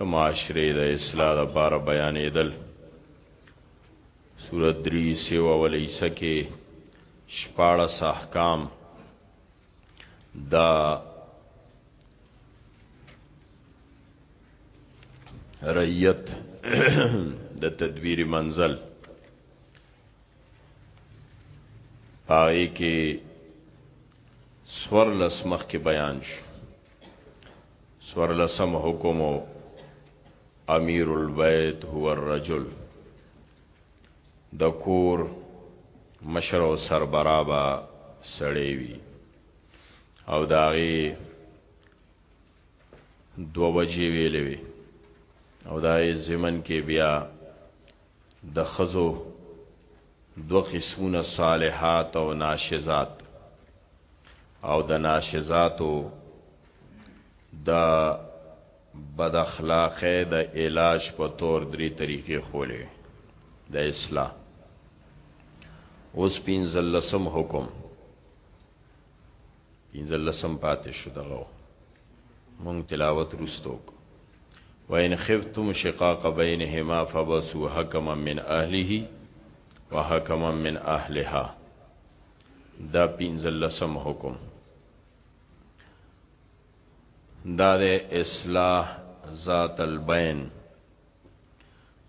د معاشرې د اصلاح لپاره بیانېدل سورۃ دری سیوا ولیسه کې شپاړس احکام دا رعیت د تدبیر منزل پای کې سور لسمخ کې بیان شو سورلسم حکم امیر البیت هو الرجل د کور مشر او سربرابا سړی وي او داغي دو وجې ویلې وي او دای زمن کې بیا د ښځو دوه قسمونه صالحات او ناشزات او د ناشزاتو د بد اخلاقه د علاج په تور درې طریقې خولې د اصلاح اوس پنځلسم حکم پنځلسم پاتې شو دغه مونږ تلاوت رستو وان خفتم شقاق بینهما فبسوا حکما من اهله وحکما من اهلها دا پنځلسم حکم دا د اصلاح ذات البین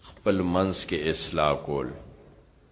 خپل منس کې اصلاح کول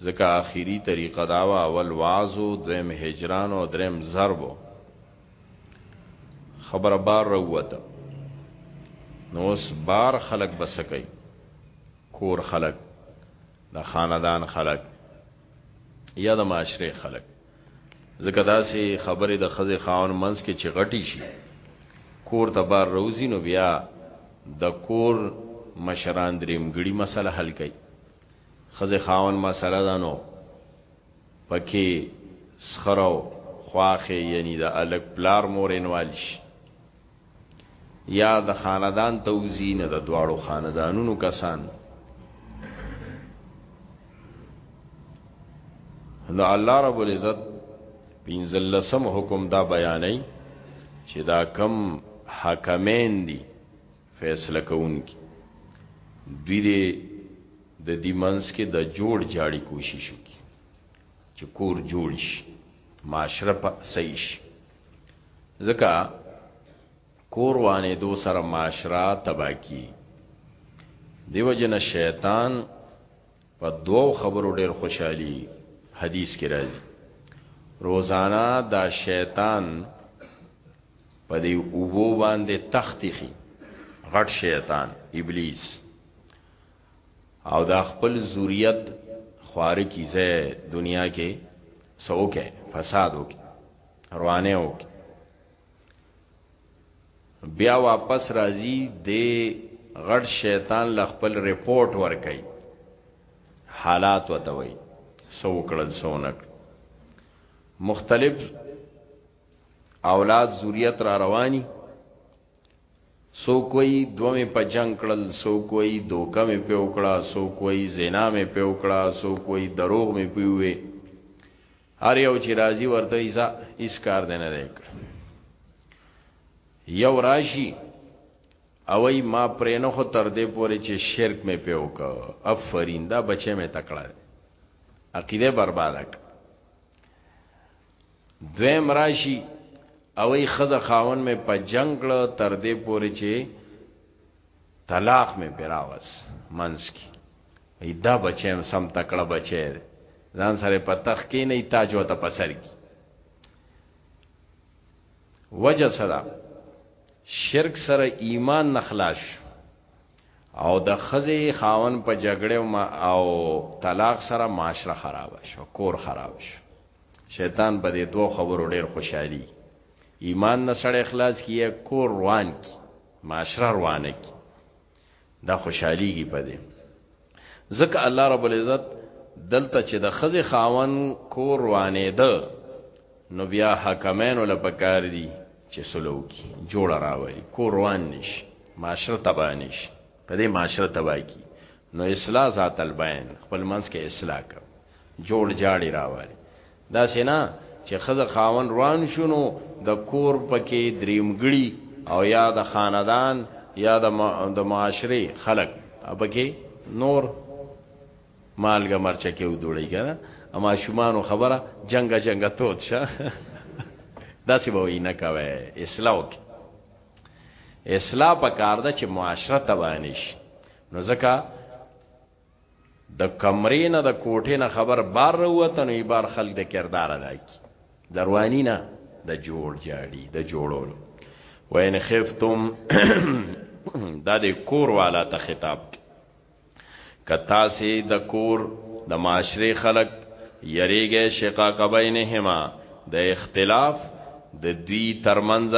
ځکه آخري طریقه دا وه اول وعظو دویم هجران او دریم ضرب خبره بار روته نو اوس بار خلق بسکي کور خلق د خاندان خلق یا د معاشره خلق ځکه داسې خبرې د خزې خاون منځ کې چې غټي شي کور ته بار روزي نو بیا د کور مشران دریم ګړي مسله حل کوي خزې خاون مسله ده نو پکې سخرو خواخې یعنی د الګ پلار مور انوال شي یا د خاندان توزی نه د دواړو خاندانونو کسان نو الله رب العزت پینزلسم حکم دا بیانې چې دا کم حکمین دي فیصله کوونکي دوی دې د دې منس کې د جوړ جاړي کوشش وکړي چې کور جوړ شي معاشره په صحیح شي ځکه کور وانه دو سره معاشره تبا کی دیو جن شیطان په دوو خبرو ډیر خوشحالي حدیث کې راځي روزانا دا شیطان په دې اوبو باندې تختخي غټ شیطان ابلیس او دا خپل ذریت خوار کی زه دنیا کې سوکه فساد وکي روانه وک بیا واپس راځي د غړ شیطان ل خپل رپورت ورکي حالات وتوي سو کړل سونک مختلف اولاد ذریت را رواني سو کوئی دومه په جنگ کړل سو کوئی دوکه مې په وکړه سو کوئی زنا مې په وکړه سو کوئی دروغ مې پیوي هر یو چې راضی ورته ایسا اس کار دی نه کړ یو راشي او ای ما پرې نه خو تر دې پورې چې شرک مې په وکړ افرین دا بچې مې تکړه عقیده برباد کړ دویم راشي او ای خزه خاون مې په جنگ کړ تر دې پورې چې طلاق مې پیراوس منس کی ای دا بچی هم سم تکړه بچی دی ځان سره په تخ کې نه تاج وته په سر کې وجه سره شرک سره ایمان نخلاش او د خزه خاون په جګړه او طلاق سره معاشره خراب شو کور خراب شو شیطان په دې دوه خبرو ډیر خوشحالي ایمان نه سړی اخلاص کیه کور روان کی معاشره روانه کی دا خوشحالیږي په دې ځکه الله رب العزت دلته چې د خزه خاون کور وانه ده نو بیا حکمانو لپکار دي چې سلو کی جوړ راوړي کور وان نش معاشره تبا نش په دې معاشره تبا کی نو اصلاح ذات البین خپل منځ کې اصلاح کا جوړ جاړي راوړي داسې نه چې ښځه خاوند روان شو نو د کور په کې دریمګړي او یا د خاندان یا د معاشرې خلک په کې نور مالګه مرچه کې ودوړی کنه اما شومانو خبره جنگ جنگ توت شه داسې به وی نه کوي اصلاح وکي اصلاح په کار ده چې معاشره تبانش نو ځکه د کمرې نه د کوټې نه خبر بار راوته نو بار خلک د کردار ادا کی دروانی نه د جوړ جاړي د جوړولو وین خفتم دا د کور والا ته خطاب کتا سي د کور د معاشري خلق یریږي شقاق بینهما د اختلاف د دوی ترمنځ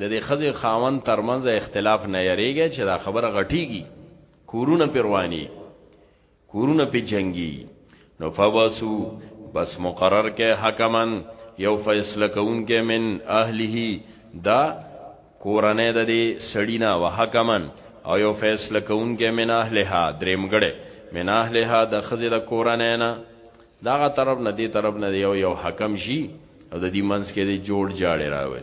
د دې خزي خاون ترمنځ اختلاف نه یریږي چې دا خبره غټیږي کورونه پر وانی کورونه په جنگي نو فواسو بس مقرر کې حکمن یو فیصله کون کې من اهله دا کورنه د دې سړینا وحکمن او یو فیصله کون کې من اهلها درېمګړې من اهلها د خزې د کورنه نه داغه طرف نه دې طرف نه یو یو حکم شي او د دې منځ کې دې جوړ جاړې راوي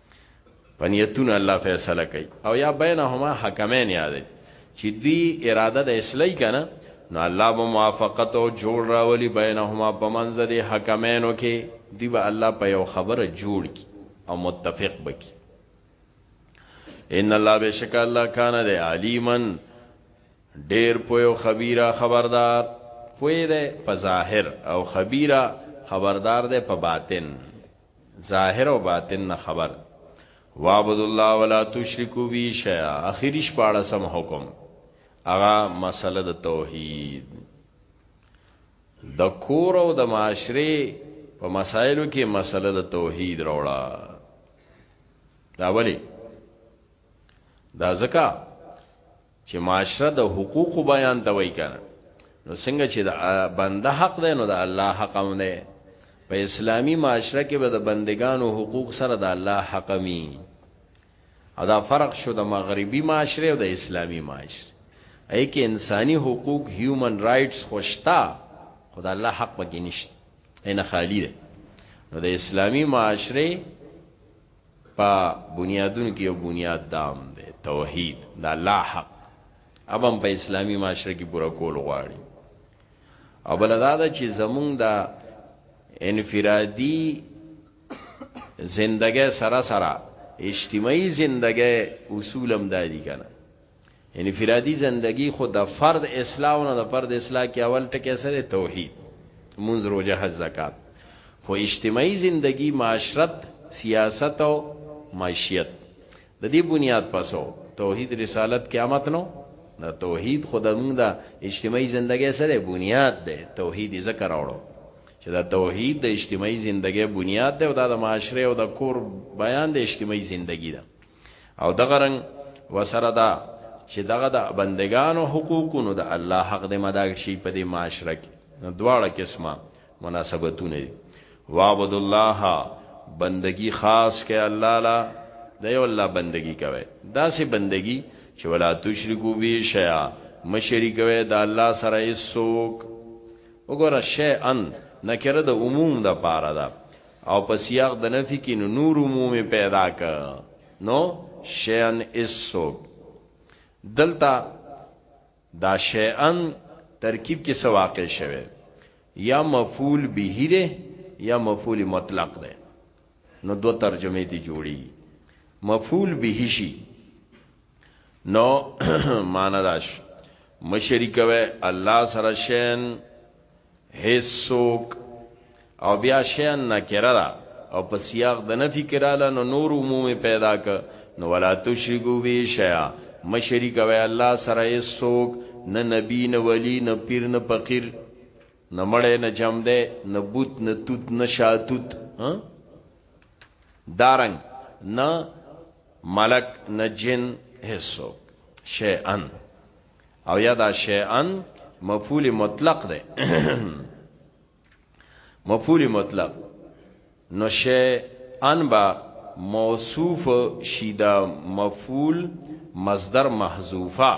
پنیتونه الله فیصله کوي او یا بینهما حکمین یادې چې دی اراده د اصلاح کنه نو الله به موافقت او جوړ راولي بینهما په منځ د حکمینو کې دی به الله په یو خبره جوړ کی او متفق بکی ان الله بشک الله کان د علیمن ډیر پویو خبیره خبردار پوی ده په ظاهر او خبیره خبردار ده په باطن ظاهر او باطن نه خبر وعبد الله ولا تشرکو بی شیا اخیری شپاړه سم حکم اغا مسله د توحید د کور او د معاشره په مسایلو کې مسله د توحید راوړه دا ولی دا زکه چې معاشره د حقوق بیان ته وای کنه نو څنګه چې د بنده حق دی نو د الله حق هم دی په اسلامی معاشره کې به د بندگانو حقوق سره د الله حق می او دا فرق شو د مغربي معاشره او د اسلامی معاشره ای کې انساني حقوق هیومن رائټس خوشتا خدای الله حق پکې نشته نه خالی ده نو د اسلامی معاشره په بنیادونو کې یو بنیاد دام دی توحید د الله حق ابم په اسلامی معاشره کې پورا کول غواړي او بل دا ده چې زمونږ د انفرادي زندګۍ سره سره اجتماعي زندګۍ اصولم دادي کنه یعنی فرادی زندگی خو د فرد اصلاح او نه د فرد اصلاح کې اول ټکی سره توحید منځ روزه حج زکات خو اجتماعي زندگی معاشرت سیاست او معیشت د دې بنیاد پسو توحید رسالت قیامت نو دا توحید خود موږ د اجتماعي زندګۍ سره بنیاد دی توحید ذکر اورو چې دا توحید د اجتماعي زندګۍ بنیاد دی او دا د معاشره او د کور بیان د اجتماعي زندګی ده او دغه رنګ وسره دا چې دغه د بندگانو حقوقونو د الله حق د مداګ شي په دې معاشره کې دواړه قسمه مناسبتونه دي وعبد الله بندگی خاص کې الله لا د یو الله بندگی کوي دا سه بندگی چې ولا تشرکو به شیا مشرکوي د الله سره هیڅوک وګوره شیئن نکره د عموم د پاره ده او په سیاق د نفی کې نو نور عموم پیدا ک نو شیئن اسوک دلتا دا شیئن ترکیب کې سو واقع شوه یا مفعول به ده یا مفعول مطلق ده نو دو ترجمه دي جوړي مفعول به شي نو معنا داش مشرک وې الله سره شین هیڅوک او بیا شین نکره را او په سیاق د نفی کراله نو نور عموم پیدا ک نو ولا تشرکو بی شیا مشرک وې الله سره هیڅوک نه نبی نه ولی نه پیر نه فقیر نه مړې نه جام دې نه بوت نه توت نه شاتوت ها دارنګ نه ملک نه جن هیڅوک شیئا او یا دا شیئا مفعول مطلق ده مفعول مطلق نو شیئا با موصوف شیدا مفعول مصدر محذوفه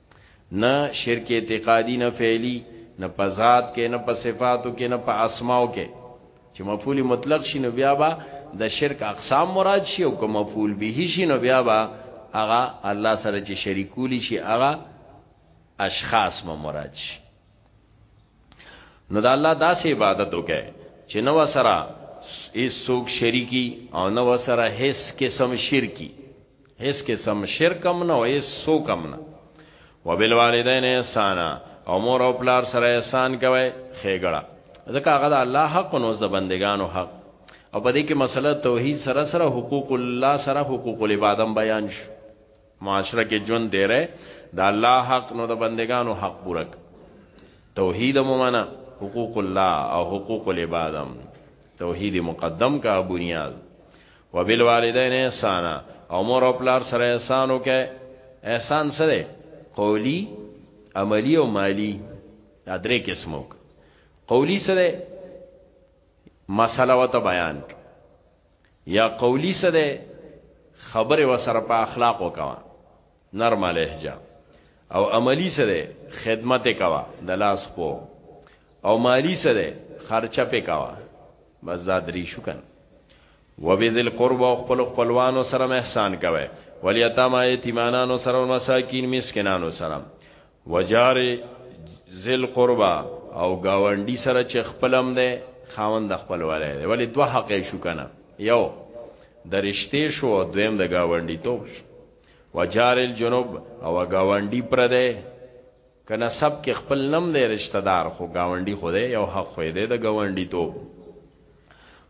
نه شرک اعتقادی نه فعلی نه په ذات کې نه په صفاتو کې نه په اسماو کې چې مفعول مطلق شي نو بیا به د شرک اقسام مراد شي او کوم مفعول به شي نو بیا به هغه الله سره چې شریکولی شي هغه اشخاص مو مراد شي نو دا الله داسې عبادت وکړي چې نو سره هیڅ څوک شریکی او نو سره هیڅ قسم شرکی هیڅ قسم شرک هم نه او هیڅ څوک هم نه وبالوالدین احسان او مور او پلار سره احسان کوي خېګړه ځکه هغه د الله حق نو د بندگانو حق او په دې کې مسله توحید سره سره حقوق الله سره حقوق العبادم بیان شو معاشره کې ژوند دی رې دا الله حق نو د بندگانو حق پوره توحید مومنه حقوق الله او حقوق العبادم توحید مقدم کا بنیاد وبالوالدین احسان او مور او پلار سره احسان وکه احسان سره قولی عملی او مالی دا درې قسمو قولی سره مسله وته بیان یا قولی څه ده خبره وسره په اخلاق وکوا نرمه لهجه او عملی څه ده خدمت کوا د لاس خو او مالی څه ده خرچه په کوا بس دا درې شو کنه وبذل قرب او خپل خپلوانو سره احسان کوي ولیتام ایتیمانانو سره او مساکین مسکینانو سره وجار ذل قربا او گاونډي سره چې خپلم ده خاوند خپل والي ده ولی دوه حق شو کنه یو د رشته شو او دویم د گاونډي توب شو وجار الجنوب او گاونډي پر ده کنه سب کې خپل نم ده رشتہ دار خو گاونډي خو ده یو حق خو ده د گاونډي توب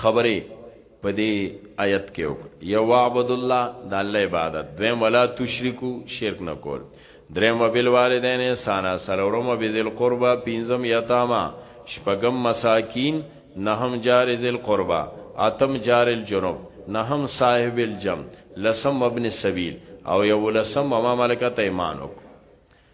خبرې په دې آیت کې وکړ یو واعبد الله د الله عبادت دویم ولا تشرکو شرک نه کول دریم وبالوالدین احسانا سلورم بذل قربا پنځم یتاما شپږم مساکین نهم جار ذل قربا اتم جار الجنوب نهم صاحب الجم لسم ابن سبیل او یو لسم وما ملکت ایمانک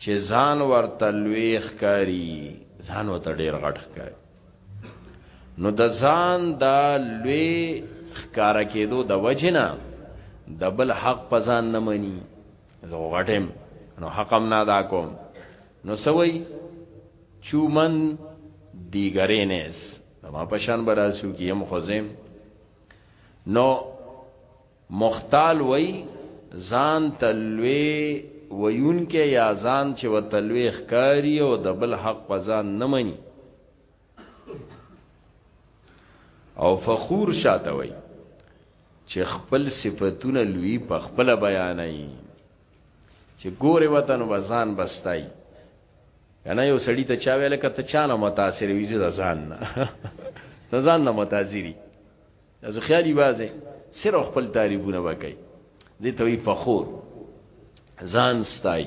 چې ځان ورته لوی ښکاری ځان ورته ډیر غټ ښکاری نو د ځان دا لوی ښکار کېدو د وجنه د بل حق په ځان نه مني زه غټم نو حقم نه ادا کوم نو سوي چومن دیګرې نس ما په شان براسو کیم خوزم نو مختال وای ځان تلوی ویون کې یا ځان چې وتلوی ښکاری او د بل حق په ځان نه مني او فخور شاته وای چې خپل صفاتونه لوی په خپل بیانای چې ګوره وطن وزن بستای کنه یو سړی ته چا ویل کته چانه متاثر ویږي ځان نه ځان نه متاثری از خیالي بازه سره خپل تعریفونه وکړي دې ته وی فخور ځان ستای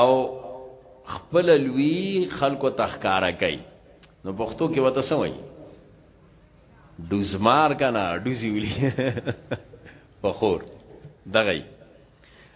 او خپل لوی خلکو تخکارا کوي نو پښتو کې وته سمای دوزمار کنا دوزی ویلی فخور دغی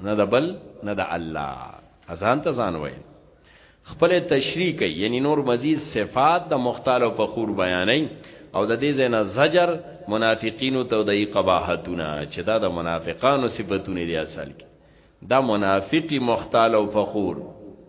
نه د بل نه د الله ازان ته ځان وای خپل تشریح کوي یعنی نور مزید صفات د مختال او فخور بیانې او د دې زنه زجر منافقینو ته د قباحتونه چې دا د منافقانو صفاتونه دي اصل کې دا منافقی مختال او فخور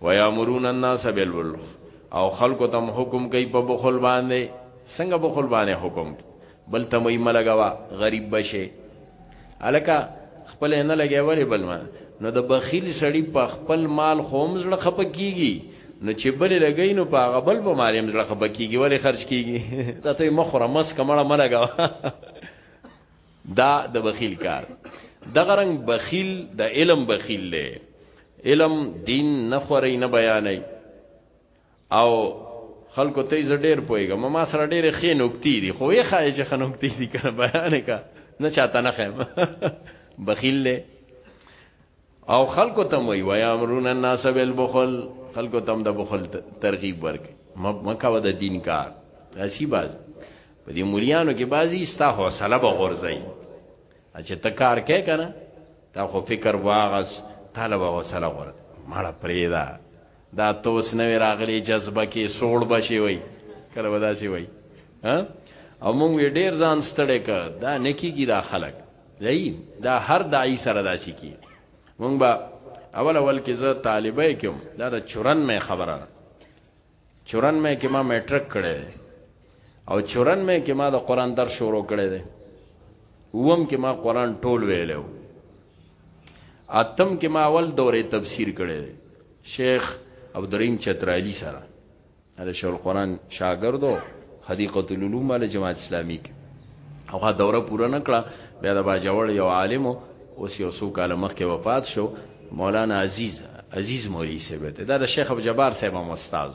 ويامرون الناس بالبلخ او خلکو تم حکم کوي په بخل باندې څنګه بخل باندې حکم بل ته مې ملګوا غریب بشه الکه خپل نه لګي ولی بل ما نو د بخیل سړی په خپل مال خوم زړه خپکیږي نو چې بل لګی نو په هغه بل په مال زړه خپکیږي ولی خرج کیږي ته مخره مس کمړه ملګوا دا د بخیل کار دغه رنګ بخیل د علم بخیل دی علم دین نه خوري نه بیانې او خلکو ته یې ډېر پويګم ما سره ډېر ښې نوکتی دي خو یې خای چې خنوکتی دي کنه بیان کا نه چاته نه خیم بخیل له او خلکو ته وی وای امرون الناس بالبخل خلکو ته د بخل ترغیب ورک مکه د دین کار اسی باز په دې مليانو کې بازي ستا حوصله به غورځي چې ته کار کې کنه تا خو فکر واغس طالب حوصله غورځ مړه پریدا دا توس نه راغلي جذبه کې سوړ بشي وای کله ودا شي وای ها او مونږ ډیر ځان ستړی ک دا نکیږي دا خلک لئی دا هر دای سره داسي کی مونږ با اول اول کې زه طالبای کوم دا د چورن مې خبره چورن مې کې ما میټرک کړي او چورن مې کې ما د قران در شروع کړي دي ووم کې ما قران ټول ویلو اتم کې ما اول دورې تفسیر کړي شیخ عبدالرحیم چترالی سره د شیخ القرآن شاګرد و حدیقة العلوم والا جماعت اسلامي کې هغه دوره پوره نه کړه بیا د باجوړ یو عالم اوس یو څو کال مخکې وفات شو مولانا عزیز عزیز مولوی صاحب ته دا د شیخ ابو جبار صاحب هم استاد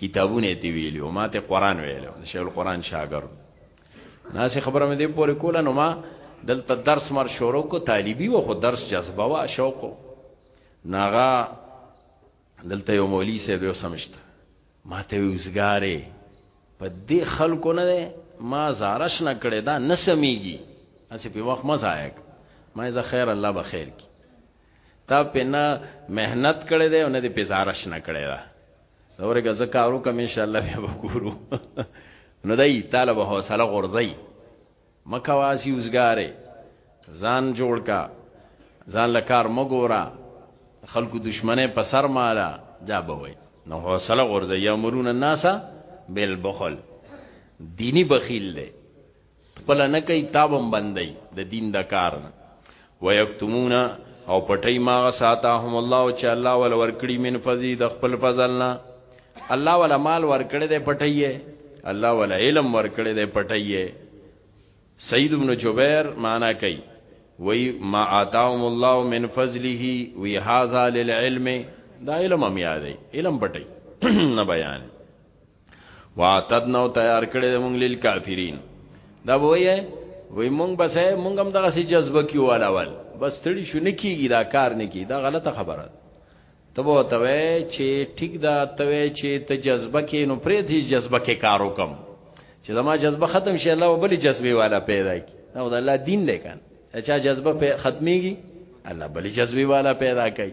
کتابونه دی ویلی او ماته قران ویلو د شیخ القرآن شاګرد ناسې خبره مې دی پورې کوله نو ما دلته درس مر شروع کو طالبي و خو درس جذبه وا شوق ناغا دلته یو مولوی صاحب یو سمشت ما ته وزګاره په دې خلکو نه ده ما زارش نه کړی دا نه سميږي اسی په وخت مزه آیک ما زه خیر الله به خیر کی تا په نه مهنت کړی دی او نه دې په زارش نه کړی دا اورګه زکارو کوم ان شاء الله به وګورو نو دای طالب حوصله غورځي مه کوه هسی اوزګاری ځان جوړ که ځان له کار مه ګوره د خلکو دشمنۍ په سر ماله دا به وایي نو حوصله غورځوه یامرون الناس بالبخل دیني بخیل دی خپله نه کوي تا به هم بندوي د دین د کار نه ويکتمون او پټي ماغه ساتاهم الله چې الله ول ورکړي من فضي د خپل فضلنا الله ول مال ورکړي د پټي الله ول علم ورکړي د پټي سید ابن جبیر معنا کوي وی ما آتاهم الله من فضله وی هاذا للعلم دا علم هم یادې علم پټي نه بیان واتدنو تیار کړی د مونږ لیل کافرین دا وایي وای مونږ بس مونږ هم دغه سي جذبه کیو الاول بس تړي شو نه کیږي دا کار نه کی دا غلطه خبره ته وو ته وای چې ټیک دا ته وای چې ته جذبه کې نو پرې دې جذبه کې کار وکم چې زما جذبه ختم شي الله وبلی جذبه والا پیدا کی نو دا الله دین لیکن اچھا جذبه په ختميږي الله بلی جذبه والا پیدا کوي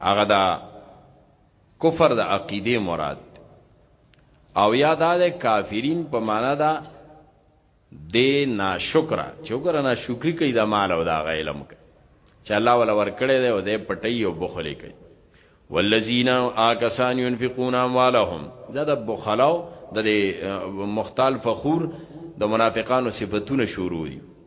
هغه دا کفر د عقیده مراد او یا دا د کافرین په معنا دا د ناشکر چې وګره ناشکری کوي د مال او د علم کوي چې الله ولا ورکړي دی او د پټي او بخل کوي والذین آکسان ينفقون اموالهم دا د بخلاو د مختال فخور د منافقانو صفاتونه شروع دي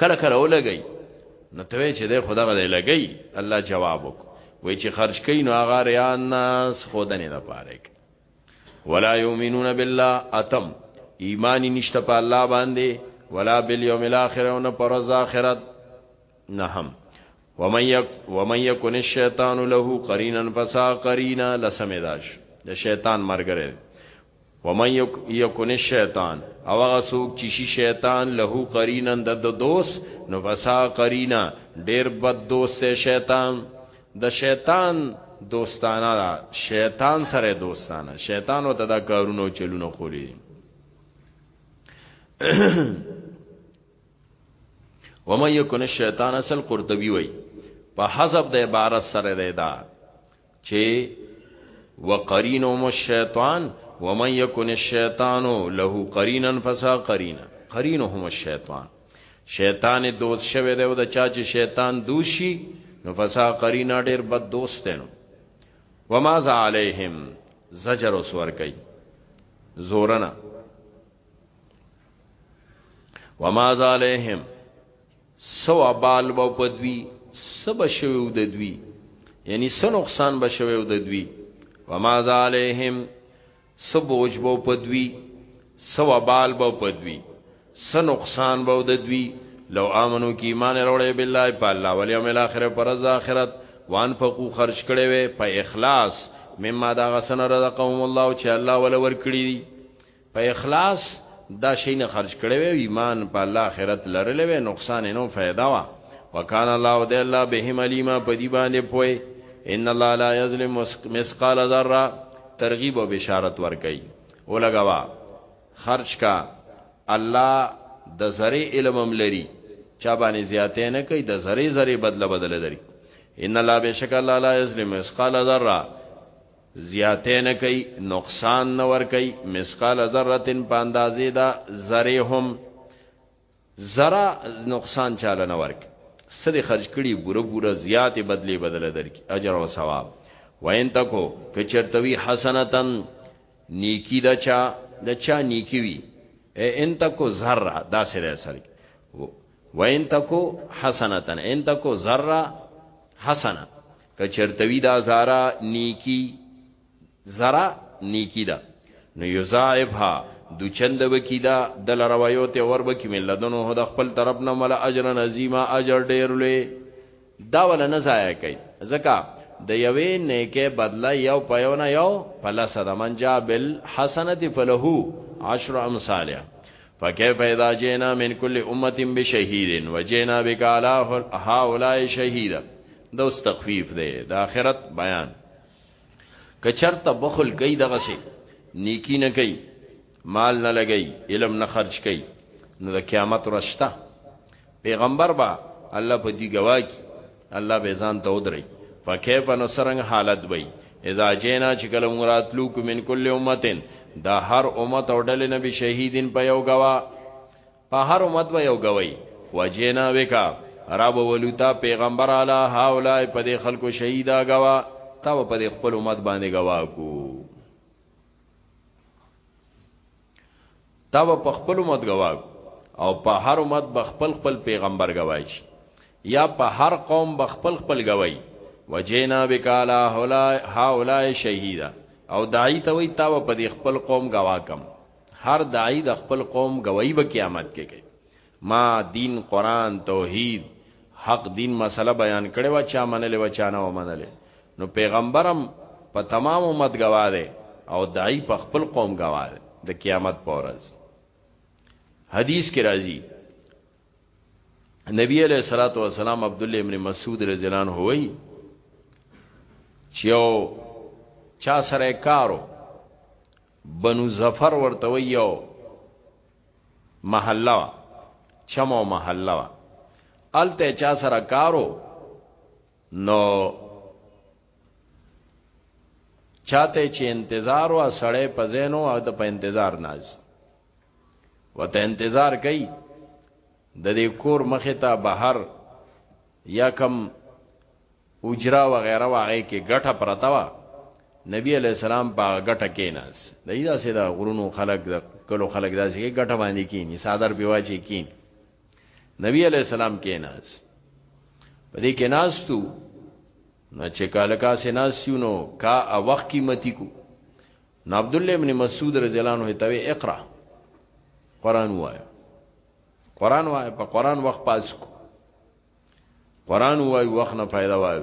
کله کله ولګي نو ته چې ده خدغه دی لګي الله جواب وک وای چې خرج کین او هغه ریان ناس خودنه نه پاره ولا یؤمنون بالله اتم ایمان نشته په الله باندې ولا بالیوم الاخر او نه پر ورځ اخرت نه هم ومن یک ومن یکن الشیطان له قرینا فسا قرینا لسمداش د شیطان مرګره ومن یکن الشیطان او هغه څوک چې شي شیطان له قرینا د دوست نو فسا قرینا ډیر بد دوست شیطان د شیطان دوستانه دا شیطان سره دوستانه شیطان وته دا کارونه چلونه خولي ومن یکن الشیطان اصل قرطبی وای په حذف د عبارت سره دی دا چې وقرینهم الشیطان ومن یکن الشیطان له قرینا فسا قرینا قرینهم الشیطان شیطان دوست شوه دی او د چا چې شیطان دوشي نو فسا قرینا ډیر بد دوست دی نو وما ذا علیہم زجر وسور کوي زورنا وما ذا علیہم څه وبال به په دوی څه به شوی د دوی یعنی څه نقصان به شوی د دوی وما علیهم څه بوج به په دوی څه وبال به په دوی څه نقصان به د دوی لو امنو کی ایمان وروړي بالله په الله والیوم الاخره پر از اخرت وان فقو خرج کړي وي په اخلاص مما دا غسن رزقهم الله چې الله ول ور کړی په اخلاص دا شی نه خرج کړی وی او ایمان په الله اخرت لرلی وی نقصان یې نه فایده وه وکان الله او دی الله بهم علیما په دې باندې پوی ان الله لا یظلم مثقال ذره ترغیب او بشارت ورکي ولګوا خرج کا الله د ذره علم هم لري چا باندې زیاته نه کوي د ذره ذره بدله بدله لري ان الله بشک الله لا یظلم مثقال ذره زیاته نه کوي نقصان نه ور کوي مسقال ذره په اندازې دا ذره هم ذره نقصان چاله نه ورک سړي خرج کړي بوره بوره زیاته بدلی بدل درک اجر او ثواب وین تکو کچرتوی حسنتن نیکی دا چا دا چا نیکی وی ان تکو ذره دا سره سره و ان تکو حسنتن ان تکو ذره حسنه که چرتوی دا زارا نیکی زرا نیکی دا نو یضاعفها دو چند بکی دا دل روایو ته ور بکی ملدنو د خپل طرف نه مل اجر نظیما اجر ډیر لوی دا ول نه ضایع کوي ځکه د یوې نیکه بدله یو پیو نه یو پلس د من جا بل حسنت فله عشر امثالیا فكيف اذا جئنا من كل امه بشهيد وجئنا بك على هؤلاء شهيدا دا استخفیف دی د اخرت بیان کچرته بخل کوي دغه سي نیکی نه کوي مال نه لګي علم نه خرج کوي نو د قیامت ورځ شته پیغمبر با الله په دې گواه کی الله به ځان ته ودري فكيف نصرنګ حالت وي اذا جينا چې کله موږ راتلو کو من کل امتين دا هر امت او ډلې نبی شهیدین په یو گواه په هر امت به یو گوي وجینا وکا رب ولوتا پیغمبر علی هاولای په دې خلکو شهیدا گوا تا په دې خپل امت باندې گوا کو تا به په خپل امت گواګ او په هر امت به خپل خپل پیغمبر گواهی شي یا په هر قوم به خپل خپل گواهی وجینا بکالا ها اولای شهیدا او داعی ته وی تا په دې خپل قوم گواکم هر داعی د خپل قوم گواہی به قیامت کې کوي ما دین قران توحید حق دین مسله بیان کړي و چا منلې و چا نه و منلې نو پیغمبرم په تمام امت گواه ده او دای په خپل قوم گواه ده د قیامت پورز حدیث کې راځي نبی علیہ الصلوۃ والسلام عبد الله ابن مسعود رضی الله عنه وی چیو چا سره کارو بنو ظفر ورته ویو محله وه چم او محله وه الته چا سره کارو نو چاته چې انتظار وا سړې پزینو او د په انتظار ناز وته انتظار کوي د دې کور مخه ته بهر یا کم حجره وغیرہ واغې کې ګټه پرتا وا نبی علی السلام په ګټه کې ناس د ایدا سي د غرونو خلق د کلو خلق د سي ګټه باندې کینی صادر بیواچی کین نبی علی السلام کې ناس په دې کې ناس تو نو چې کاله کا سي ناس سيونو کا ا وخت قیمتي کو نو عبد الله ابن مسعود رضی الله عنه ته اقرا قران وای قران وای په قران وخت پاس کو قران وای وخت نه پیدا وای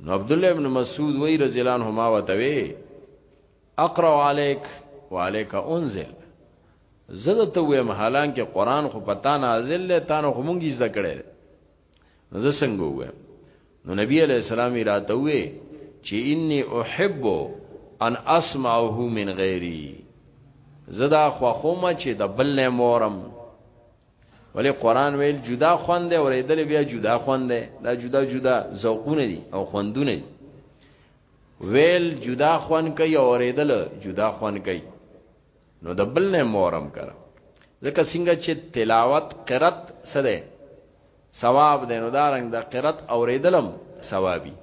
نو عبد الله ابن مسعود وای رضی الله عنه ما وتوي اقرا عليك وعليك انزل زده ته ویم حالان کې قران خو پتا نازل له تانو خو مونږی زده کړي نو زه څنګه ویم نو نبی علیہ السلام راته وې چې انی احب ان اسمعه من غیری زدا خو خومه چې د بل نه مورم ولی قران ویل جدا خوند او ریدل بیا جدا خوند دا جدا جدا ذوقونه دي او خوندونه دي ویل جدا خوان کوي او ریدل جدا خوان کوي نو د بل نه مورم کړه ځکه څنګه چې تلاوت قرت سره ثواب دی نو دا رنګ د قرت او ریدلم ثوابي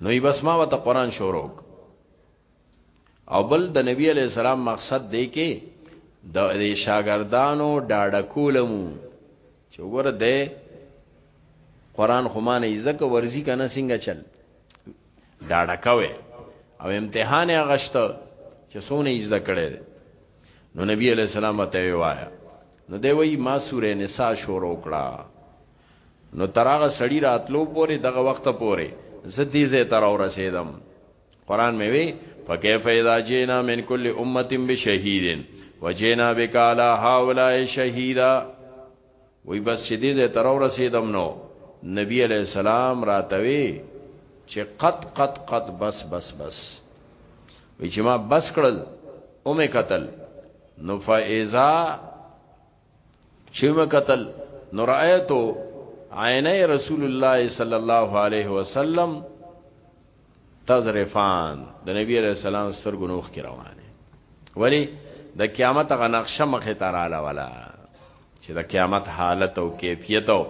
نو یې بس ما وته قران شروع او بل د نبی علی السلام مقصد دی کې د شاګردانو ډاډه کولمو چې وګوره د قران خو ما نه زکه ورزي کنه څنګه چل ډاډه کوي او امتحان یې غشته چې سونه یې زده کړي نو نبی علی السلام ته وایا نو دی وی ما سورې نساء شروع کړه نو تراغه سړی راتلو پورې دغه وخت پورې زدي زه تر اور رسیدم قران مې وی فكيف اذا جئنا من كل امه بشهيد وجئنا بك على هؤلاء شهيدا وی بس چې دې زه تر ورسېدم نو نبی علیہ السلام راتوي چې قط قط قط بس بس بس وی چې ما بس کړل او مې قتل نو فاذا چې مکتل نو رایتو عینه رسول الله صلی الله علیه وسلم تزرفان د نبی علیہ السلام سرګنوخ کې روانه ولی د قیامت غ نقشه مخه تراله ولا چې د قیامت حالت او کیفیت او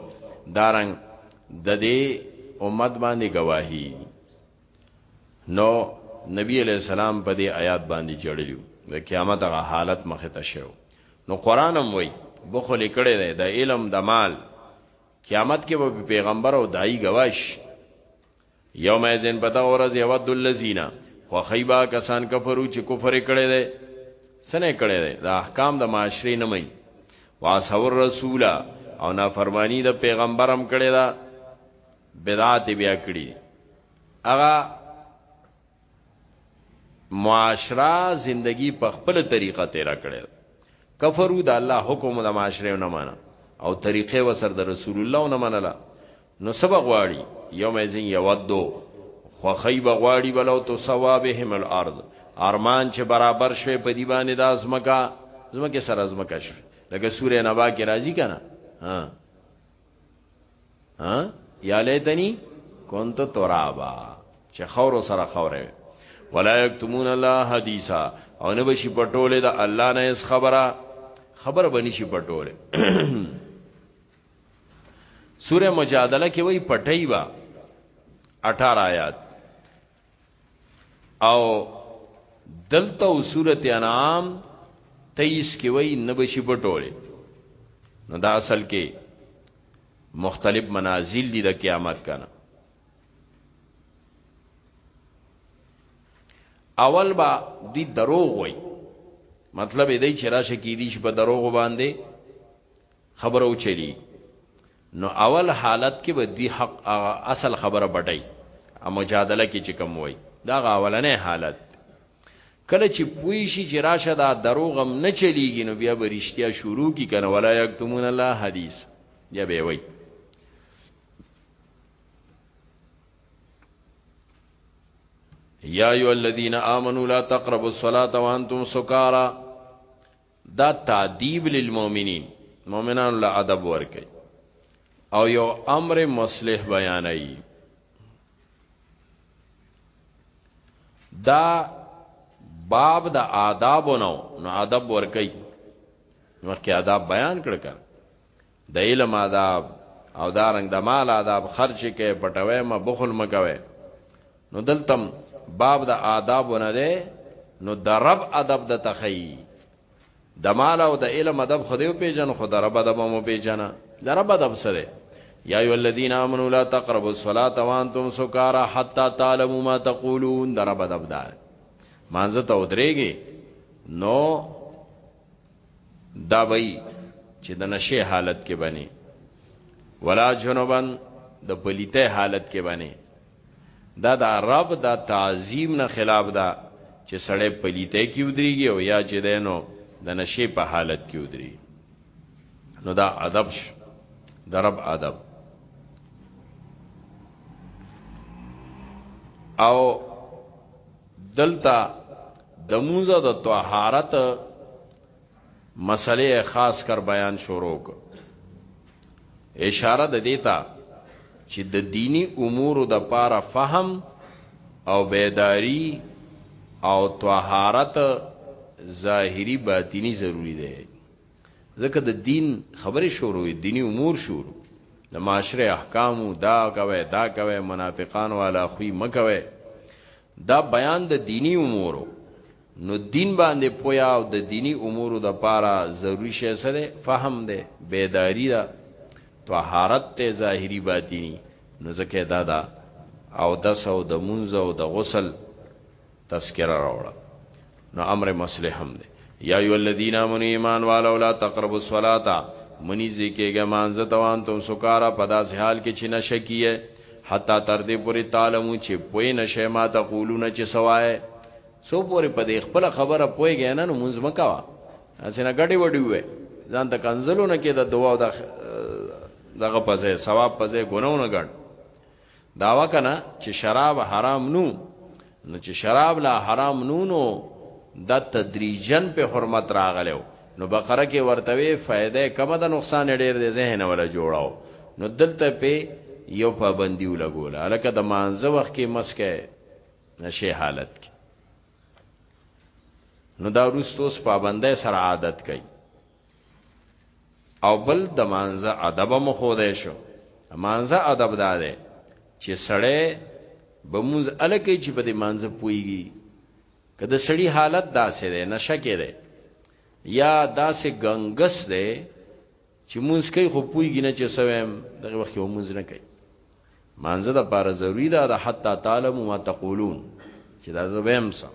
دارنګ د دې امت باندې گواهی نو نبی علیہ السلام په دې آیات باندې جړلیو د قیامت غ حالت مخه ته شو نو قران هم وای بخل کړي دی د علم د مال قیامت کې به پیغمبر او دای گواش یوم ازن پتا اورز یود الذین خو خیبا کسان کفرو چې کفر کړي دی سنه کړي دی د احکام د معاشري نه مې واسور رسولا او نافرمانی د پیغمبرم کړي دا بدعات بیا کړی هغه معاشره زندگی په خپل طریقه تیر کړی کفرو د الله حکم د معاشره نه مانا او طریقې وسر د رسول الله نه منله نو سبا غواړي یوم ازین یودو خو خیب غواړي بلو تو ثوابهم الارض ارمان چې برابر شوه په دی باندې د ازمکا زمکه سره ازمکا شوه لکه سوره نبا کې راځي کنه ها ها یا لیتنی كنت ترابا چې خور سره خوره ولا یکتمون الله حدیثا او نه بشي پټوله د الله نه اس خبره خبر بنی شي پټوله سوره مجادله کې وای پټای با 18 آیات او دلته او سورته انعام 23 کې وای نه بشي پټوله نو دا اصل کې مختلف منازل دي د قیامت کنه اول با دی دروغ وای مطلب دې چې راشه کې دي چې په دروغ باندې خبرو چلی نو اول حالت کې به دوی حق هغه اصل خبره بټي ا مجادله کې چې کوم وای دا غا اولنې حالت کله چې پوي شي چې راشه دا دروغم نه چلیږي نو بیا به رښتیا شروع کی کنه ولا یکتمون الله حدیث یا به وای یا ایو الذین آمنوا لا تقربوا الصلاة وانتم سکارا دا تعذیب للمؤمنین مؤمنان له ادب ورکي او یو امر مصلح بیانای دا باب د آداب نو نو ادب ورکي مخکې آداب بیان کړ کړ د علم آداب او دارنګ د مال آداب خرچ کې پټوي ما بخل مکوي نو دلتم باب د آداب نه ده نو د رب ادب د تخی د مال او د علم ادب خدیو پیجن خود رب ادب مو پیجن د رب ادب سره یا ایو الذین آمنوا لا تقربوا الصلاة وانتم سکارا حتا تعلموا ما تقولون د رب ادب دار مانزه ته ودرېږي نو دا وی چې د نشه حالت کې بني ولا جنوبن د پلیته حالت کې بني دا د عرب دا تعظیم نه خلاف دا چې سړی پلیته کې ودریږي او یا چې دینو د نشه په حالت کې ودری نو دا ادب ش د رب ادب او دلته د مونږه د طهارت مسلې خاص کر بیان شروع کو اشاره د دیتا چې د دینی امور د پاره فهم او بیداری او طهارت ظاهری باطینی ضروری ده ځکه د دین خبرې شروع وي دینی امور شروع د معاشره احکامو دا کوي دا کوي منافقان والا خوې مکوي دا بیان د دینی امورو نو دین باندې پویا او د دینی امورو د پاره ضروری شی سره فهم ده بیداری ده طهارت ته ظاهری باطینی نو زکه دا دا او د سو د منځ او د غسل تذکره راوړه نو امر مصلح هم دی یا ایو الذین آمنوا ایمان والو لا تقربوا الصلاة منی ذکیګه مانزه توان تم سکارا پداس حال کې چې نشکیه حتا تر دې پوری تعلمو چې پوی نشه ما تقولون چې سوای سو پوری په دې خپل خبره پویګه نه نو مونږ مکوا اسنه غډي وډي وې ځان ته کنزلو نه کې د دعا د دغه پځه ثواب پځه ګناونه ګڼ داوا کنه چې شراب حرام نو نو چې شراب لا حرام نو نو دا تدریجن په حرمت راغلو نو بقره کې ورتوي فائدې کم ده نقصان ډېر دی ذهن ولا جوړاو نو دلته په یو پابندی ولګول الکه د مانزه وخت کې مسکه نشه حالت کې نو دا روستوس پابندې سره عادت کوي او بل د مانزه ادب مو خو دی شو مانزه ادب دا دی چې سړی به مونږ الکه چې په دې مانزه پويږي کله سړی حالت داسې دی نشه کې دی یا داسې ګنګس دی چې مونږ کوي خو پويږي نه چې سویم دغه وخت یو مونږ نه کوي مانزه د پاره ضروری ده حتی تعلم ما تقولون چې دا زبېم سم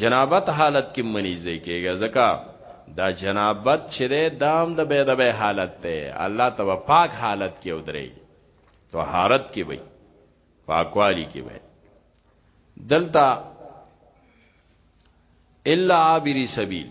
جنابت حالت کې منیزه کېږي ځکه دا جنابت چې ده دام د بيد به حالت ته الله تبا پاک حالت کې ودرې طهارت کې وي پاکوالی کې وي دلته الا عابری سبیل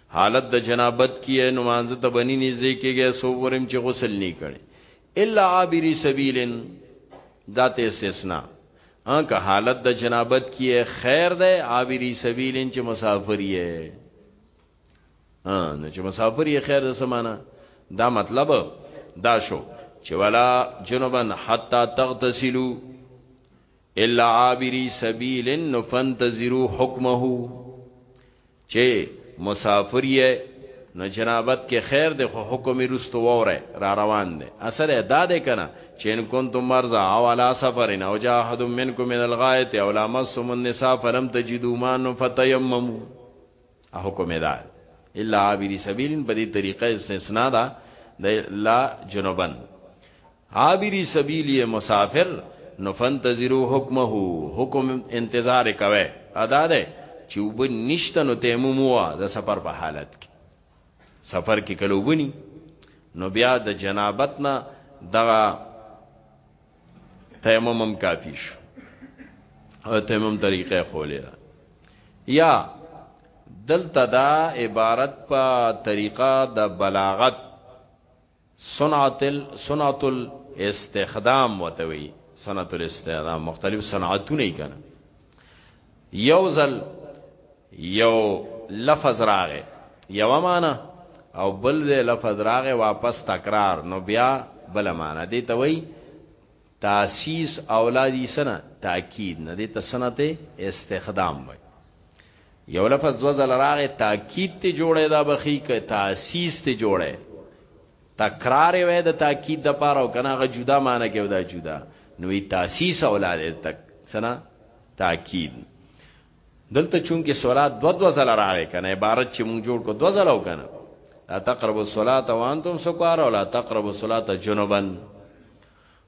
حالت د جنابت کیه نمانځه ته بنی نږدې کېږي سو ورم چې غسل نه کړي الا عابری سبیلن داته استثنا انکه حالت د جنابت کیه خیر ده عابری سبیلن چې مسافر یې ها نو چې مسافر یې خیر ده سمانا دا مطلب دا شو چې ولا جنبن حتا تغتسلو الا عابری سبیلن نفنتذرو حکمه چه مسافر یی نو جنابت که خیر ده خو حکم یی روسته ووره را روان ده اصل یی دا ده کنه چه ان کنتم مرضی او علی سفر او جاء احد منکم من الغایط او لامستم النساء فلم تجدو ماء نو فتیممو حکم یی دا ده الا عابری سبیل په دی طریقه استثناء ده د الا جنبا. عابری سبیل یې مسافر نو فانتظروا حکمه حکم انتظار کوي ادا ده چې وب نشته نو تیمم وا د سفر په حالت کې سفر کې کلوبني نو بیا د جنابت نه دغه تیممم کافی شو او تیمم طریقه خولې ده یا دلته دا عبارت په طریقه د بلاغت صنعت ال صنعت الاستخدام وته وی صنعت الاستخدام مختلف صنعتونه کنا یو ځل یو لفظ راغې یو معنا او بل لفظ راغې واپس تکرار نو بیا بل معنا دی ته وی تاسیس اولاد یې سنه تاکید نه دی تسنت استخدام وای یو لفظ دو ځل راغې تاکید ته جوړه دا بخی ک تاسیس ته جوړه تکرار وای د تاکید د پاره او کنه غ جدا معنی کې ودا جدا نوې تاسیس اولاد تک سنه تاکید دلته چون کې صلات دو دو ځل راغې کنه عبارت چې مونږ جوړ کو دو ځل او کنه لا تقربوا الصلاه وانتم سکارا ولا تقربوا الصلاه جنبا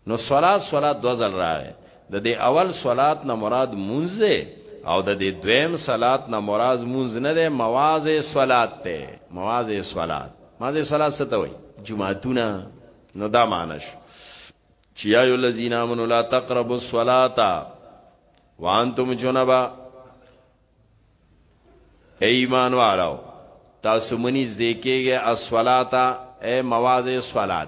نو صلات صلات دو ځل راغی د دې اول صلات نه مراد مونږ دی او د دې دویم صلات نه مراد مونږ نه دی مواز صلات ته مواز صلات مواز صلات څه ته وای جمعهتونه نو دا مانش چې یا ای الذین آمنوا لا تقربوا الصلاة وانتم جنبا ایمان والو تاسو منی ذکیږي الصلاة اے مواز صلات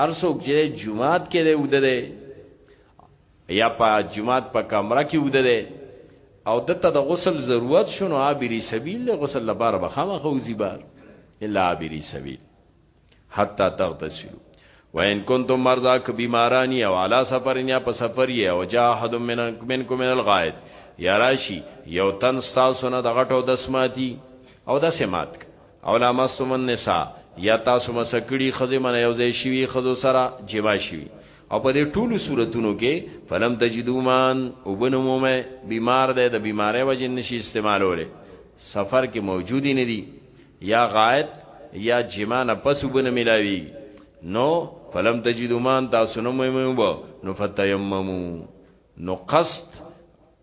هر څوک چې جمعات کې دی وده دی یا په جمعات په کمره کې وده دی او دته د غسل ضرورت شونه عابری سبیل له غسل لپاره به خامخ وځي بار الا عابری سبیل حتا تغتسلو وان کنتم مرضا ک بیمارانی او علا سفر یا په سفر یې او جا حد من منکم من الغائط یا راشی یو تن تاسو نه د غټو دسماتی او د سمات او لامستم النساء یا تاسو مس کړي خزه من یو ځای شوی خزو سره جما شوی او په دې ټولو صورتونو کې فلم تجدومان وبنمومه بیمار ده د بیماری وجه نشي استعمالوله سفر کې موجودی نه دي یا غایت یا جما نه پس وبنه ملاوي نو فلم تجدومان تاسو نه مهمه وب نو فتیممو نو قصد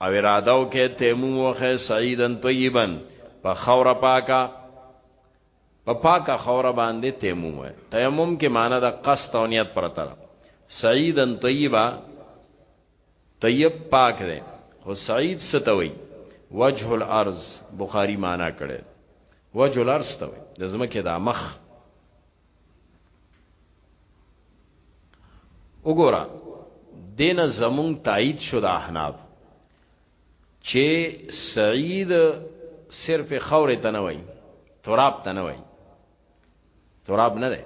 او اراده او کې تیمم وخه سعیدن طیبن په خوره پاکا په پاکا خوره باندې تیمم وای تیمم کې معنی د قصد او نیت پر تر سعیدن طیبا طیب پاک دی خو سعید ستوي وجه الارض بخاری معنی کړي وجه الارض ته د زمکه د مخ وګوره دین زمون تایید شو د احناف چې سعید صرف خورې ته نه وای تراب ته نه وای تراب نه ده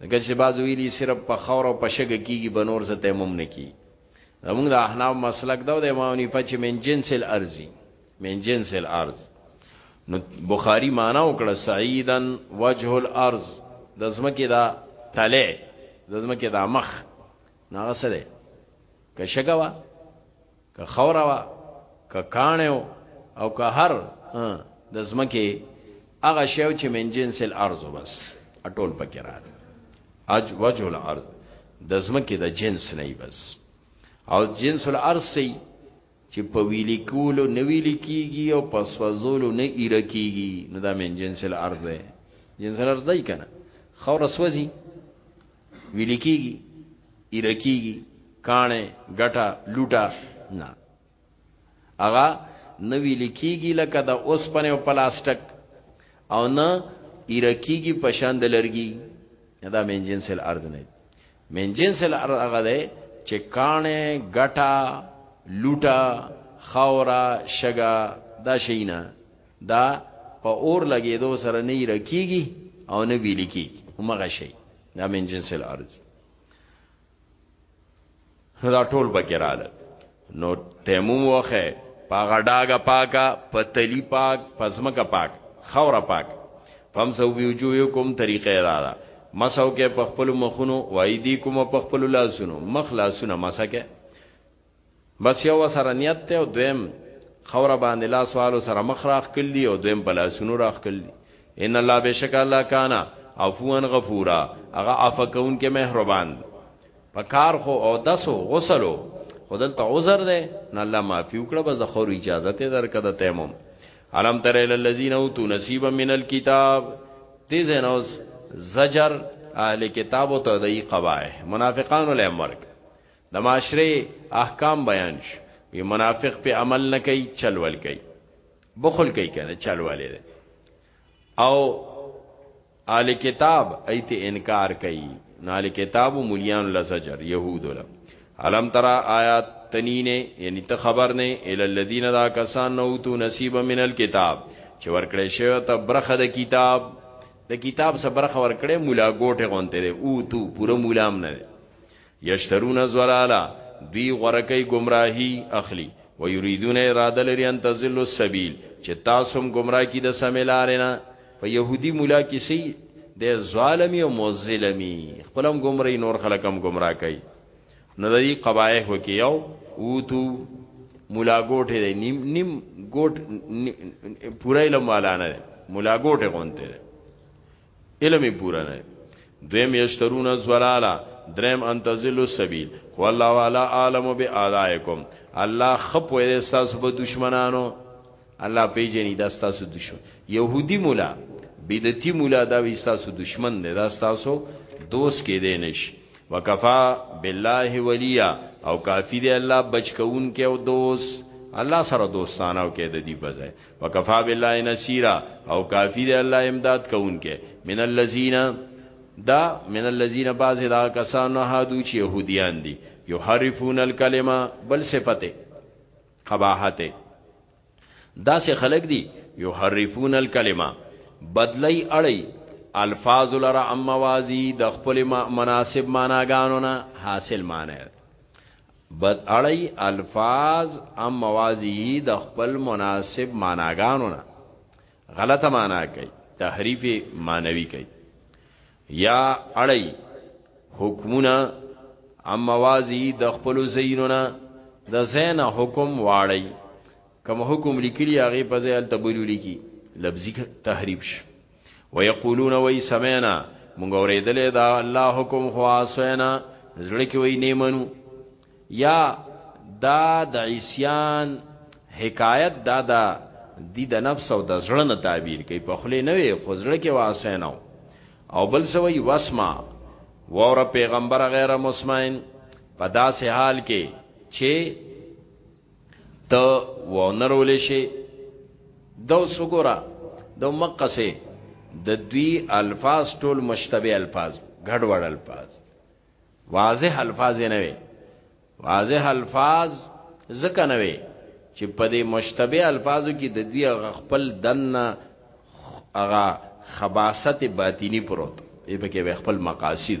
دغه چې باز ویلی صرف په خور او په شګ کېږي بنور زه تیمم نه کی زمونږ د احناف مسلک دا د امام نفع چې من جنس الارضی من جنس الارض نو بخاری معنا وکړه سعیدن وجه الارض د زمکه دا تله د زمکه دا مخ ناغه سره که شګوا که خوروا که کانو او که هر د زمکه هغه شیو چې من جنس الارض بس اټول پکې را اج وجه الارض د زمکه د جنس نه بس او جنس الارض سي چې په ویلي کولو نه ویلي کیږي او په سوځولو نه ایره کیږي نو دا من جنس الارض دی جنس الارض دی کنه خاور سوځي ویلي کیږي ایره کیږي کانه ګټه لوټه نه اغا نه ویلي کیږي لکه د اوسپنه او پلاستیک او نه ایره کیږي په شان د لرګي دا من جنس الارض نه من جنس الارض هغه دی چې کانه ګټا لوټا خاورا شګا دا شینا دا په اور لګیدو سره نه رکیږي او نه ویل کیږي همغه شی دا من جنس الارض نو دا ټول بګی رااله نو تیموم وخه پاغه ډاګه پاکا پتلی پاک پزمکه پاک خوره پاک فمسو بیوجوهکم طریقه دا ده مسو کې په خپل مخونو وایدی کوم په خپل لاسونو مخ لاسونه مسکه بس یو سره نیت ته دویم خوره باندې لاس والو سره مخ راخ کلی او دویم په لاسونو راخ کلی ان الله بشک الله کانا عفوا غفورا هغه عفو کون کې مهربان پکار خو او دسو غسلو خودل ته عذر ده نه الله معافي وکړه بس د خور اجازه ته درکده تیمم علم تر ال الذين اوتوا نصيبا من الكتاب دې زنوس زجر اهل کتاب او ته دی قبای منافقان له مرګ د معاشره احکام بیان شي وی منافق په عمل نه کوي چلول کوي بخل کوي کنه چلول دی او آل کتاب ایت انکار کوي نو آل کتاب مليان لزجر يهود له علم ترى آیات تنینه یعنی ته خبر نه ال الذين دا کسان نو تو نصیب من الكتاب چې ورکړې شوی ته برخه د کتاب د کتاب سره برخه ورکړې مولا ګوټه غونته دی او تو پوره مولام نه یشترون ضلالا دوی غوره کوي گمراهی اخلي و یریدون اراده لري ان تزل السبیل چې تاسو هم گمراه کی د سمیلارنه په يهودي مولا کې سي د ظالمي او مزلمي خپلم گمراه نور خلکم گمراه کوي نو د دې قبایح وکي یو او تو مولا ګوټه دی نیم نیم ګوټ پوره علم والا نه مولا ګوټه غونته علم یې پوره نه دویم یشترون الزلالا دریم انتزل السبیل خو الله والا عالم باعدائکم الله خپو دې تاسو په دشمنانو الله پیجنې دا تاسو دشمن يهودي مولا بدعتي مولا دا وي تاسو دشمن نه دا تاسو دوست کې دې نش وکفا بالله ولیا او کافی دې الله بچکون کې او دوست الله سره دوستانه او کې د دې بځای وکفا بالله نصيرا او کافی دی الله امداد کوونکې من الذين دا من الذين بعض دا کسان هادو چې يهوديان دي يحرفون الكلمه بل صفته قباحت دا سه خلق دي يحرفون الكلمه بدلی اړي الفاظ لرا ام موازی د خپل مناسب معناګانو نه حاصل معنی بد اړی الفاظ ام موازی د خپل مناسب معناګانو نه غلطه معنا کوي تحریف معنوي کوي یا اړی حکمونه ام موازی د خپل زینو نه د زین حکم واړی کوم حکم لیکلی هغه په ځای التبولی لیکي لفظي تحریف شي ويقولون وي سمعنا مونږ اورېدلې دا الله حکم خو اسوینا زړه کې وي نه منو یا دا د عیسیان حکایت دا دا دی د نفس او د زړه نه تعبیر کوي په خله نه وي خو زړه کې واسوینا او بل سوي واسما وور پیغمبر غیر مسمعين په داسې حال کې چې ته ونرول شي دو سګورا دو مقصه د دوی الفاظ ټول مشتبه الفاظ ګډ وډ الفاظ واضح الفاظ نه وي واضح الفاظ ځکه نه وي چې په دې مشتبه الفاظو کې د دوی خپل دنه هغه خباست باطینی پروت ای پکې خپل مقاصد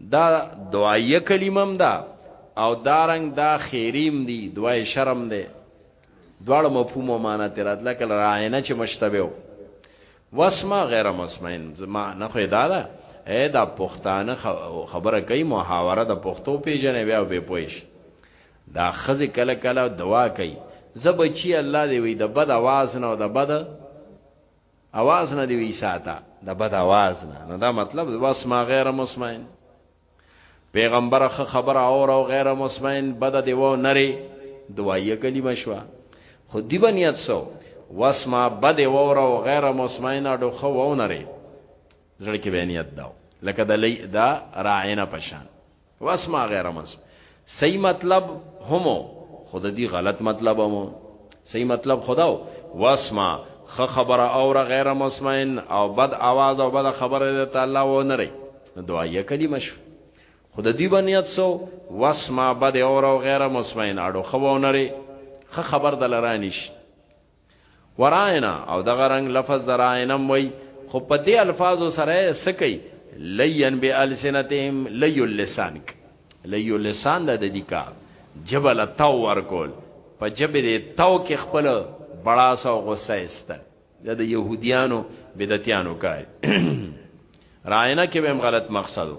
دا دعایه کلمم دا او دارنګ دا خیریم دی دعای شرم دی دواړه مفهوم او معنا تر اتل کله راینه چې مشتبه واسما غیر مسمعين زما نه خو دا ده اے دا پښتانه خبره کوي محاوره د پښتو پیژنې بیا به پويش دا خزه کله کله دوا کوي زبچی الله دی وی د بد आवाज نه او د بد اواز نه دی وی ساته د بد اواز نه نو دا مطلب د واس ما غیر مسمعين پیغمبر خ خبر اور او غیر مسمعين بد دی و نری دوایه کلمه شو خو دی بنیت سو واس ما بد اور او غیر مسمعين اډو خو و نری زړه کې بنیت داو لکه د لې دا راعینه پشان واسمع غیر مس صحیح مطلب همو خود دی غلط مطلب همو صحیح مطلب خداو واسمع خ خبر اور غیر مسمعن او بد आवाज او بد خبره د تعالی و نه ری دعایه کلمه شو خود دی بنیت سو واسمع بد اور او غیر مسمعن اړو خو و نه ری خ خبر دلرانیش وراینا او دغه رنگ لفظ دراینم وای خو په دې الفاظو سره سکی لین به السنتهم لی اللسان لی اللسان د دې کار جبل تو ورکول په جبه دې تو کې خپل بڑاس او غصه استل دا د يهوديانو بدعتيانو کار راینا کې به غلط مقصدو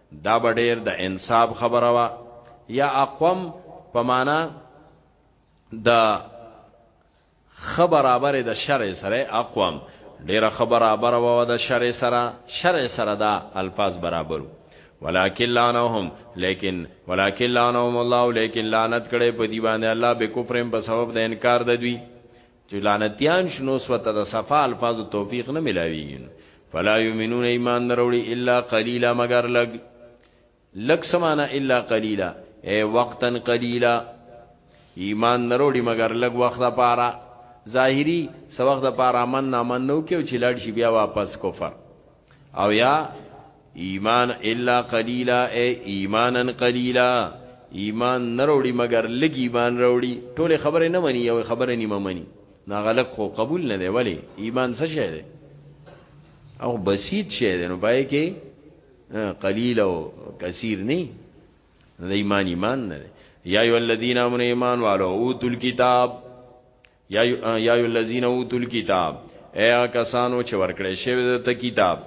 دا به ډیر د انصاف خبره وا یا اقوم په معنا د خبرابر د شرع سره اقوم ډیره خبرابر و د شرع سره شرع سره دا الفاظ برابرو ولکن لعنهم لیکن ولکن لعنهم الله لیکن لعنت کړي په دی باندې الله به کفرم په سبب د انکار د دوی چې لعنتیان شنو سوته د صفا الفاظ توفیق نه ملاویږي فلا یمنون ایمان نروړي الا قلیلا مگر لګ لګ سمانا الا قلیلا اے وقتا قلیلا ایمان نروړي مگر لګ وخت لپاره ظاهری سو وخت لپاره من نه من نو کې چې لړ شي بیا واپس کفر او یا ایمان الا قلیلا ای ایمانا قلیلا ایمان نه وروړي مګر لږ ایمان وروړي ټول خبره نه مني یو خبره نیمه مني ناغلق خو قبول نه دی ولی ایمان څه شی دی او بسیط شی دی نو پای کې قلیل او کثیر نه دی ایمان ایمان نه دی یا ایو الذین امنوا ایمان والو اوتل کتاب یا یا الذین اوتو الكتاب اے کسانو چې ورکړې شوی د ته کتاب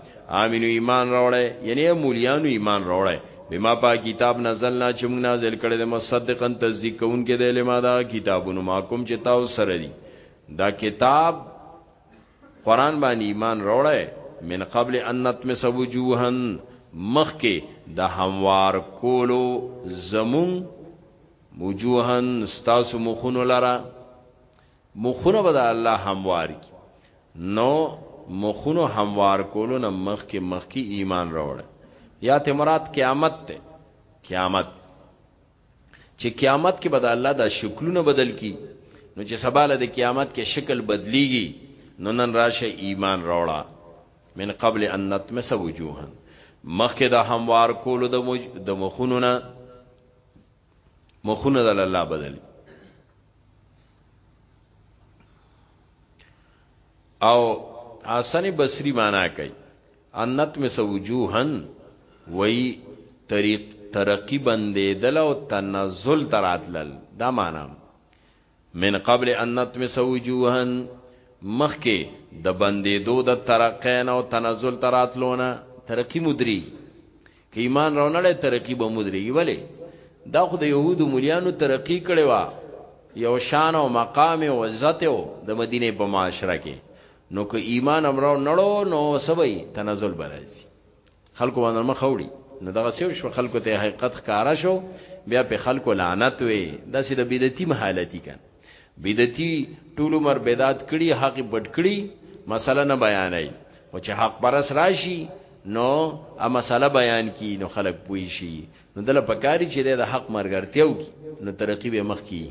امینو ایمان راوړې یعنی مولیانو ایمان راوړې بما پا کتاب نزلنا چې موږ نازل کړي د مصدقا تصدیق کوونکې د علم دا کتابونو ما کوم چې تاسو سره دي دا کتاب قران باندې ایمان راوړې من قبل ان نتمس وجوها مخکې د هموار کولو زمون وجوها ستاسو مخونو لرا مخونه به د الله هموار کی نو مخونو هموار کولو نه مخ کې مخ کې ایمان راوړ یا ته مراد قیامت ته قیامت چې قیامت کې به د الله د شکلونه بدل کی نو چې سباله د قیامت کې شکل بدلیږي نو نن راشه ایمان راوړه من قبل ان نتمس وجوها مخکې د هموار کولو د مخونو نه مخونه د الله بدلی او حسن بصری معنا کوي انت می سوجوهن وای طریق ترقی بندې دل او تنزل تراتلل دا معنا من قبل ان نطمس وجوها مخکې د بندیدو د ترقین او تنزل تراتلونه ترقی مدری که ایمان راونړی ترقی به مدری ولی دا خو د یهودو مليانو ترقی کړي وا یو شان او مقام او عزت او د مدینه په معاشره کې نو که ایمان امرو نړو نو سبي تنزل برازي خلکو باندې مخ وړي نو دغه سیو شو خلکو ته حقیقت ښکارا شو بیا په خلکو لعنت وي دا سې د بدعتي محالتي کن بدعتي ټول عمر بدعت کړي حق پټ کړي مسله نه بیانای او چې حق پرس راشي نو ا مسله بیان کی نو خلک پوي شي نو دله پکاري چې د حق مرګرتیو کی نو ترقی به مخ کی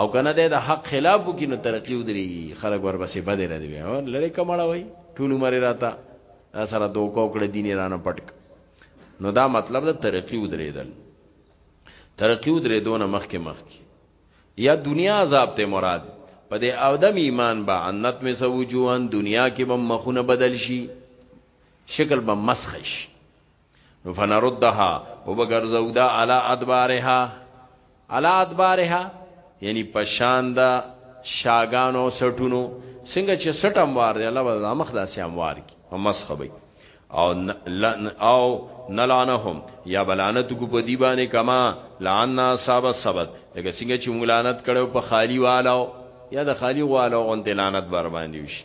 او کنه د حق خلاف کی نو ترقی ودري خلک ورپسې بده نه دی لری کمړه وای ټول عمر راته دا سره دوکه وکړه دین ایران پټک نو دا مطلب د ترقی ودریدل ترقی ودریدونه مخکې مخکې یا دنیا عذاب ته مراد په دې او دم ایمان با انت می سوجوان دنیا کې به مخونه بدل شي شکل به مسخش نو فنردها وبګرځو دا علا ادبارها علا ادبارها یعنی پشان دا شاګانو سټونو څنګه چې سټم وار دی الله به مخ داسې اموار کی مسخه وي او او نلعنهم یا بلانت کو په دی باندې کما لعنا صاحب سبت لکه څنګه چې مولانت کړو په خالی والو یا د خالی والو غونډه لعنت بر باندې وشي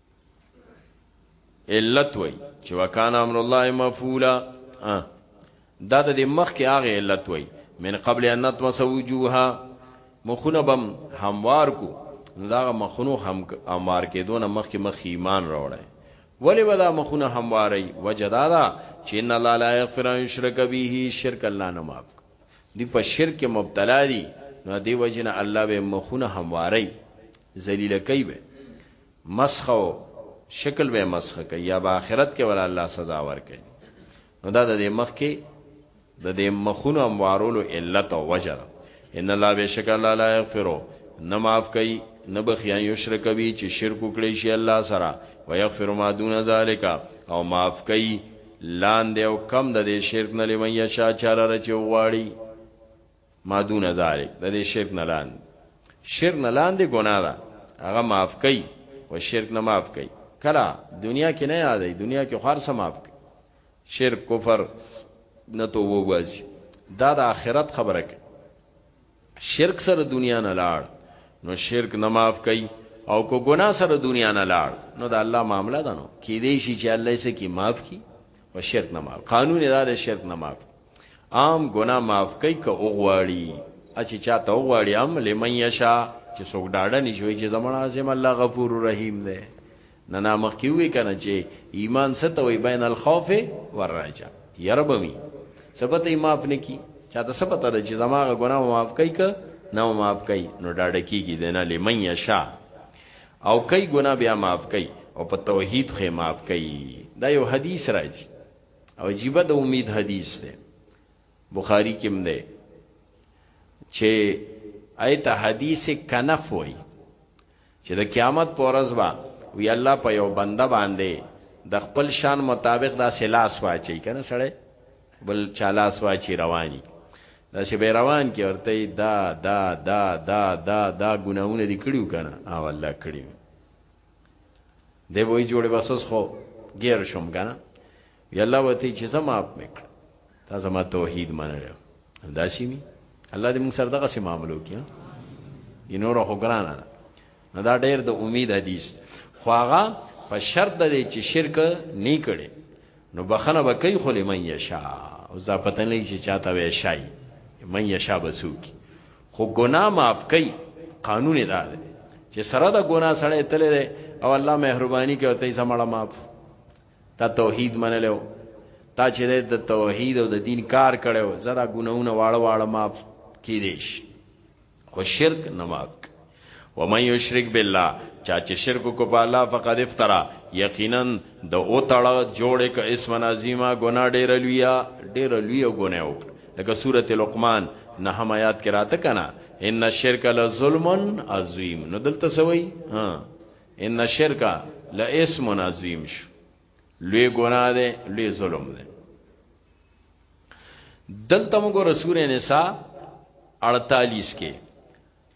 علت وای چې وکانه امر الله مفعولا دا د مخ کې هغه علت وای من قبل ان نتمس وجوها مخونه بم هموار کو دا مخونو هم امار کې دون مخ کې مخ ایمان راوړی ولی ودا مخونه همواری وجدادا چې ان الله لا یغفر ان یشرک به شرک الله نه معاف دی په شرک مبتلا دی نو دی وجنه الله به مخونه همواری ذلیل کوي مسخ او شکل به مسخ کوي یا به آخرت کې ول الله سزا ورکړي نو دا د مخ کې د دې مخونو اموارولو علت او وجه ان الله بشک الله لا یغفرو نه معاف کوي نه بخیان یو شرک وی چې شرک وکړي شي الله سره و یغفر ما دون ذالک او معاف کوي لاندې او کم د دې شرک نه لمن یشا چاله رچو غواړي ما دون ذالک د دې شرک نه لاندې شرک نه لاندې ګناه ده هغه معاف کوي خو شرک نه معاف کوي کله دنیا کې نه یادې دنیا کې خار سم معاف کوي شرک کفر نه تو وباسي دا د آخرت خبره کوي شرک سره دنیا نه لاړ نو شرک نه معاف کوي او کو ګناه سره دنیا نه لاړ نو د الله معاملې ده نو کې دې شي چې الله یې سکی معاف کی او شرک نه معاف قانون دا د شرک نه معاف عام ګناه معاف کوي که وغواړي اچي چاته وغواړي هم لمن یشا چې څوک ډاډه نشوي چې زمونږ عظیم الله غفور رحیم دی نه نامخ کیوي کنه چې ایمان ستوي بین الخوف والرجا یربمی سبت یې معاف نکي چاته سبت ده چې زماغه ګناه معاف کوي که نه معاف کوي نو ډاډه کیږي د نه لمن یشا او کوي ګناه بیا معاف کوي او په توحید خې معاف کوي دا یو حدیث راځي او عجیب د امید حدیث ده بخاری کې مده چې ایت حدیث کنف وای چې د قیامت پر ورځ با وی الله په یو بنده باندې د خپل شان مطابق دا سلاس واچي کنه سړی بل چالاس واچي رواني دا چې به روان کې ورته دا دا دا دا دا دا ګناونه دي کړیو کنه او الله کړیو دی وای جوړې بسوس خو غیر شوم کنه یا الله وتی چې زما اپ میک تا زما توحید منل دا شي می الله دې موږ سره دغه سي معاملو کې یې نور خو ګران نه نه دا ډېر د امید حدیث خو هغه په شرط د چې شرک نه کړي نو بخنه به کوي خو لمن یشا او ځا پته نه چې چاته وي شای من یشا بسوکی خو ګناه معاف کوي قانون دا دی چې سره د ګناه سره تللی دی او الله مهرباني کوي ته یې سمړه معاف تا توحید منلو تا چې د توحید او د دین کار کړو زړه ګناونه واړه واړه معاف کیدیش خو شرک نه معاف ومن یشرک بالله چا چې شرک کو په الله فقد افترا یقینا د او تړه جوړه ک اسم عظیما ګنا ډیر لویا ډیر لویا ګنا وک لکه سوره لقمان نه هم آیات کې راته کنا ان الشرک لظلم عظیم نو دلته سوی ها ان الشرک لاسم عظیم شو لوی ګنا ده لوی ظلم ده دلته موږ رسول نساء 48 کې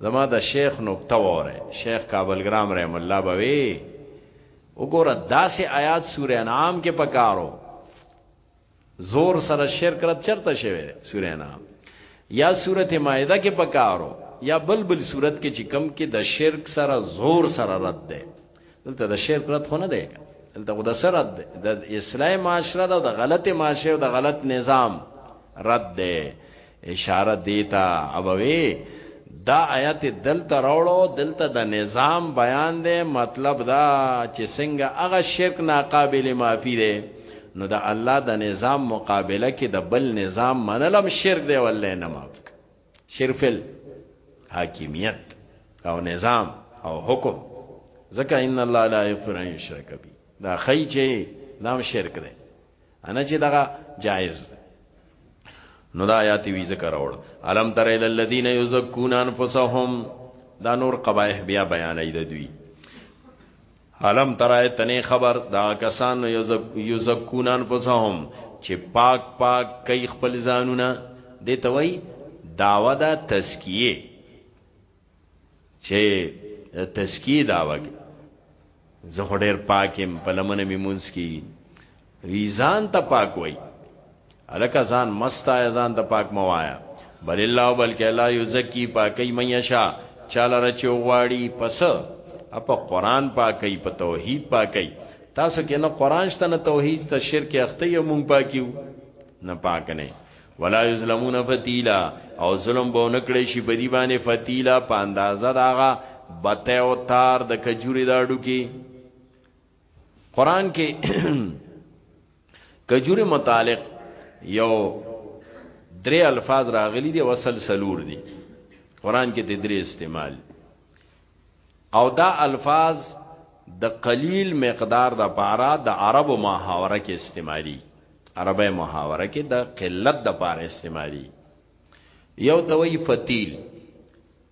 زما د شیخ نقطه وره شیخ کابلګرام رحم الله بوي وګوره داسې آیات سوره انعام کې پکارو زور سره شرک رد چرته شوی سوره انعام یا سوره مائده کې پکارو یا بلبل صورت کې چې کم کې د شرک سره زور سره رد ده دلته د شرک رد خو نه دی دلته خو د سر رد دی د اسلام معاشره ده او د غلط معاشره او د غلط نظام رد دی اشاره دیتا ابوي دا آیت دلته راوړو دلته د نظام بیان دی مطلب دا چې څنګه هغه شرک ناقابل معافي دی نو د الله د نظام مقابله کې د بل نظام منلم شرک دی ولې نه معاف صرف الحاکمیت او نظام او حکم ځکه ان الله لا یغفر ان یشرک به دا خی چې نام شرک دی انا چې دا جایز دی نو دا آیات وی ذکر اور علم تر ال الذین یزکون انفسهم دا نور قبایح بیا بیان اید دوی علم ترای تنه خبر دا کسان یزکون انفسهم چې پاک پاک کوي خپل ځانونه د توي داوا دا تزکیه چې تزکیه داوا زه ډېر پاکم په لمنه میمونس کی وی ځان ته پاک وای الکه ځان مستا یا ځان ته پاک موایا بل الله بلک الله یزکی پاکی میشا چاله رچ غواړي پس په قران پاکی په توحید پاکی تاسو کې نه قران شته نه توحید ته شرک اخته یو مونږ پاکیو نه پاک نه ولا یظلمون فتیلا او ظلم به نکړي شي په دی باندې فتیلا په اندازه داغه بته او تار د کجوري داړو کې قران کې کجوري متعلق یو درې الفاظ راغلي دي وصل سلور دي قران کې د درې استعمال او دا الفاظ د قلیل مقدار د پاره د عربو محاوره کې استعمالي عربه محاوره کې د قلت د پاره استعمالي یو توي فتیل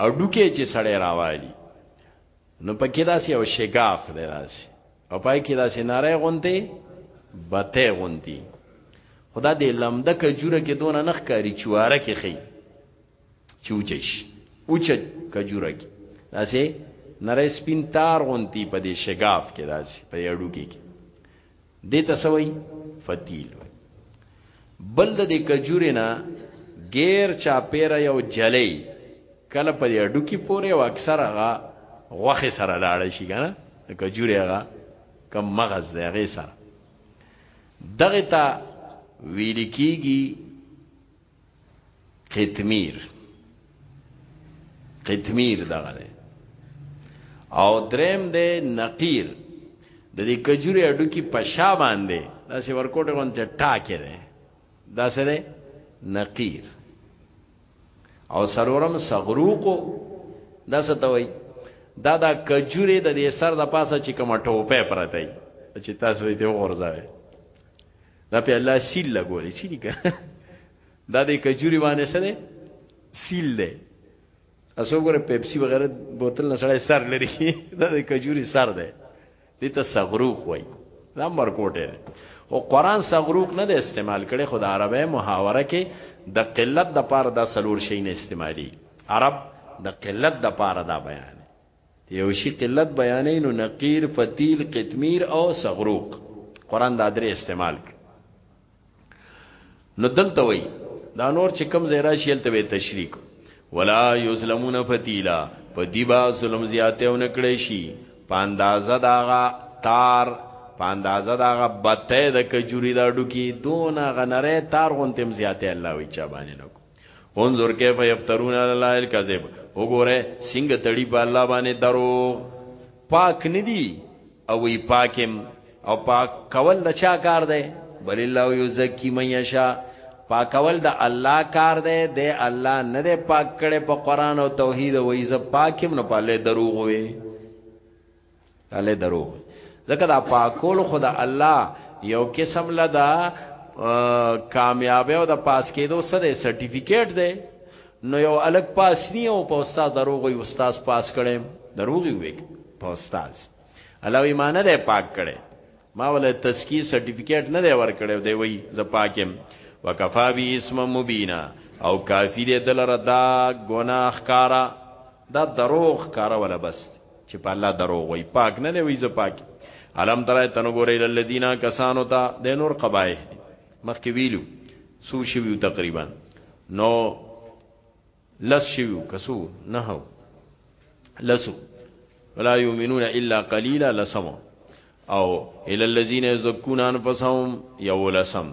او ډوکې چې سړی راوالي نو پکې داسې او شګاف دی داسې او پای کې داسې ناره غونتی بته غونتی خدا دې لمده کجوره کې دونه نخ کاری چواره کې خي چوچش اوچ کجوره کې داسې نره سپین تار غونتی په دې شګاف کې داسې په یړو کې کې دې ته سوي فتیل وای بل د کجورې نه غیر چا پیره یو جلې کله په اډو کې پورې او اکثر هغه غوخه سره لاړ شي کنه د کجورې هغه کم مغز دی هغه سره دغه ته ویل کیږي قطمیر قطمیر دغه دی او دریم دی نقیر د دې کجوري اډو کې پشا باندې دا سی ورکوټ غونته ټاکه دی دا سره نقیر او سرورم سغروقو دا ستوي دا دا کجوري د دې سر د پاسه چې کومه ټوپه پرته چې تاسو دې وغورځوي دا په الله سیل لګولې چی دي دا د کجوري باندې سره سیل دی اسو ګره پیپسی وغیرہ بوتل نه سړی سر لري دا د کجوري سر دی دې ته صغروق وای دا مرکوټه دی او قران صغروق نه دی استعمال کړي خو د عربی محاوره کې د قلت د پاره دا سلور شي نه استعمالي عرب د قلت د پاره دا بیان یو شي قلت بیانې نو نقیر فتیل قتمیر او سغروق قران دا درې استعمال کړ نو دلته وای دا نور چې کم زیرا شیل ته تشریک ولا یظلمون فتیلا په دی با ظلم زیاته ونه کړی شي پاندازه داغه تار پاندازه داغه بته د کجوري دا ډکی دون غنره تار غونتم زیاته الله وی چا باندې نکو انظر کیف یفترون علی الله الکذب وګوره څنګه تړي په الله باندې دروغ پاک ندی او وی پاکم او پاک کول د چا کار دی بل الله یزکی من یشا پاکول د الله کار دی د الله نه دی پاک کړي په قران او توحید او ایزه پاکم نه پاله دروغ وي الله درو ځکه دا پاکول خدا الله یو قسم لدا کامیابی او د پاس کېدو سره سرټیفیکیټ دی نو یو الګ پاس نی او په استاد دروغي استاد پاس کړي دروغي وې په استاد الله ایمانه ده پاک کړي ما ولې تزکی سرټیفیکیټ نه دی ور کړو دی وای ز پاکم وکفا بی اسم مبینا او کافی دې دلر دا ګناه کارا دا دروغ کاره ولا بس چې په الله دروغ وای پاک نه دی وای ز پاک علم درای تنو ګورې للذین کسانو ته د نور قبایح مخکې ویلو سو شویو تقریبا نو لس شویو کسو نه هو لسو ولا یؤمنون الا قلیلا لسم او الی الذین یزکون انفسهم یولسم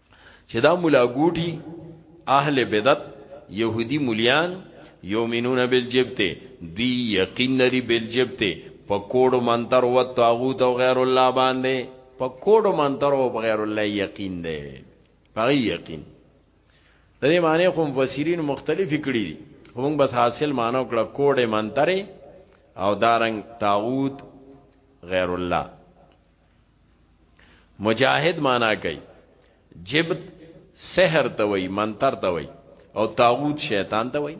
چې دا مولا ګوټي اهل بدعت يهودي مليان يومنون بالجبت دی یقین لري بالجبت په کوډ منتر او طاغوت او غیر الله باندې په کوډ منتر او غیر الله یقین دی پغی یقین د دې معنی خو مفسرین مختلفی کړي دي موږ بس حاصل معنی کړه کوډ منتر او دارنګ طاغوت غیر الله مجاهد معنا کوي جبت سحر ته وای منتر ته وای او طاغوت شیطان ته وای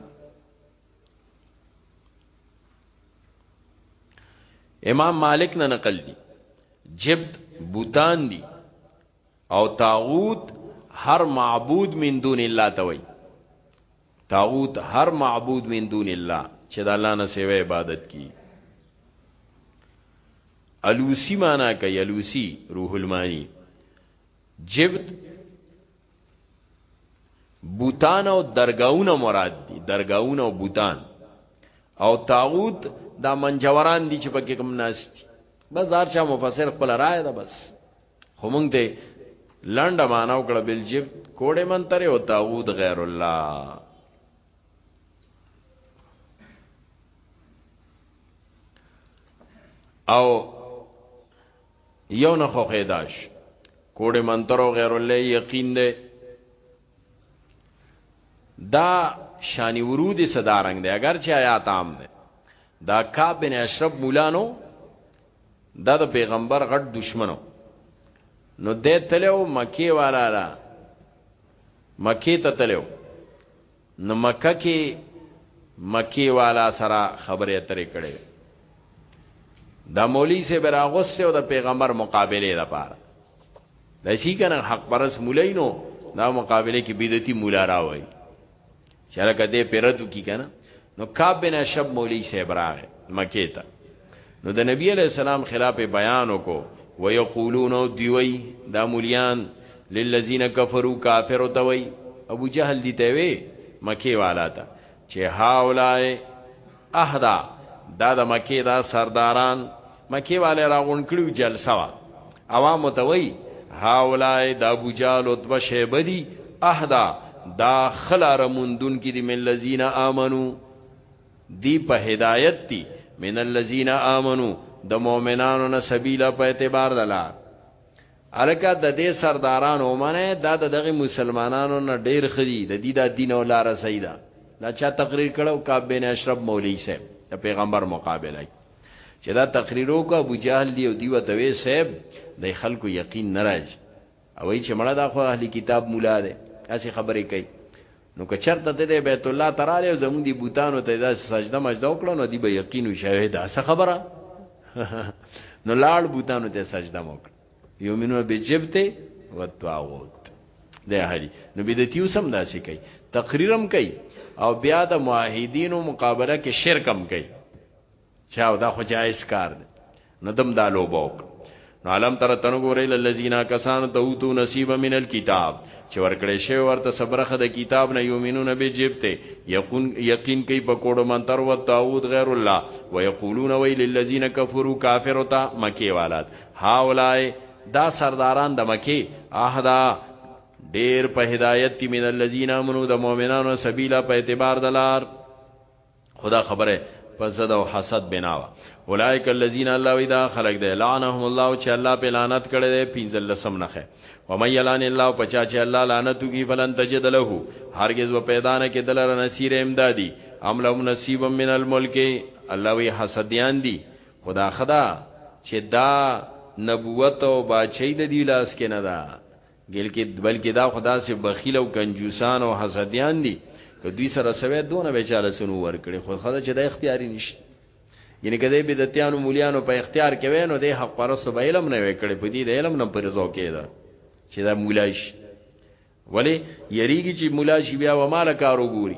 امام مالک نه نقل دي جبت بوتان دي او طاغوت هر معبود من دون الله ته وای طاغوت هر معبود من دون الله چې د الله نه سیوه عبادت کی الوسی معنا کوي الوسی روح المانی جبت بوتان او درگاونه مراد دي درگاونه او بوتان او طاغوت دا منجوران دي چې پکې کوم ناشتي بس دار چا مفسر خپل رائے ده بس خو مونږ ته لنډه معنا وکړه بل جیب کوډه منتره او تاغوت غیر الله او یو نه خو خیداش کوډه منتره او غیر الله یقین ده دا شانی ورود صدارنګ ده اگر چې آیات عام ده دا کعب بن اشرف مولانو دا د پیغمبر غټ دشمنو نو د تلو مکی والا لا مکی ته تلو نو مکه کې مکی والا سره خبرې اترې کړې دا مولوی سے براغوسته او د پیغمبر مقابله لپاره د شي کنه حق پرس مولای نو دا مقابله کې بدعتي مولا راوي چېرې کده پیردو کی کنه نو کعب بن اشرف مولوی صاحب راغی مکه ته نو د نبی علی السلام خلاف بیان وکړو ويقولون دوی دا مولیان للذین کفروا کافر توي ابو جهل دی ته وی مکه والا ته چې هاولای احدا دا د مکې دا سرداران مکې والے راغون کړیو جلسه وا عوام ته وای هاولای د ابو جال او د شیبه دی احدا دا خلار مندون کې دی من الذين امنو دی په هدایت دی من الذين امنو د مؤمنانو نه سبیلا په اعتبار دلار الکه د دې سرداران ومنه دا د دغه مسلمانانو نه ډیر خدي د دې د دین او لار سیدا دا چا تقریر کړو کعب بن اشرف مولوی صاحب د پیغمبر مقابله چې دا تقریر وکړ ابو جهل دی او دی وته وی صاحب د خلکو یقین ناراض او چې مړه دا خو اهلی کتاب مولا دی اسی خبرې کوي نو که چرته ته د بیت الله تراله زمون دی بوتانو ته دا سجده مجده وکړو نو دی به یقین شوه دا څه خبره نو لاړ بوتانو ته سجده وکړه یومنو به جبته و طاغوت ده هری نو بدعتیو سم داسې کوي تقریرم کوي او بیا د موحدینو مقابله کې شرکم کوي چاو دا خو جایز کار دی نو دم دا لوبه وکړه نو علم تر تنو ګورې للذین کسان ته اوتو نصیب من الكتاب چې ورکړې شی ورته صبرخه د کتاب نه یومنون به جبته یقین یقین کوي په کوډو من تر و تعود غیر الله ويقولون ویل للذین کفروا کافر تا مکی والات هاولای دا سرداران د مکی احدا ډیر په هدایت کې من الذین امنو د مؤمنانو سبیلا په اعتبار دلار خدا خبره په زد او حسد بنا وا اولایک الذین الله وی دا خلق دی لعنهم الله چې الله په لعنت کړي دی پینځل لسم نخه و مې یلان الله پچا چې الله لعنت کی فلن تجد له هرگز و پیدا نه کې دلر نصیر امدادی ام لهم نصیب من الملک الله وی حسدیان دی خدا خدا چې دا نبوت او باچې د دی لاس کې نه ده بلکې بلکې دا خدا سي بخیل او کنجوسان او حسدیان دي که دوی سره سوي دونه به چاله سنو ور کړی خو خدا چې د اختیاري نشي ګینه کده بدعتانو مولیانو په اختیار کې وینو د حق پرسو به علم نه وکړي په دې د علم نه پرځو کېده چې دا مولاش ولی یریږي چې مولاش بیا و مال کارو ګوري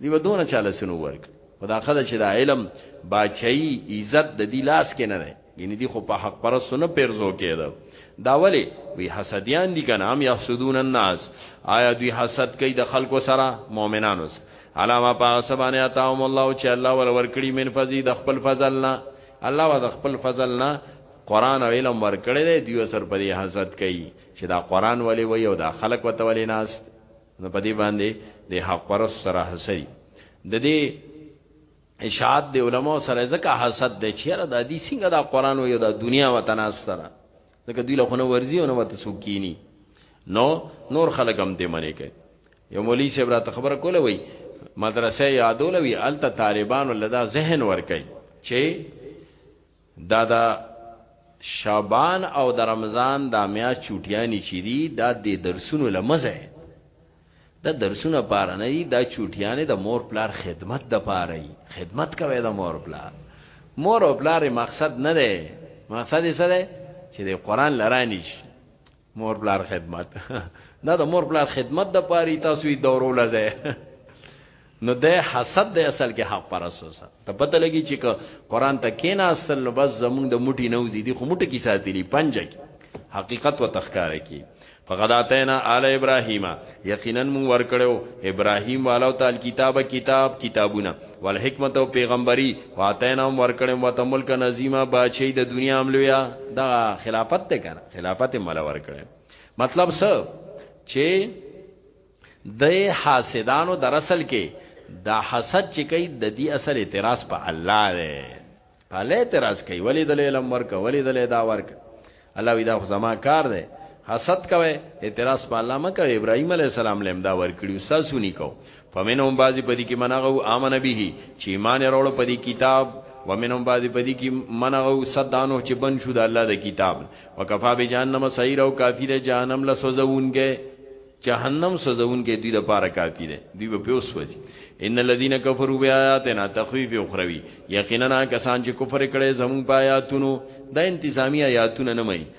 دی به دونه چاله سنو ورک خدا خدا چې دا علم باچئی عزت د دی لاس کې نه نه یعنی دی خو په حق پر سن پیرزو کېده دا ولی وی حسدیان دي کنه هم یحسدون الناس آیا دوی حسد کوي د خلکو سره مؤمنانو سره علامه پاک سبحانه اتاهم الله چې الله ول ورکړي من فضل د خپل فضلنا الله ول خپل فضلنا قران او علم ورکړي دی دوی سر په حسد کوي چې دا قران ولی وي او دا خلک وتولیناست نو په دې باندې د حق پرس سره حسدي د دې اشاعت د علماء سره ځکه حسد دی چې را د دې څنګه د قران او د دنیا وتناستره ځکه دوی له خونه ورزي او نو ورته سوکینی نو نور خلک هم دې منې کوي یو مولوی صاحب را خبر کوله وی مدرسې یادولوي الته طالبانو لدا ذهن ور کوي چې دا د شعبان او د رمضان دا میاشت چوټیانی چې دي دا د درسونو لمزه دا درسونه پاره نه دي دا چوټیانه د مور پلار خدمت د پاره ای خدمت کوي د مور پلار مور او پلار مقصد نه دی مقصد یې سره چې د قران لرانی شي مور پلار خدمت دا د مور پلار خدمت د پاره تاسو یې دورو لځه نو د حسد د اصل کې حق پرسوسه ته پته لګی چې قرآن ته کینا اصل نو بس زمونږ د موټي نوځي دي خو موټي کې ساتلی پنځه کې حقیقت و تخکار کې فقد اتینا آل ابراهیم یقینا مون ورکړو ابراهیم والو تعالی کتابه کتاب کتابونه ول حکمت او پیغمبري واتینا ورکړم وتملک نظیما بچی د دنیا عملویا دا خلافت ته کنه خلافت مل ورکړي مطلب څه چې د حاسدانو در اصل کې دا حسد چې کوي د دې اصل اعتراض په الله دی په الله اعتراض کوي ولې د علم ورک ولې د دا ورک الله وی دا خو زما کار دی حسد کوي اعتراض په الله مکه ابراهيم عليه السلام لم دا ورکړي ساسونی کو فمنهم بعضی پدی کی منغو امن به چې ایمان راول پدی کتاب ومنهم بعضی پدی کی منغو صدانو چې بن شو د الله د کتاب وکفا به جهنم سیر او کافی ده جهنم له سوزونګه جهنم سوزونګه دوی د پاره کافی ده دوی په پیوس وځي ان الذين كفروا بآياتنا تخويف اخروی یقینا کسان چې کفر کړي زمون پایاتونو د انتظامی آیاتونه نه مانی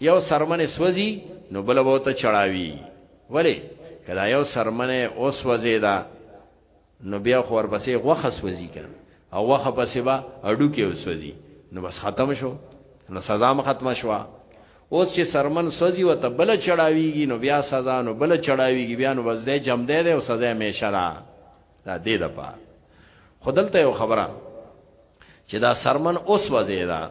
یو سرمنه سوځي نو بل به ته چړاوي ولی کدا یو سرمنه او سوځي دا نو بیا خو ورپسې غوخه سوځي کنه او غوخه پسې با اډو کې وسوځي نو بس ختم شو نو سزا م ختم شو اوس چې سرمن سوځي وته بل چړاويږي نو بیا سزا نو بل چړاويږي بیا نو وزده جمع ده او سزا همیشه را دا دې د پا خدلته یو خبره چې دا سرمن اوس وځي دا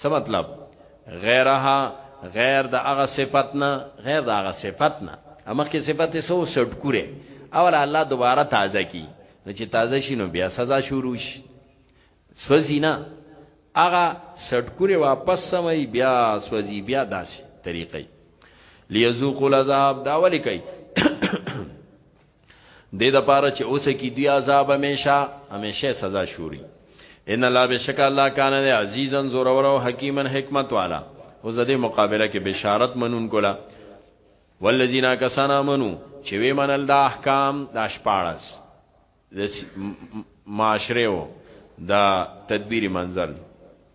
څه مطلب غیرها غیر د هغه صفت نه غیر د هغه صفت نه امخ کې صفت سو سټکوره اول الله دوباره تازه کی نو چې تازه شي نو بیا سزا شروع شي سوځي نه هغه سټکوره واپس سمي بیا سوځي بیا داسې طریقې ليذوقوا العذاب دا ولي کوي دې د پاره چې اوسه کې دی عذاب همیشه همیشه سزا شوري ان الله بشک الله کان عزیزا زور او حکیما حکمت والا او زده مقابله کې بشارت منون کولا والذین کسانا منو چې وی منل دا احکام د شپارس د معاشره او د تدبیر منزل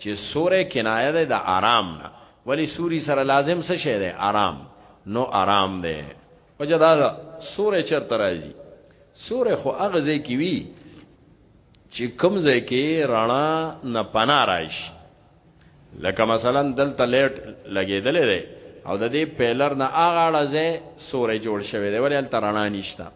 چې سوری کنایه دی د آرام نه، ولې سوري سره لازم څه شی دی؟ آرام، نو آرام دی. وجه دا ده سوری چرته راځي؟ سوری خو هغه ځای کې وي چې کوم ځای کې رڼا نه پنا راشي لکه مثلا دلته لیټ لګېدلې دی او د دې پیلر نه هغه اړه ځای سوری جوړ شوی دی ولې هلته رڼا نشته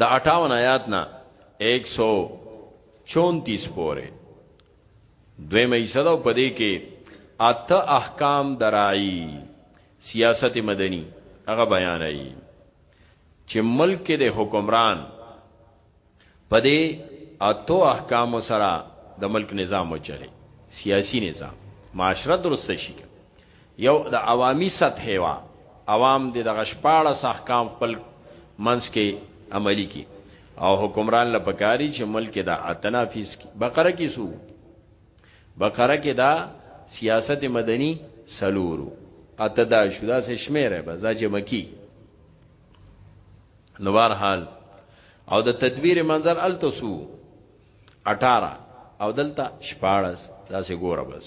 د 58 آیات نه 134 پورې دوی مې صدا په دې کې اته احکام درایي سیاست مدني هغه بیانایي چې ملک کې د حکمران په دې اتو احکام سره د ملک نظام وچلي سیاسی نظام معاشره درسته شي یو د عوامي سطحې وه، عوام دې دغه شپاړس احکام خپل منځ کې عملي کړي او حکمران له پکار دي چې ملک کې دا اته نافذ کړي. بقره کې څو وو؟ بقره کې دا سیاست مدني څلور وو، اته دا شو، داسې شمېره بس دا جمع کېږي. نو بهرحال او د تدبیر منظر هلته څو وو؟ اټاره او دلته شپاړس، داسې ګوره بس.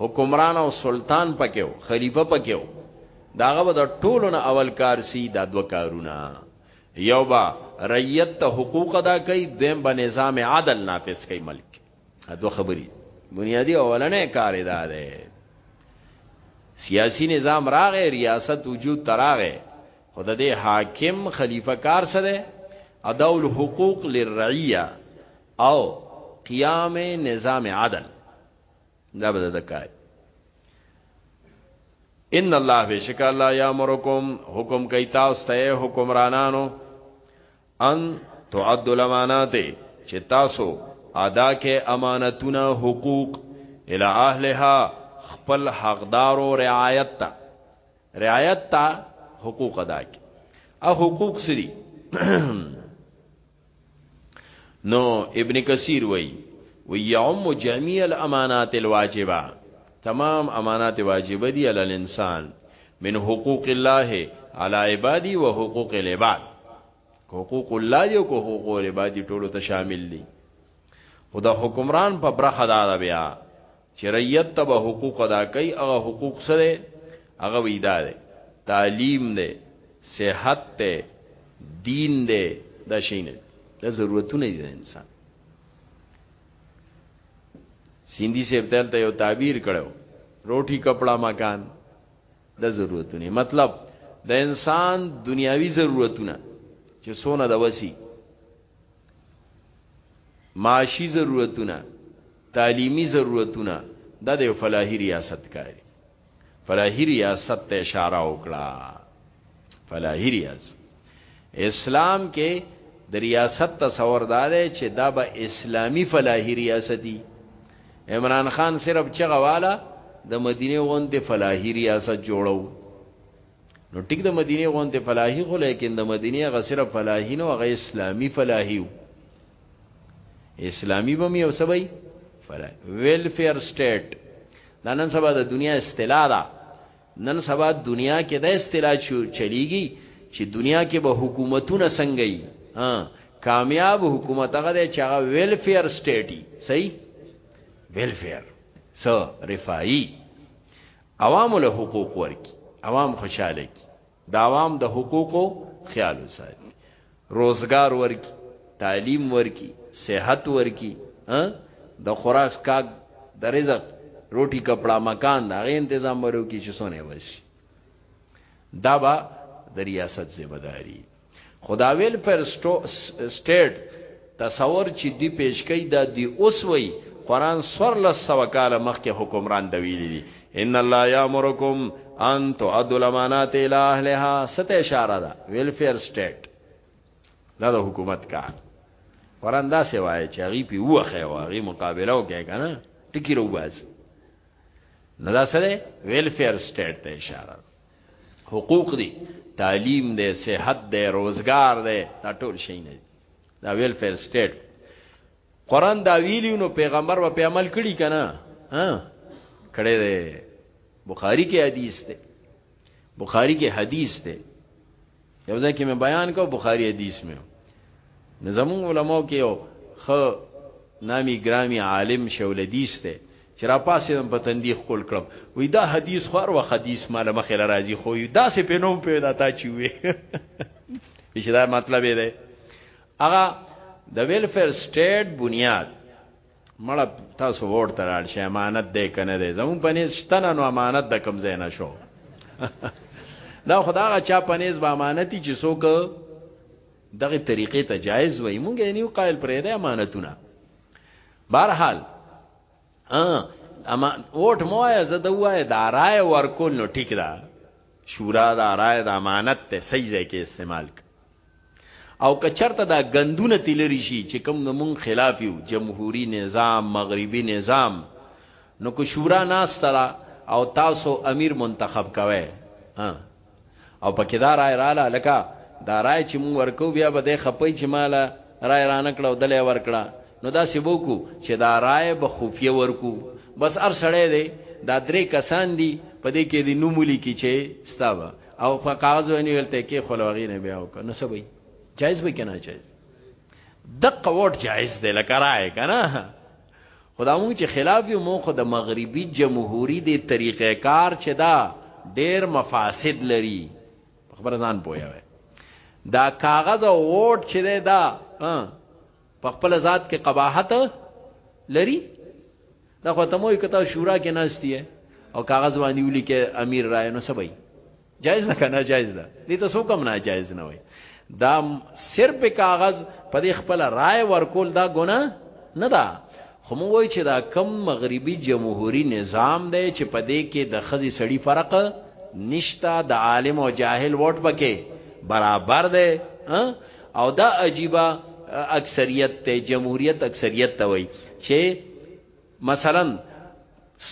حکمران او سلطان پکې او خلیفہ پکې او داغه به د ټولو نه اول کار سی دا دوه کارونه یو با رعیت ته حقوق ادا کوي دیم به نظام عدل نافذ کوي ملک دا دوه خبرې بنیادی اولنې کار ادا ده سیاسی نظام راغې ریاست وجود تراغې خود دې حاکم خلیفہ کار سره ادا الحقوق للرعیه او قیام نظام عدل دا به د کار ان الله بشک الله یامرکم حکم کوي تاسو ته حکمرانانو ان تعد الامانات چې تاسو ادا کې امانتونه حقوق الی اهلها خپل حقدار او رعایت ته رعایت ته حقوق ادا کې او حقوق سری نو ابن کثیر وی وی یعم جميع الامانات الواجبه تمام امانات واجبه دي علی الانسان من حقوق الله علی عبادی و حقوق العباد حقوق الله دی او حقوق العباد ټولو ته شامل دي خدا حکمران په برخه دا بیا چې رعیت ته به حقوق ادا کوي هغه حقوق څه دی هغه وی دا دی تعلیم دی صحت دی دین دی دا شي نه دا ضرورتونه دي انسان سیندی صاحب تل ته یو تعبیر کړو روټي کپڑا مکان دا ضرورتونه مطلب د انسان دنیاوی ضرورتونه چې سونه د وسی معاشي ضرورتونه تعلیمی ضرورتونه دا د فلاحي ریاست کاری فلاحي ریاست ته اشاره وکړه فلاحي ریاست اسلام کې د ریاست تصور دار چې دا به اسلامی فلاحي ریاستی عمران خان صرف چغواله د مدینه غوند فلاحي ریاست جوړو نو ټیک د مدینه غونته فلاحي خو لیکن د مدینه غ صرف فلاحي نو غ اسلامي فلاحي اسلامي بم یو سبي فلاحي ویلفیر سټیټ دا نن سبا د دنیا اصطلاح ده نن سبا دنیا کې د اصطلاح چلیږي چې دنیا کې به حکومتونه څنګه وي ها کامیاب حکومت هغه دی چې هغه ویلفیر سټیټي صحیح ویلفیر سو رفاهي عوام له حقوق ورکی عوام خوشاله کی د عوام د حقوقو خیال وساتي روزګار ورکی تعلیم ورکی صحت ورکی د خوراک کاک د رزق روټي کپڑا مکان دا غي تنظیم ورو کی چې سونه وشي دا با د ریاست ذمہ داری خدا ویل پر سټیټ تصور چې دی پیش کوي دا دی اوس وی قران سور لس سو کال مخکې حکمران د ویلي دي ان الله یامرکم ان تؤدوا الامانات الی اهلها ست اشاره ده ویلفیر سټیټ دا د حکومت کار قران دا سی وایي چې غي پی وخه او غي مقابله وکړي کنه ټکی رو باز نه دا سره ویلفیر سټیټ ته اشاره حقوق دي تعلیم دی صحت دی روزګار دی دا ټول شي نه دا ویلفیر سټیټ قران دا ویلی نو پیغمبر و په عمل کړي کنه ها کړي دی بخاری کې حدیث دی بخاری کې حدیث دی یو ځای کې مې بیان کو بخاری حدیث مې نه زمون علماو کې یو خ نامی ګرامی عالم شول حدیث ته چې را پاسې په تندې خپل کړم وې دا حدیث خور و حدیث مال مخې لراځي خو دا سه په نوم پیدا تا چی وې چې دا مطلب دی هغه د ویلفیر سټیټ بنیاد مړه تاسو ووټ ته لاړ شئ امانت دی که نه دی زمونږ په نیز شته نه نو امانت د کوم ځای نه شو دا خدا هغه چا په نیز به امانتي چې څوک دغه طریقې ته جایز وای مونږ یې نیو قائل پرې ده امانتونه بهرحال اما ووټ مو آیا زه د وای د رائے ورکول نو ټیک ده شورا د رائے د امانت ته صحیح ځای کې استعمال او که چرته دا غندونه تلری شي چې کوم نمون خلاف یو جمهوریت نظام مغربي نظام نو کو شورا ناس ترا او تاسو امیر منتخب کوي او پکې دا رائے رااله لکه دا رائے چې مون ورکو بیا به د خپي چې مال رائے رانکړه او دلې ورکړه نو دا سبو کو چې دا رائے به خفیه ورکو بس ار سړې دی دا درې کسان دي په دې کې د نومولي کې چې ستابه او په کاغذ ونی ولته کې خلوغی نه بیا وک نو سبي جایز به کنه چي د قوت جایز دی لکه راي کنه خدا مونږ چې خلاف یو مونږ د مغربي جمهوریت دی طریقې کار چې دا ډیر مفاسد لري خبر ځان پوي دا کاغذ او ووټ چې دا په خپل ذات کې قباحت لري دا خو ته موي کته شورا کې ناشتي او کاغذ باندې ولي کې امیر رائے نو سبي جایز ده کنه جایز ده دې ته څوک هم نه جایز نه وي دا صرف کاغذ په دې خپل رائے ورکول دا ګناه نه ده خو موږ وایو چې دا کوم مغربي جمهوري نظام دی چې په دې کې د ښځې سړي فرق نشته د عالم او جاهل ووټ پکې برابر دی او دا عجیبه اکثریت ته جمهوریت اکثریت ته وای چې مثلا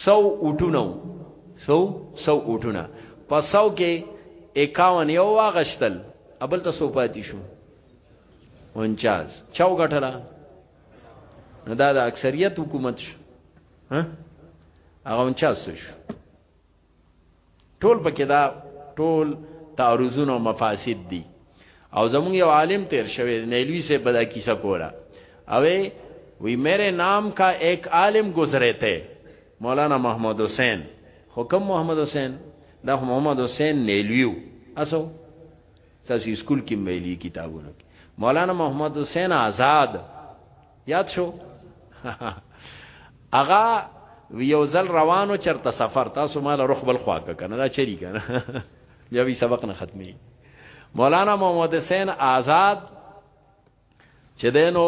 100 اوټونو 100 100 اوټونه په 100 کې 51 یو واغشتل ابل ته سو پاتې شو 49 چاو غټلا نو دا د اکثریت حکومت شو ها هغه 49 شو ټول پکې دا ټول تعرضونه او مفاسد دي او زمون یو عالم تیر شوی نیلوی سے بدا کیسه کولا اوی وی میرے نام کا ایک عالم گزرے تھے مولانا محمد حسین حکم محمد حسین دا محمد حسین نیلویو اسو تاسو اسکول کې ویلي کتابونو کې مولانا محمد حسین آزاد یاد شو اغا یو ځل روانو چرته سفر تاسو مال رخ بل خوا کنه دا چری کنه بیا وی سبق نه ختمي مولانا محمد حسین آزاد چې دینو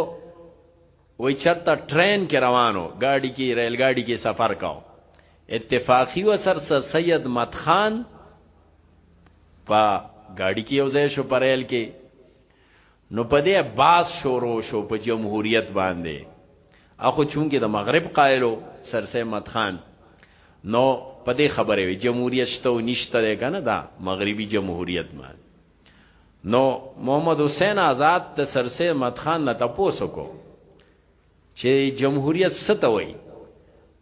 وای چرته ټرین کې روانو گاډي کې ریل گاډي کې سفر کاو اتفاقی و سر سر سید مدخان په گاډي کې یو ځای شو پر ریل کې نو په دې باس شورو شو په جمهوریت باندې اخو چونګې د مغرب قائلو سر سید مدخان نو په دې خبره وي جمهوریت شته او نشته ده کنه دا مغربي جمهوریت ما نو محمد حسین آزاد د سرسه مدخان نه تاسو کو چې جمهوریت ستوي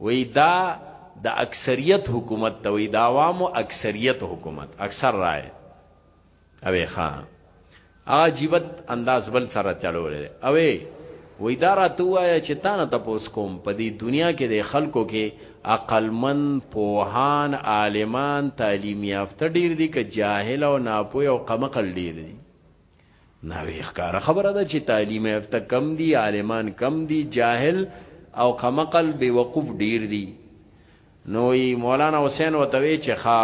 وې دا د اکثریت حکومت ته وي د عوامو اکثریت حکومت اکثر رائے اوې خان عجیبت انداز بل سره چلولې اوې وای دا راته وایه چې تا نه تپوس کوم په دې دنیا کې د خلکو کې عقلمن پوهان عالمان تعلیم یافته ډیر دي که جاهل او ناپوه او قمقل ډیر دي نه وی ښکار خبره ده چې تعلیم یافته کم دي عالمان کم دي جاهل او قمقل بی وقوف ډیر دي نو یی مولانا حسین وته وی چې ښا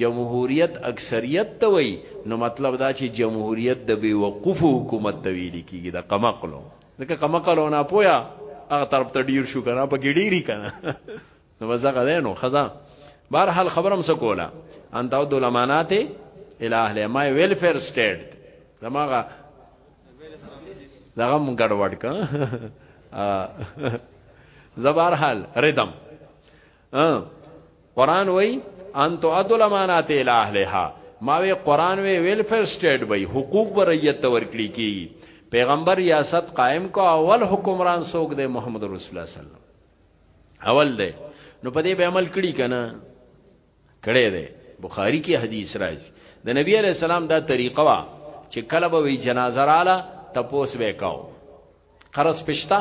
جمهوریت اکثریت ته وی نو مطلب دا چې جمهوریت د بی وقوف حکومت ته ویل کیږي د قمقلو ځکه قمقلو نه پویا هغه طرف ته ډیر شو کنه په ګډيري کنه نو وزغه ده نو خزا بهر حال خبرم سکولا انت او دلمانات اله له ما ویلفیر سټیټ دماغه دغه مونږ ګډوډ ک زبر حال ردم قران وای ان تو ادل امانات اله اهلها ما وی قران وی ویلفیر سټیټ وای حقوق بریت تور کړی کی پیغمبر ریاست قائم کو اول حکمران سوګ دے محمد رسول الله صلی الله علیه وسلم اول دے نو په دې به عمل کړی کنه کړی دی بخاری کې حدیث راځي د نبی علی السلام دا طریقه وا چې کله به وی جنازه رااله تپوس وکاو قرض پښتا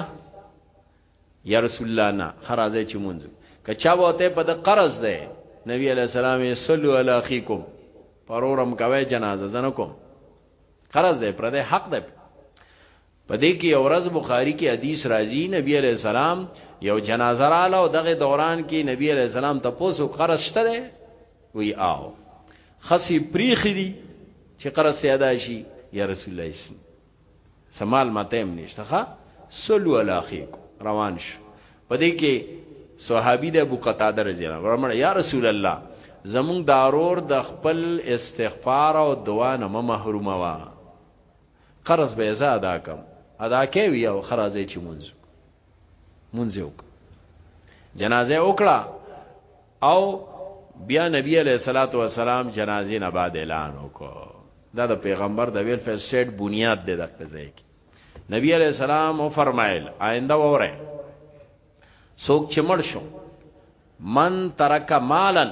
یا رسول الله نه خرازه چې مونږ کچا وته په د قرض ده نبی علی السلام صلی علی اخیکم پرورم کوي جنازه زنه کوم قرض ده پر ده حق ده په دې کې یو ورځ بخاری کې حدیث راځي نبی علیه السلام یو جنازه رااله او دغه دوران کې نبی علیه السلام ته پوسو قرض شته دی وی آو خسی پریخی دی چې قرض سیادا شي یا رسول الله اسم سمال ماتم نشته ښا صلو علی اخیکم روان شو پدې کې صحابي د ابو قتاده رضی الله ورمړ یا رسول الله زمون دارور د خپل استغفار او دعا نه محرومه وا قرض به زه ادا کم ادا کوي او خرازه چې مونږ مونږ وک جنازه وکړه او بیا نبی علیہ الصلوۃ والسلام جنازې نه بعد اعلان وکړ دا د پیغمبر د ویل فیسټ بنیاد دی د قضیه کې نبی علیہ السلام او فرمایل آینده وره سوک چې مړ شو من ترک مالن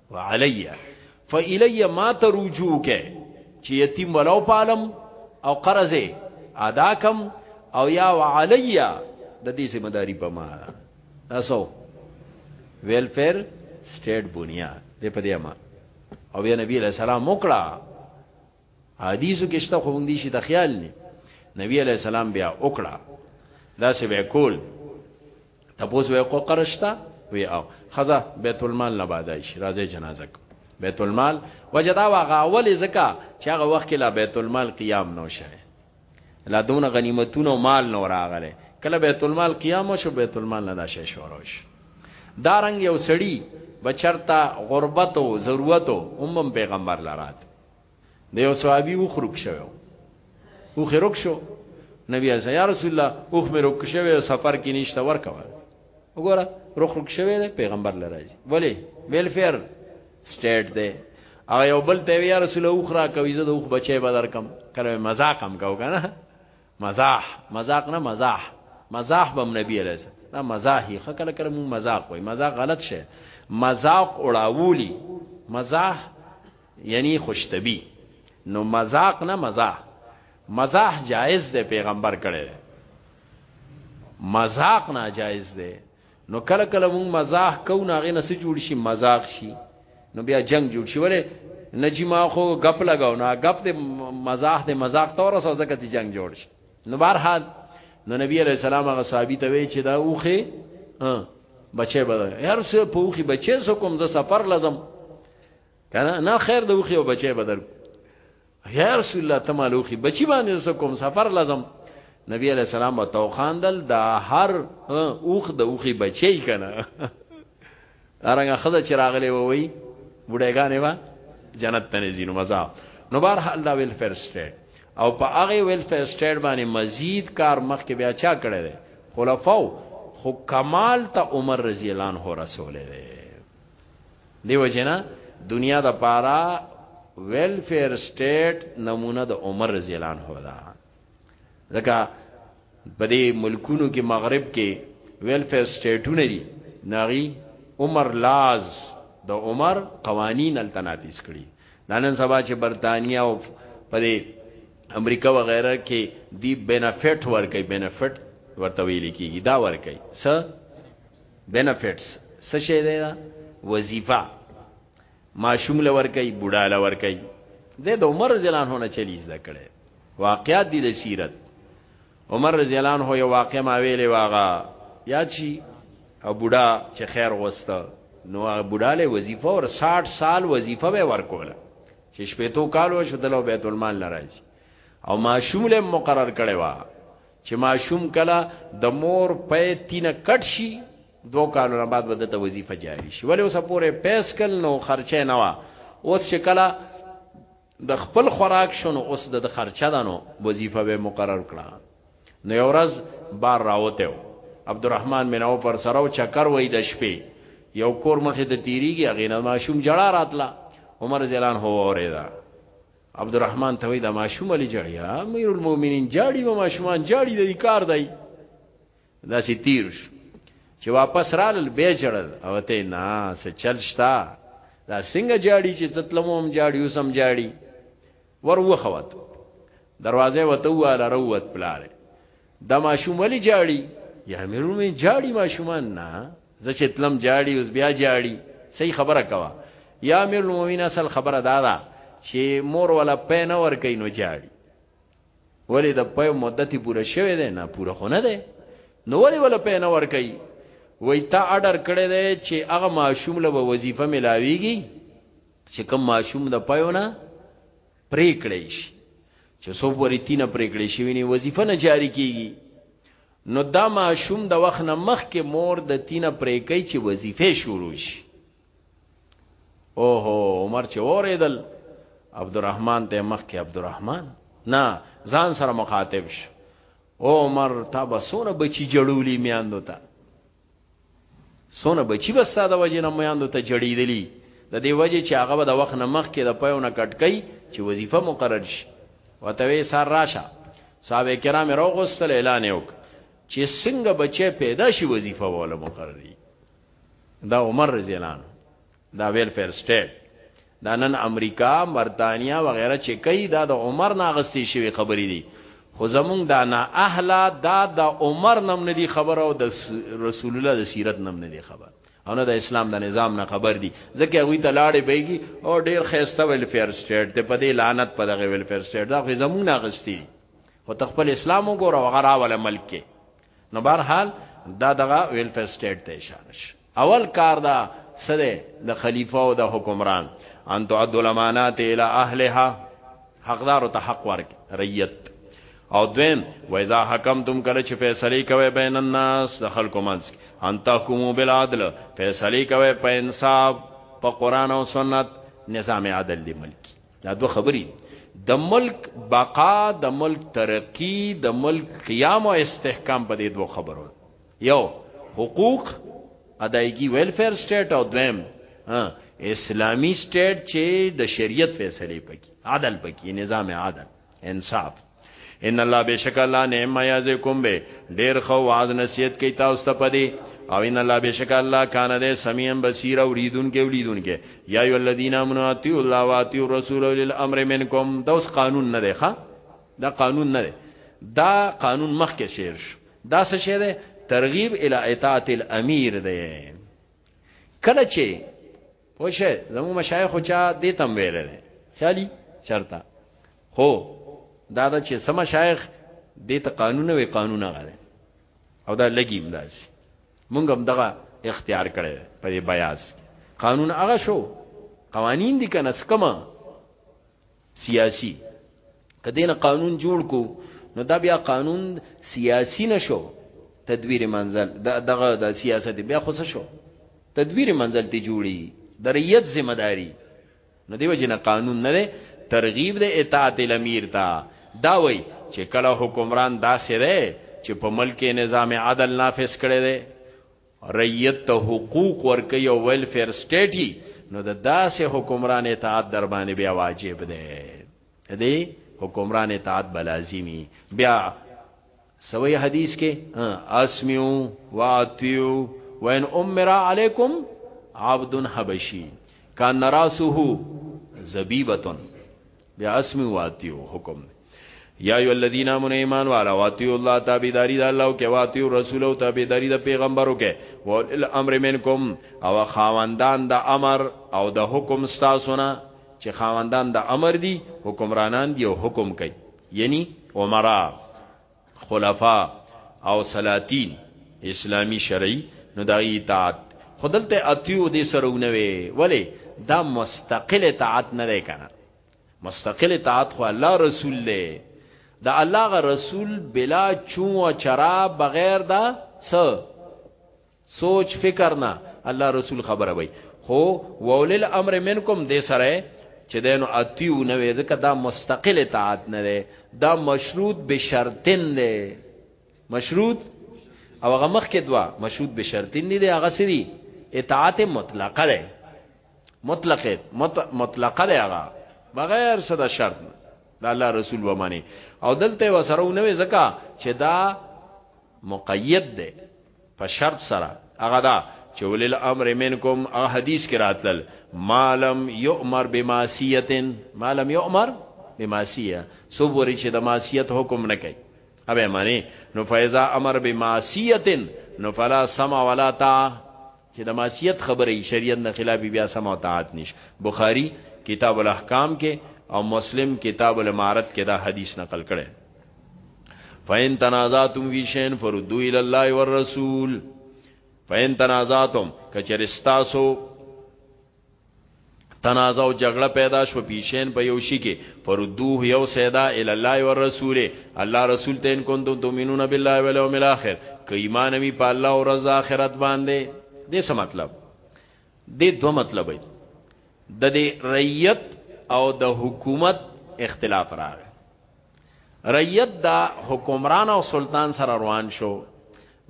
وعلی فإلی ما ته رجوع کې چې یتیم ولو پالم او قرض ادا کم او یا وعلی د دې ذمہ داری په ما تاسو ویلفیر سټیټ بنیاد دې په دې ما او بیا نبی علیہ السلام وکړه حدیثو کې شته خو موږ دي شي د خیال نه نبی علی السلام بیا وکړه دا څه به کول تپوس وې کو قرشتا وی او خزا بیت المال نه بادای شي راځي جنازه بیت المال وجدا واغه اول زکا چې هغه وخت کې لا بیت المال قیام نو شوه لا دون غنیمتونو مال نو راغله کله بیت المال قیام شو بیت المال نه دا شې شوروش دارنګ یو سړی بچرتا غربت او ضرورت او امم پیغمبر لرات د یو صحابي و خروک شوو او خروک شو نبی علیہ یا رسول الله او خمر روک شوو سفر کې نشته ورکوه وګوره روخ روک شوو د پیغمبر لراځي ولی ویلفیر سټیټ دی او یو بل ته یا رسول الله اخرا کوي زه د اوخ بچي بدر کم کله مزاق هم کاو کنه مزاح مزاق نه مزاح مزاح بم نبی علیہ السلام دا مزاحي خکل کله مو مزاق وای مزاق غلط شه مزاق اړاولی مزاح یعنی خوشتبی نو مزاق نه مزاح مزاح جائز ده پیغمبر کړي ده مزاق نه جائز ده نو کله کله مونږ مزاح کو نه غي نس جوړ شي مزاق شي نو بیا جنگ جوړ شي وله نجیما خو غپ لگاو نه غپ ته مزاح ده مزاق تور سره ځکه ته جنگ جوړ شي نو بهر حال نو نبی علیہ السلام هغه صحابي ته وی چې دا اوخه بچي بده هر څه په اوخه بچي سو کوم ز سفر لازم کنه نه خیر د وخي او بچي بدر یا رسول الله تمالوخي بچي باندې کوم سفر لازم نبی علیہ السلام او توخاندل دا هر اوخ د اوخي بچي کنه ارنګه خزه چراغلې ووي بډایګانې وا جنت ته نزینو مزا نو بهر حال دا ویل فرست او په هغه ویل فرست باندې مزید کار مخ کې بیا چا کړی دی خلفاو خو کمال ته عمر رضی الله عنه رسول دی دیو جنا دنیا د پارا ویلفیر سټیټ نمونه د عمر رضی الله عنه دا ځکه په دې ملکونو کې مغرب کې ویلفیر سټیټونه دي ناغي عمر لاز د عمر قوانین التنافس کړي نن سبا چې برتانیا او په دې امریکا و غیره کې دی بنفټ ورکي بنفټ ورته ویل کیږي دا ورکي څه بینفټس څه شی دی دا وظیفه ماشوم لور کوي بوډا لور کوي د عمر رضی الله عنه نه چلی زده کړي واقعات دي د سیرت عمر رضی الله عنه یو واقع ما ویلې واغه یاد شي او بوډا چې خیر غوسته نو بوډا له وظیفه اور 60 سال وظیفه به ورکوله چې شپې تو کالو شو دلو بیت المال لراځي او ماشوم له مقرر کړي وا چې ماشوم کله د مور پې تینه کټ شي دو کالو نه بعد بدته وظیفه جاری شي ولی اوس پورې پیس کل نو خرچه نه وا اوس چې کله د خپل خوراک شونو اوس د خرچه دانو وظیفه به مقرر کړه نو یو ورځ بار راوته عبدالرحمن منو پر سره او چکر وای د شپې یو کور مخې ته تیریږي هغه نه ماشوم جړه راتله عمر زلان هو اوریدا عبدالرحمن ته وی دا ماشوم علی جړیا امیر المؤمنین جاړي و ماشومان جاړي د کار دی دا سی تیر شو چې واپس رال به جړل او ته نه څه چل شتا دا څنګه جاړي چې ستلموم جاړي وسم جاړي ور وخوت دروازه وته واله روت پلاله دا ماشوم ولی جاړي یا امیر المؤمنین جاړي ماشومان نه زه چې تلم جاړي اوس بیا جاړي صحیح خبره کوا یا امیر المؤمنین اصل خبره دا ده چې مور ولا پې نه ور کوي نو جاړي ولې د پې مدته پوره شوه دی نه پوره خونه ده نو ولې ولا پې نه ور کوي وای تا اډر کړی دی چې هغه ماشوم له وظیفه ملاويږي چې کوم ماشوم د پېونه پرې کړی شي چې څو پوری تینه پرې کړی شي ویني وظیفه نه جاری کیږي نو دا ماشوم د وخت نه مخکې مور د تینه پرې کوي چې وظیفه شروع شي اوهو عمر چې اوریدل عبدالرحمن ته مخکې عبدالرحمن نه ځان سره مخاطب شو عمر تا بسونه بچی جړولی میاندو ته سونه بچی بس ساده وجه نه میاندو ته جړیدلی د دې وجه چې هغه به د وخت نه مخ کې د پيو نه کټکای چې وظیفه مقرر شي وته وی سار راشه صاحب کرام راغوستل اعلان وک چې څنګه بچي پیدا شي وظیفه ولا مقرري دا عمر رضی الله عنه دا ویلفیر سټیټ دا نن امریکا برتانیا وغیرہ چې کوي دا د عمر ناغستی شوی خبرې دي خو زمونږ دا نه اهلا دا د عمر نم نه دي خبر او د رسول الله د سیرت نم نه دي خبر او نه د اسلام د نظام نه خبر دي ځکه هغه ته لاړې بیږي او ډیر خيسته ویلفیر سټیټ ته په دې لعنت په دغه ویلفیر سټیټ دا خو زمونږ ناغستی خو تخپل اسلام وګوره وغرا ول ملک کې نو بهر حال دا دغه ویلفیر سټیټ ته اشاره شي اول کار دا سره د خلیفہ او د حکمران ان تعد الامانات الى اهلها حقدار ته حق ورک ریت او دویم و اذا حکمتم کله چې فیصله کوي بین الناس د خلکو منځ ان تحکمو بالعدل فیصله کوي په انصاف په قران او سنت نظام عدل دی ملکی دا دوه خبرې د ملک بقا د ملک ترقی د ملک قیام او استحکام په دې دوه خبرو یو حقوق ادایګي ویلفیر سټیټ او دویم اسلامی سټیټ چې د شریعت فیصله پکې عدل پکې نظام عدل انصاف ان الله بشک الله نعم یازکم به ډیر خو واز نصیحت کوي تاسو ته پدی او ان الله بشک الله کان دې سميع بصیر او ریدون کې ولیدون کې یا ای الذین امنوا اتی الله واتی الرسول للامر منکم دا اوس قانون نه دی ښا دا قانون نه دی دا قانون مخ کې شیر شو دا څه شه ده ترغیب الی اطاعت الامیر ده کله چې پوشه زمو مشایخ چا دې تم ویل نه خیالي چرتا هو دا د چې سم مشایخ دې ته قانون وی قانون غره او دا لګیم داسي مونږ هم دغه اختیار کړی په دې بیاس قانون هغه شو قوانین دي کنه سکما سیاسی که دین قانون جوړ کو نو دا بیا قانون سیاسی نشو تدویر منزل دا دغه د سیاست بیا خو شو تدویر منزل ته جوړی د ریت ذمہ داری نو دیو جن قانون نه ترغیب د اطاعت الامیر تا دا وای چې کله حکمران دا سره چې په ملک نظام عدل نافذ کړي دي رعیت ته حقوق ورکي او ویلفیر سټیټي نو د داسې حکمران اطاعت در باندې بیا واجب دی دی حکمران اطاعت بلازمی بیا سوی حدیث کې اسمیو واتیو وین امر علیکم عبد حبشی کان راسه زبیبتن بیا اسمی واتیو حکم دی یا ایو الذین آمنوا ایمان والا واتیو الله تابعداری د الله او کې واتیو رسول او تابعداری د پیغمبرو کې و الامر منکم او خاوندان د امر او د حکم ستاسونه چې خاوندان د امر دي حکمرانان دي او حکم کوي یعنی عمره خلفاء او سلاطین اسلامی شرعی نو دا اطاعت خودلته اتیو دې سرونه وی ولی دا مستقل اطاعت نه دی کنه مستقل اطاعت خو الله رسول دی دا الله غ رسول بلا چون و چرا بغیر دا س سوچ فکر نه الله رسول خبره وي خو وول الامر منکم دې سره چې دینو اتیو نه وي ځکه دا مستقل اطاعت نه دی دا مشروط بشرطن دی مشروط او هغه مخ کې دوا مشروط بشرطن دی هغه سری اطاعت مطلقه دی مطلقه مطلقه دی هغه بغیر څه د شرط دا الله رسول و معنی او دلته وسره نه وي ځکه چې دا مقید دی په شرط سره هغه دا چې ولل امر منکم هغه حدیث کې راتلل مالم یؤمر بمعصیت مالم یؤمر بمعصیه سو بوري چې د معصیت حکم نه کوي اوبه معنی نو فیضا امر بمعصیت نو فلا سما ولا تا چې د معصیت خبرې شریعت نه خلاف بیا سما او طاعت نش بخاری کتاب الاحکام کې او مسلم کتاب الامارت کې دا حدیث نقل کړي فین تنازعتم فی شین فردو الی الله والرسول فین تنازعتم کچر استاسو تنازع او جګړه پیدا شو پیشین په یو شي کې فردوه یو سیدا ال الله او رسول الله رسول تین کنتم تؤمنون بالله والیوم الاخر ک ایمان می په الله او رضا اخرت باندې دې څه مطلب دې دوه مطلب دی د دې ریت او د حکومت اختلاف راغی ریت دا حکمران او سلطان سره روان شو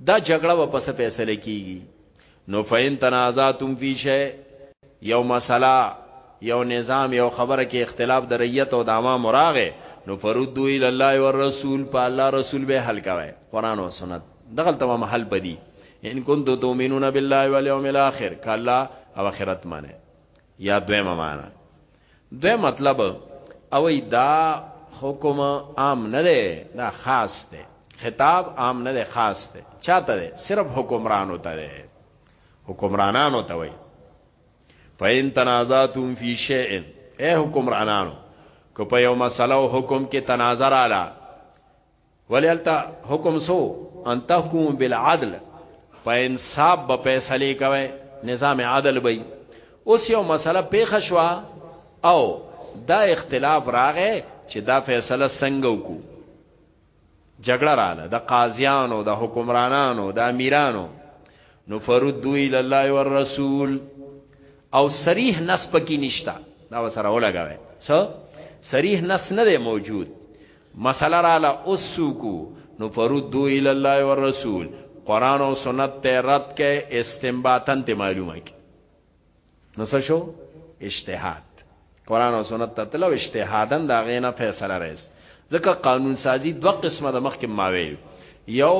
دا جګړه و پس فیصله کیږي نو فین تنازعتم فی شی یو مسله یو نظام یو خبره کې اختلاف د ریت او د عوام راغې نو فرودو ال الله او رسول په الله رسول به حل کوي قران او سنت دغه تمام حل پدی ان کنتو تؤمنون بالله والیوم الاخر کلا او اخرت معنی یا دویمه معنی دوی مطلب او دا حکم عام نه ده دا خاص ده خطاب عام نه ده خاص ده چاته ده صرف حکمرانو ته ده حکمرانانو ته وای فین تنازعتم فی شیء اے حکمرانانو که په یو مسله او حکم کې تنازع رااله ولالتا حکم سو ان تحکم بالعدل په انصاف به فیصله کوي نظام عدل به اوس یو مسله پیښه شو او دا اختلاف راغې چې دا فیصله څنګه وکړو جګړه رااله د قاضیانو د حکمرانانو د امیرانو نو فردو الی الله والرسول او صریح نص پکې نشتا دا وسره ولګاوه څه صریح نص نه دی موجود مسله رااله اوس سوکو نو فرد الى الله والرسول قران او سنت ته رد کې استنباطن ته معلومه کې نو څه شو اجتهاد قران او سنت ته تلو اجتهادن دا غینه فیصله راځي ځکه قانون سازی دوه قسمه د مخکې ماویل یو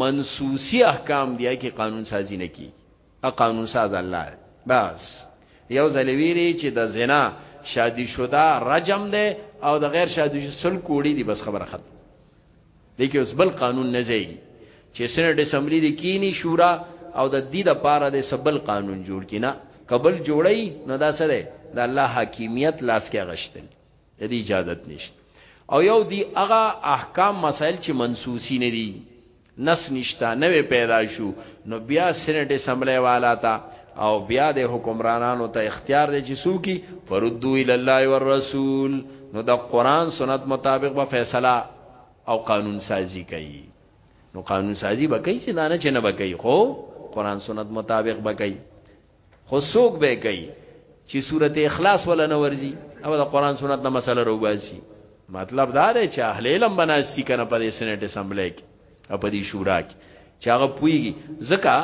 منسوسی احکام دی کی قانون سازی نه کی ا قانون ساز الله دی بس یو ځل ویری چې د زنا شادي شودا رجم دی او د غیر شادي سل کوړي دی بس خبره ختم لیکي اوس بل قانون نه ځایږي چې سنټ اسمبلی دی کینی شورا او د دې د پاره د سبل قانون جوړ کینا قبل جوړی نو دا سره د الله حاکمیت لاس کې غشتل د دې اجازه نشته او یو دی هغه احکام مسائل چې منسوسی نه دي نس نشتا نوې پیدا شو نو بیا سینټ اسمبلی والا تا او بیا د حکمرانانو ته اختیار دی چې سوکی فردو الی الله والرسول نو د قران سنت مطابق به فیصله او قانون سازی کوي نو قانون سازی به کوي چې دانه چې نه به کوي خو قران سنت مطابق به کوي خو څوک به کوي چې سورته اخلاص ولا نه ورزي او د قران سنت نه مسله روباسي مطلب دا دی چې اهل علم بناسي کنه په دې سنټ اسمبلی کې او په دې شورا کې چې هغه پويږي ځکه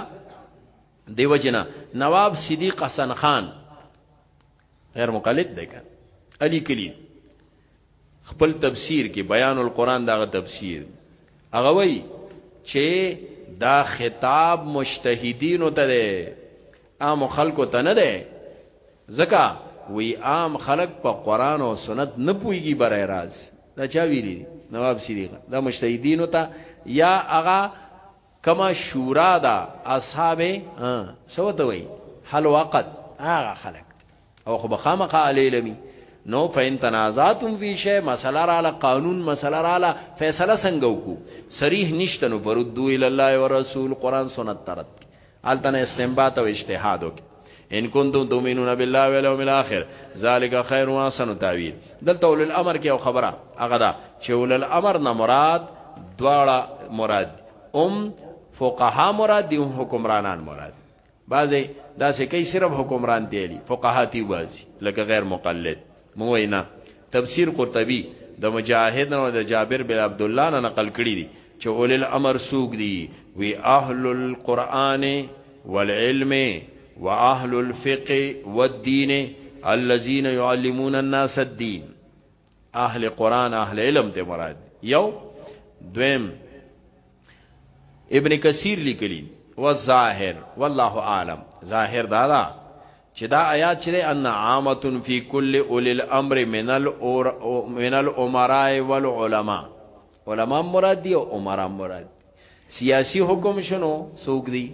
دیو جنا نواب صدیق حسن خان غیر مقلد دی کنه علی کلی خپل تفسیر کې بیان القرآن داغه تفسیر هغه وای چې دا خطاب مجتهدین ته ده عام خلکو ته نه ده زکا وی عام خلک په قران او سنت نه پويږي برای راز دا چا ویلی نواب سیدی دا مجتهدین ته یا هغه کما شورا دا اصحاب سو ته وای حل وقت هغه خلق او خو بخامه علی لمی نو فین تنازعتم فی شی مسله را ل قانون مسله را ل فیصله څنګه وکو صریح نشته نو پردو الی الله و رسول قران سنت ترت التنه استنباط او اجتهاد وکي ان کنتم تؤمنون بالله والیوم الاخر ذالک خیر و احسن تاویل دلته اول الامر کې او خبره هغه دا چې اول الامر نه مراد دواړه مراد ام فقها مراد دي هم حکمرانان مراد بعضی دا سه کوي صرف حکمران دی فقها تی وازي لکه غیر مقلد موږ وایو نه، تفسیر قرطبي د مجاهد نه او د جابر بن عبدالله نه نقل کړي دي چې اولي الامر څوک دي؟ وي اهل القرآن والعلم واهل الفقه والدين الذين يعلمون الناس الدين اهل قرآن اهل علم ته مراد یو دویم ابن کثیر لیکلی و ظاهر والله عالم ظاهر دادا چې دا آیات چې ان عامه فی کل اول الامر من الامر من الامراء والعلماء علماء مراد دی او عمرا مراد سیاسی حکم شنو سوق دی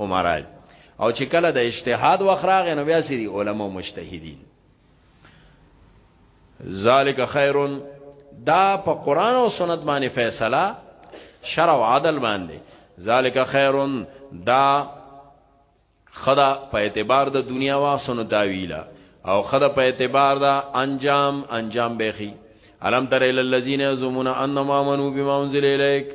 عمرا او چې کله د اجتهاد وخراغ نو بیا سری علماء مجتهدین ذالک خیرون دا په قران او سنت باندې فیصله شرع او عدل باندې ذالک خیرون دا خدا په اعتبار د دنیا واسنو تاویلا او خدا په اعتبار دا انجام انجام بخي علم تر ال الذين يزمون انما منو بما انزل اليك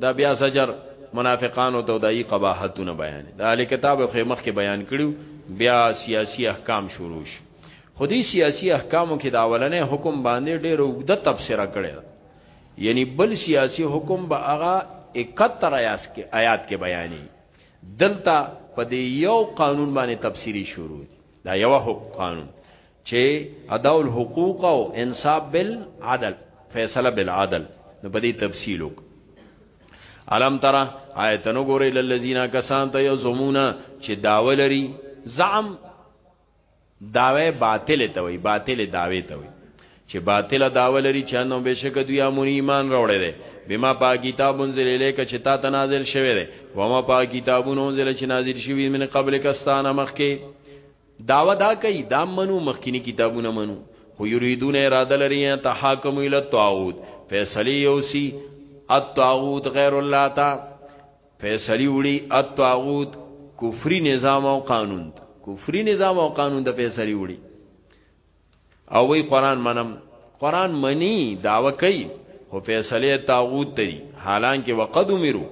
دا بیا سجر منافقانو ته دای قباحتونه بیان دا ال کتاب خو مخ کې بیان کړو بیا سیاسی احکام شروع شو خو دې سیاسی احکامو کې دا اولنې حکم باندې ډېر وګد تفسیر کړی یعنی بل سیاسی حکم به هغه 71 آیات کې آیات کې بیانې دلته په دې یو قانون باندې تفسیری شروع دي دا یو حکم قانون چې ادا الحقوق او انصاف بالعدل فیصله بالعدل نو په دې تفصیل وک علم ترى آیتنو ګورې للذین کسان ته یزمون چې داولری زعم دعوی باطل ته وي باطل دعوی ته وي چې باطل دعوه لري چې انو بشک دوی امون ایمان راوړی دی بما پا کتاب انزل الیک چې تا ته نازل شوی دی و ما پا کتابون انزل چې نازل شوی من قبل کستانه مخکې داوا دا کوي دا منو مخکینی کتابونه منو خو یریدون اراده لري ته حاکم اله طاغوت فیصله یوسی الطاغوت غیر الله تا فیصلی وړي الطاغوت کفری نظام او قانون ته کفری نظام او قانون ته فیصلی وړي او وی قران منم قران منی داوا کوي خو فیصله طاغوت ته دي حالانکه وقد امرو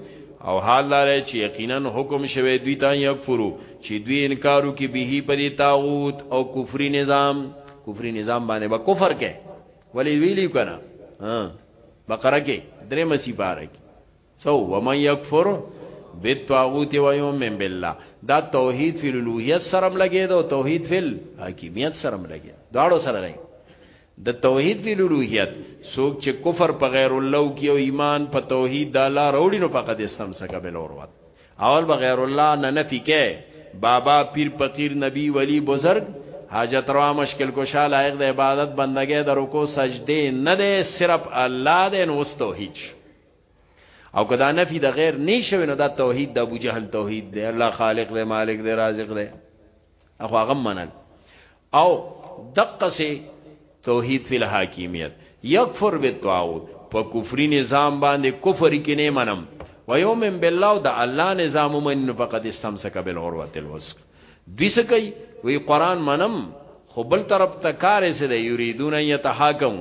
او حال لاره چې یقینا حکم شوه دوی ته یکفرو چې دوی انکارو کې به په دې طاغوت او کفری نظام کفری نظام باندې با کفر کې ولی ویلی کنه ها بقره کې درې مسی پاره کې سو ومن یکفر بالطاغوت و یؤمن بالله دا توحید فی الوهیت سره لګی دا توحید فی حکیمیت سره لګی داړو سره لګی د توحید فی الوهیت سوک چې کفر په غیر الله کې او ایمان په توحید د الله وروړي نو فقط اسلام سره بل اوروات اول بغیر الله نه نفی کې بابا پیر فقیر نبی ولی بزرگ حاجت روا مشکل کشا لایق د عبادت بندګې د رکو سجده نه ده صرف الله دې نو توحید او کدا نفی د غیر نه شوی نو دا توحید د ابو جهل توحید دی الله خالق دی مالک دی رازق دی اخو هغه منل او دقه سي توحید فی الحاکمیت یکفر بالطاغوت په کفری نظام باندې کفر کې نه منم و یومن بالله او د الله نظام من فقط استمسک بالعروه الوثق دوی څه کوي وی قران منم خو بل طرف ته کار څه دی یریدون یتحاکم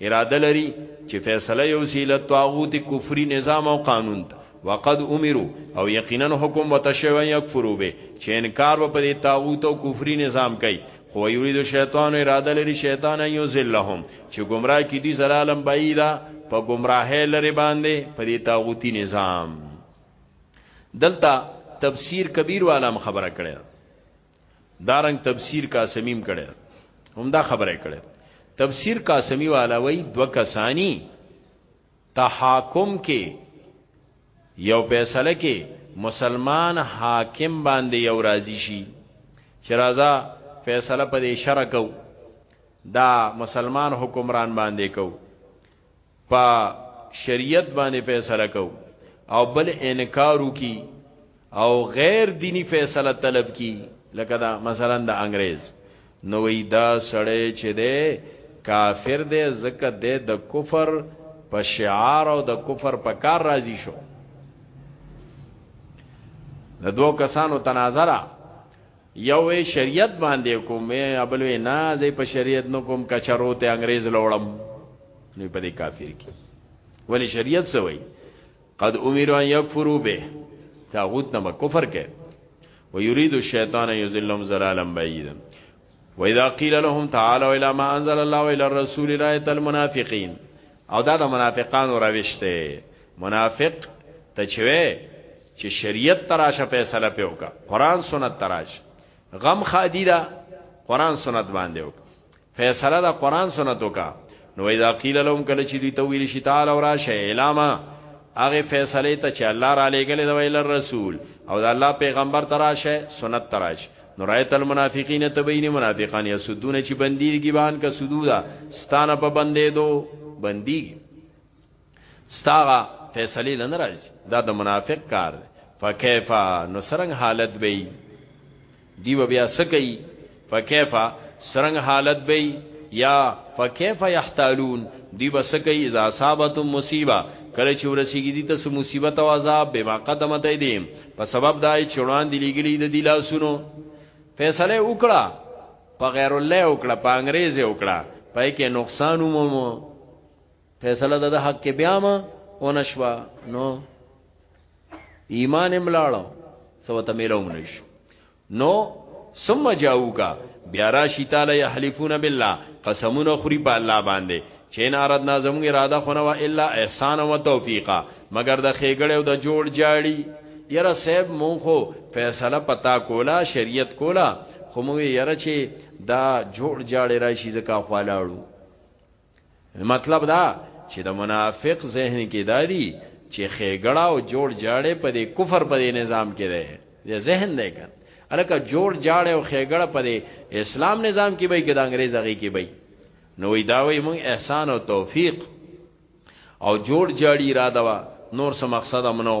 اراده لري چې فیصله یو سیله طاغوت کفري نظام او قانون ته وقد امرو او یقینا حکم وتشوی یکفرو به چې انکار و په طاغوت او کفري نظام کوي خو یرید شیطان اراده لري شیطان یو ذلهم چې گمراه کی دي زلالم بعیدا په گمراهه لري باندې په دې طاغوتی نظام دلته تفسیر کبیر والام خبره کړې دارنګ تفسیر قاسمیم کړي هم دا خبره کړي تفسیر قاسمی والا وی دو کسانی تحاکم کې یو فیصله کې مسلمان حاکم باندې یو راضی شي چې راځه فیصله په دې شرع کو دا مسلمان حکمران باندې کو په شریعت باندې فیصله کو او بل انکارو کی او غیر دینی فیصله طلب کی لکه دا مثلا د انګريز نو وی دا سړی چې ده کافر ده زکه ده د کفر په شعار او د کفر په کار راضی شو د دوو کسانو تناظره یو وی شریعت باندې کوم ابل وی نه زه په شریعت نو کوم کچرو ته انګريز لوړم نو په دې کافر کی ولی شریعت سوی قد امر ان یکفروا به تاغوت نه کفر کوي و یرید الشیطان یذلهم ضلالا بعیدا و اذا قیل لهم تعالوا الى ما انزل الله والى الرسول رايت المنافقین او دا د منافقانو روش ته منافق ته چوي چه شریعت ته راشه فیصله پې وکړه قرآن سنت ته راشه غم خادی ده قرآن سنت باندې وکړه فیصله ده قرآن سنت وکړه نو اذا قیل لهم کله چې دوی ته ویل شي تعالی او راشه اعلامه هغه فیصله ته چې الله را لېګلې د ویل رسول او د الله پیغمبر تراشه سنت تراشه نو رایت المنافقین تبین منافقان یسدون چې بندیږي بان کا سدودا ستانه په بندې دو بندیږي ستا هغه فیصلې له نه راځي دا د منافق کار دی فکیف نو سرنګ حالت به وي دی به بیا څه کوي فکیف سرنګ حالت به وي یا فکیف یحتالون دی به څه کوي اذا اصابتهم مصیبه کله چې ورسیږي دي ته مصیبت او عذاب به ما قدمت ایدیم په سبب دای چې وړاندې لګلی د دی لاسونو فیصله وکړه په غیر الله وکړه په انګريز وکړه پای کې نقصان ومو فیصله د حق کې بیا ما ونشوا نو ایمان املاړو سو ته ملوم نش نو ثم جاءوکا بیا راشی تعالی یحلفون بالله قسمونه خوري په الله باندې چین اراد نازم اراده خونه وا الا احسان و توفیقا مگر د خېګړې او د جوړ جاړي یره صاحب مون خو فیصله پتا کولا شریعت کولا خو مو یره چې دا جوړ جاړي راشي زکه خوالاړو مطلب دا چې د منافق ذهن کې دادی چې خېګړه او جوړ جاړې په دې کفر په دې نظام کې ده د ذهن دی کړ الکه جوړ جاړې او خېګړه په دې اسلام نظام کې به کې د انګريز هغه کې به نو وی دا وی مونږ احسان او توفیق او جوړ جاړي را دوا نور څه مقصد امنو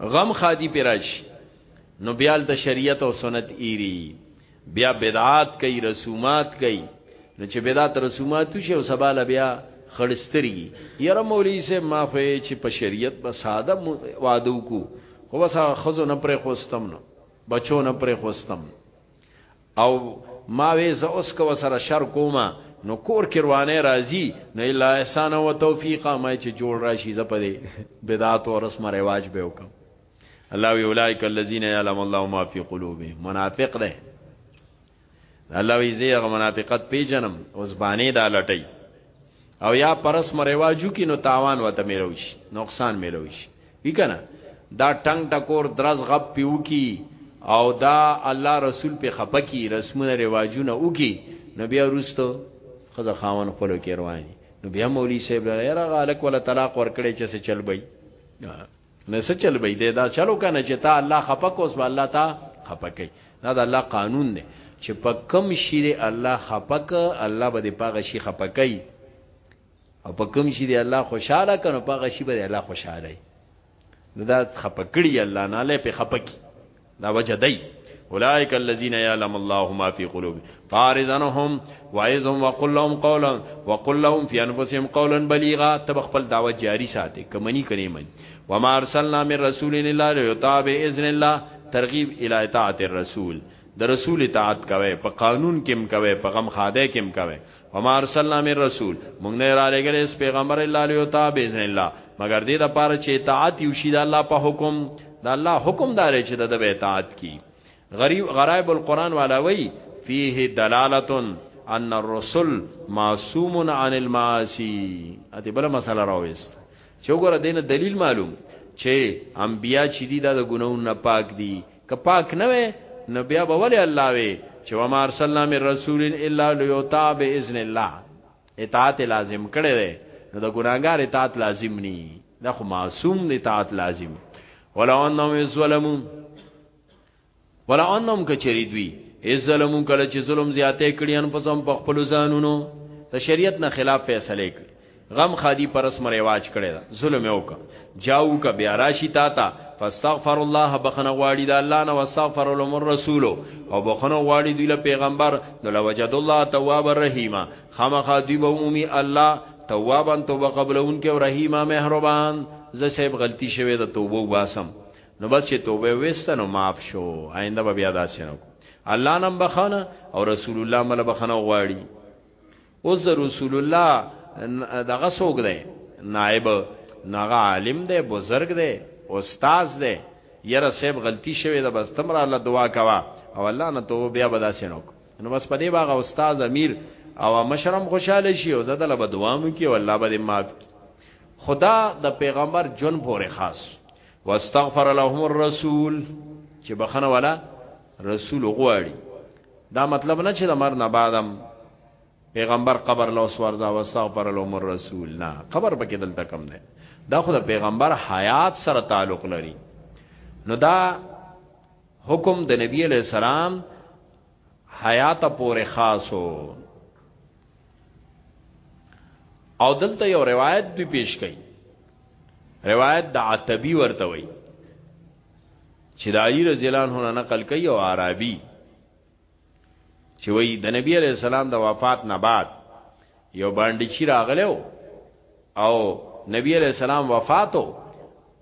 غم خادي پراش نو بیا د شریعت او سنت ایری بیا بدعات کوي رسومات کوي نو چې بدعت رسومات شي او سباله بیا خړستري یره مولوی سه ما خو چې په شریعت په ساده وادو کو خو وسه خزو نه پرې خوستم نو بچو نه پرې خوستم او ما وې زه اوس که وسره شر کومه نو کور کې روانه راځي نه الا احسان او توفیق ما چې جوړ راشي زه په دې بدعات او رسم رواج به وکم الله وی اولایک الذین یعلم الله ما فی قلوبهم منافق ده الله وی زیغه منافقت پیجنم اوس باندې دا لټی او یا پرس مرواجو کی نو تاوان وته ملوش نقصان ملوش وی کنه دا ټنګ ټکور درز غب پیو کی او دا الله رسول په خپکی رسمونه رواجونه وکي نو بیا روستو خزه خاون خپل کې رواني نو بیا مولوی صاحب لره راغلک ولا طلاق ورکړي چې څه چل بي نه څه چل به دی دا چلو کنه چې تا الله خپه کوس به الله تا خپه کوي دا د الله قانون دی چې په کم شي دی الله خپه ک الله به د پاغه شي خپه کوي او په کم شي دی الله خوشاله کنه پاغه شي به الله خوشاله دا خپه کړی الله نه لې په خپه کی دا وجه دی اولئک الذین یعلم الله ما فی قلوبهم فارزنهم وعظهم وقل لهم قولا وقل لهم فی انفسهم قولا بلیغا تب خپل دعوت جاری ساتي کمنی کني من وما ارسلنا من رسول الا ليطاع باذن الله ترغیب الی اطاعت الرسول د رسول اطاعت کوي په قانون کې هم کوي په غم خاده کې هم کوي وما ارسلنا من رسول مونږ نه را لګل اس پیغمبر الله علیه او تابع باذن الله مگر دې د پاره چې اطاعت یو شي د الله په حکم د الله حکم دار چې د به اطاعت کی غریب غرائب القرآن والا وی فيه دلالتن ان الرسل معصوم عن المعاصي اته بل مسله راويست چې وګوره دینه دلیل معلوم چې انبیا چې دي دا د ګناو نه پاک دي که پاک نه وي نو بیا به ولې الله وي چې و ما ارسلنا من رسول الا ليطاع باذن الله اطاعت لازم کړي دي نو د ګناګار اطاعت لازم ني دا خو معصوم دی اطاعت لازم ولو انهم ظلموا ولو انهم کچری دوی از ظلمو کله چې ظلم زیاتې کړي ان پسم په خپل ځانونو د شریعت نه خلاف فیصله کړي غم خادي پر رسم رواج کړی دا ظلم یو کا جاو کا بیا راشي تا تا فاستغفر الله بخنه غواړي دا الله نه واستغفر لهم الرسول او بخنه غواړي دوی له پیغمبر نو لوجد الله تواب الرحیم خامخا دوی به عمومي الله توابا توبه قبلون کې او رحیمه مهربان زه صاحب غلطي شوه د توبه وباسم نو بس چې توبه وسته نو معاف شو آینده به بیا داسې نه الله نن بخانه او رسول الله مل بخانه غواړي اوس د رسول الله دغه څوک دی نائب ناغه عالم دی بزرگ دی استاد دی یره صاحب غلطی شوی ده بس تمره الله دعا کوا او الله نه تو بیا به داسې نو نو بس په دې باغ استاد امیر او مشرم خوشاله شي او زده له بدوام کې او الله به مات کی خدا د پیغمبر جون پورې خاص واستغفر لهم الرسول چې بخنه ولا رسول غواړي دا مطلب نه چې د مر نه بعدم پیغمبر قبر له سوارځه واستغفر لهم الرسول نه قبر پکې دلته کم نه دا خو د پیغمبر حیات سره تعلق لري نو دا حکم د نبی علی السلام حیات پورې خاصو او دلته یو روایت دی پیش کړي روایت د عتبی ورته وي چې د علی رضی الله عنه نقل کوي او عربي چې وای د نبی علی السلام د وفات نه بعد یو باندې چی راغلو او نبی علی السلام وفاتو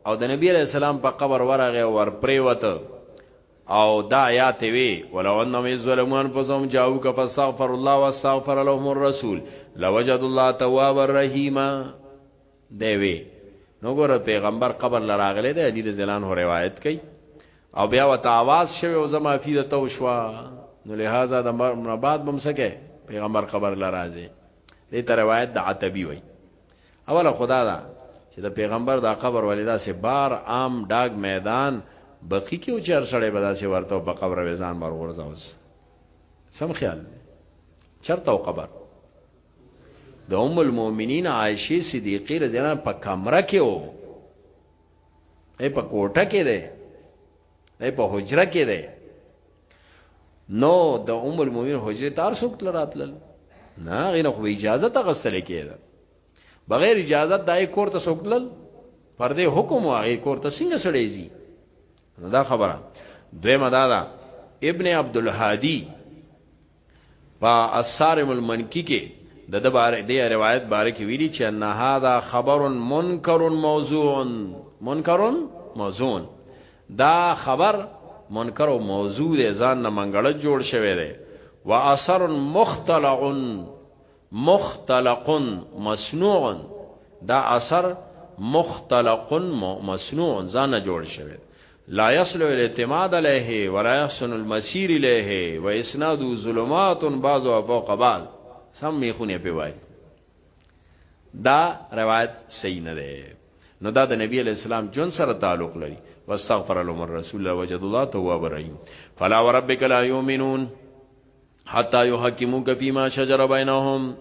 او د نبی علی السلام په قبر ورغه ور پریوته او دا آیات وی ولو انهم ظلمون فزم جاءو ک فاستغفر الله واستغفر لهم الرسول لوجد الله تواب الرحیم دی وی نو ګوره پیغمبر قبر لراغله دی علی رضی الله عنه روایت کوي او بیا وت आवाज شوه او زما فی د تو شوا نو لہذا د مرنا بعد بم سکه پیغمبر قبر لرازه دې ته روایت د عتبی وای اوله خدا دا چې د پیغمبر دا قبر ولیدا سه بار عام داګ میدان بقی کې او چر سړې بدا سه ورته په قبر وزان مرغور ځاوس سم خیال چرته قبر د ام المؤمنین عائشه صدیقه رضی الله عنها په کمره کې وو ای په کوټه کې ده ای په حجره کې ده نو د ام المؤمنین حجره تار څوک لراتل نه غیر خو اجازه ته غسل کېده بغیر اجازه دای کور ته څوک تل پر دې حکم واغې کور ته څنګه سړې زی دا خبره دویمه دا ده ابن عبد الهادی په اسارم المنکی کې د د باره د روایت باره کې ویلي چې ان هاذا خبر منکر موضوع منکر موضوع دا خبر منکر او موضوع دی ځان نه منګړ جوړ شوی دی واثر مختلع مختلق مصنوع دا اثر مختلق مصنوع ځانه جوړ شوی لا يصل الاعتماد عليه ولا يحسن المسير اليه واسناد ظلمات بعض فوق بعض سم میخونه په وای دا روایت صحیح نه ده نو دا د نبی علی السلام جون سره تعلق لري واستغفر لهم الرسول وجد الله تواب رحیم فلا وربک لا یؤمنون حتا یحکموک فیما شجر بینهم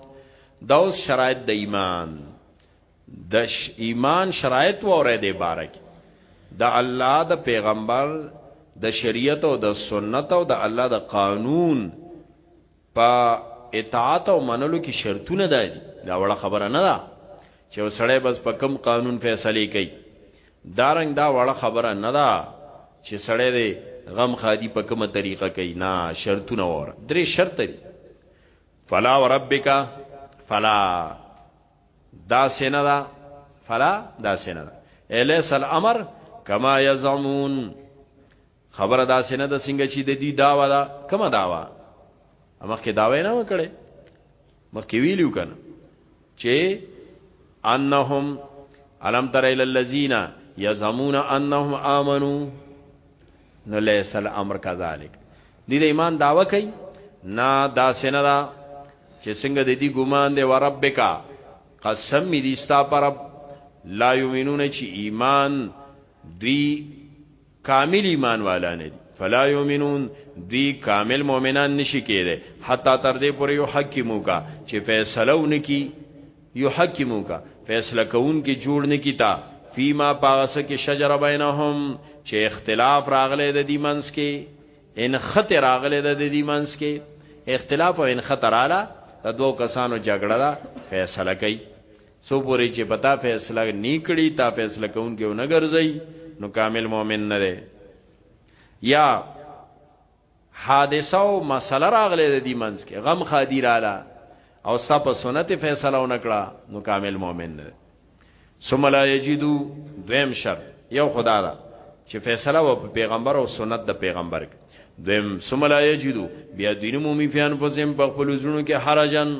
دا اوس شرایط د ایمان د ایمان شرایط وره دی بارک د الله د پیغمبر د شریعت او د سنت او د الله د قانون په اطاعت او منلو کې شرطونه دي دا وړه خبره نه ده چې وسړی بس په کم قانون فیصله کوي دارنګ دا وړه خبره نه ده چې سړی دی غم خادي په کومه طریقه کوي نه شرطونه وره درې شرط دي فلا وربک فلا دا سینه دا فلا دا سینه دا الیس الامر کما یزعمون خبره دا سینه د څنګه چې د دې داوا دا کومه داوا مخکې داوا نه وکړي مخکې ویلو کنه چې انهم علم تر الى الذين يزعمون انهم امنوا نو ليس الامر كذلك دې د ایمان داوا کوي نه دا سینه دا چې څنګه د دې ګمان دی وربک قسم می دي ستا پر لا یمنون چې ایمان دوی کامل ایمان والا نه دي فلا یؤمنون دوی کامل مؤمنان نشي کېده حتی تر دې پورې یو حکیمو کا چې فیصله ونکي یو حکیمو کا فیصله کوون کې جوړ نکي تا فیما پاغسه کې شجره بینهم چې اختلاف راغله د دې منس کې ان خط راغله د دې منس کې اختلاف او ان خطراله د دوو کسانو جګړه دا فیصله کوي څو پورې چې په تا فیصله نی کړي تا فیصله کوونکی ونه ګرځي نو کامل مؤمن نه دی یا حادثه او مسله راغله د دې منځ کې غم خادي رااله او ستا په سنت فیصله ونکړه نو کامل مؤمن نه ثم لا یجدو دویم شرط یو خدا دا چې فیصله و په پیغمبر او سنت د پیغمبر دویم ثم لا یجدو بیا دین مومي فیان فزم په خپل زړونو کې حرجن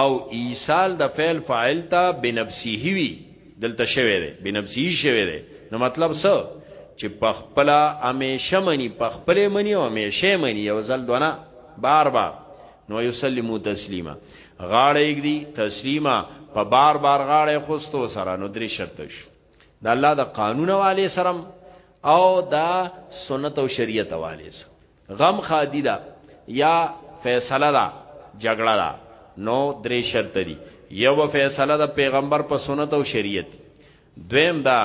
او ایصال د فعل فاعل ته بنفسه وی دلته شوی دی بنفسه شوی دی نو مطلب څه چې پخپلا همیشه منی پخپلې منی او همیشه منی یو ځل دونه بار بار نو یسلمو تسلیما غاړه یک دی تسلیما په بار بار غاړه خوستو سره نو درې شرط شو د الله د قانون والے سره او د سنت او شریعت والے سره غم خادی دا یا فیصله دا جګړه دا نو درې شرط دي یو فیصله د پیغمبر په سنت او شریعت دویم دا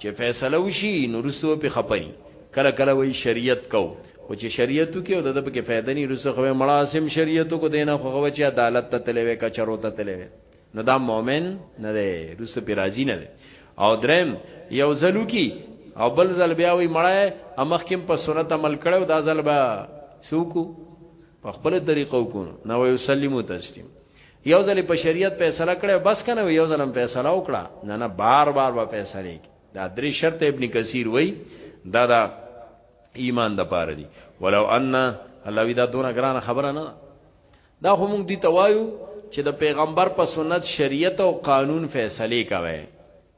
چې فیصله وشي نو رسو په خپنی کله کله وی شریعت کو خو چې شریعتو کې او د دې په کې فائدې نه رسو خو مړاسم شریعتو کو دینه خو غوچ عدالت ته تلوي کچرو ته تلوي نو دا مؤمن نه دی روس په راضی نه دی او درم یو زلو کی او بل زل بیا وی مړای امخ کم په سنت عمل کړو دا زل با سوکو په خپل طریقو کو نو یو سلیمو تسلیم یو ځل په شریعت فیصله کړو بس کنه یو ځل فیصله وکړه نه نه بار بار به فیصله کی دا درې شرط ابن کثیر وای دا دا ایمان د پاره دی ولو ان الله وی دا دونه ګران خبره نه دا خو موږ دي توایو چې د پیغمبر په سنت شریعت او قانون فیصله کوي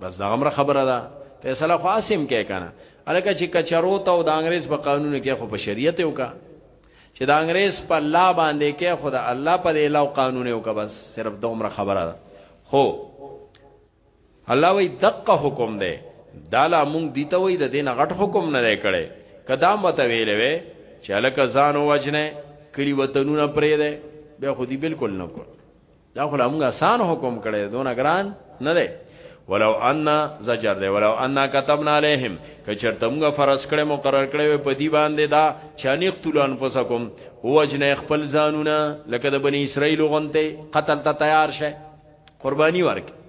بس دا غمره خبره ده فیصله خو اسیم کې کنه الکه چې کچرو ته او د انګريز په قانون کې خو په شریعت یو کا چې د انګريز په الله باندې کې خو د الله په دی لا قانون یو کا بس صرف دومره خبره ده خو الله وی دقه حکم دی دا لا مونږ دی ته وی د دین غټ حکم نه دی کړي کدا مت ویلې وی چې الک ځان وجنه کړي وطنونه پرې ده بیا خو دی بالکل نه کو دا خو مونږ آسان حکم کړي دونه ګران نه دی ولو ان زجر دی ولو ان كتبنا عليهم کچرته موږ فرض کړي مقرر کړي په دی باندې دا چانیخ تولان پسکم هو جن خپل ځانونه لکه د بنی اسرائیل غونته قتل ته تیار شه قرباني ورکړي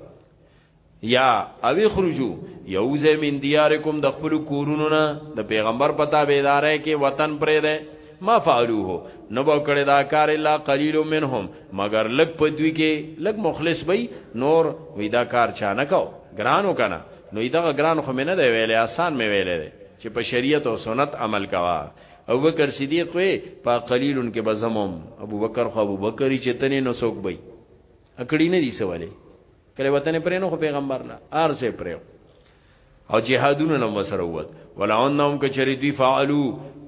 یا او خرجو یو ځای من دیارکم د خپل کورونو نه د پیغمبر پتا بیدارای کې وطن پرې ده ما فعلوه نو به کړی دا کار الا قلیل منهم مگر لګ په دوی کې لګ مخلص وي نور وی دا کار چا نه کو ګرانو کنه نو دا ګران خو مې نه دی ویلې آسان مې ویلې دی چې په شریعت او سنت عمل کوا او بکر صدیق وی په قلیلن کې بزمم ابو بکر خو ابو بکری چې تنه نو سوک بی اکړی نه دي سوالي کله وطن پرې نو پیغمبر لا ار سه پرې او جهادونه نو مسره ووت ولعنهم کچری دوی فعلو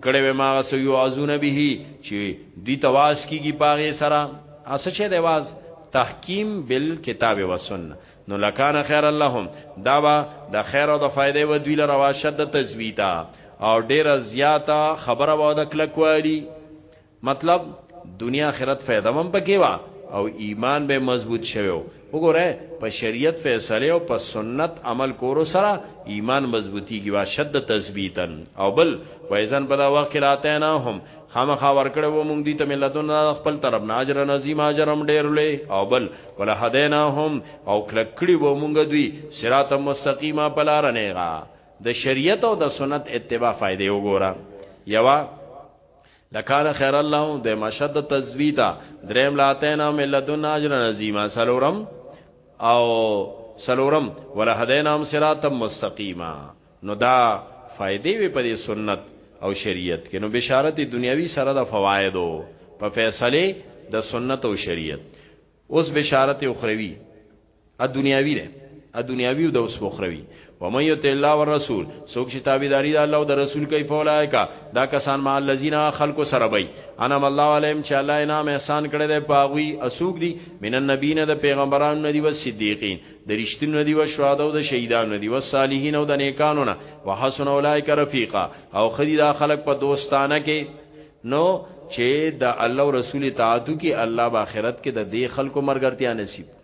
کړه به ما سو یعذون به چې دوی تواس کیږي پاغه سره اسه چې د واز تحکیم بالکتاب و سنت نو لکان خیر اللهم دا با د خیر او د فائدې و دوی لره واشد تزویتا او ډیره زیاته خبره و د کلکوالی مطلب دنیا اخرت فایده هم پکې وه او ایمان به مضبوط شوی و وګوره په شریعت فیصله او په سنت عمل کولو سره ایمان مضبوطیږي وا شد تثبیتا او بل وایزن په دا وخت کې راته نه هم خامخا ورکړې و مونږ دي ته ملتونه خپل طرف نه اجر نظیم اجرم ډیر لې او بل ولا هدینا هم او کلکړي و مونږ دوی صراط مستقیمه بلار نه غا د شریعت او د سنت اتباع فائدې وګوره یوا لکان خیر الله د مشد تزویدا دریم لاتینا ملذن اجر عظیما سلورم او سلورم ولهدینام صراط مستقیما نو دا فائدې وي په سنت او شریعت کې نو بشارت دنیوي سره د فوایدو په فیصله د سنت او شریعت اوس بشارت اخروی ا دنیاوی ده ا دنیاوی او د اوس بخروی و من یت الله والرسول سوک چې تابعداري د الله او د رسول کوي فولایکا دا کسان مع الذین خلق سره بی انم الله علیهم چې الله انعام احسان کړی دی پاغوی اسوک دی من النبین د پیغمبرانو ندی و صدیقین د رښتینو ندی و شهدا او د شهیدانو ندی و صالحین او د نیکانو نه وحسن اولایک رفیقا او خدی دا خلق په دوستانه کې نو چې د الله رسول تعاتو کې الله باخرت کې د دې خلکو مرګرتیا نصیب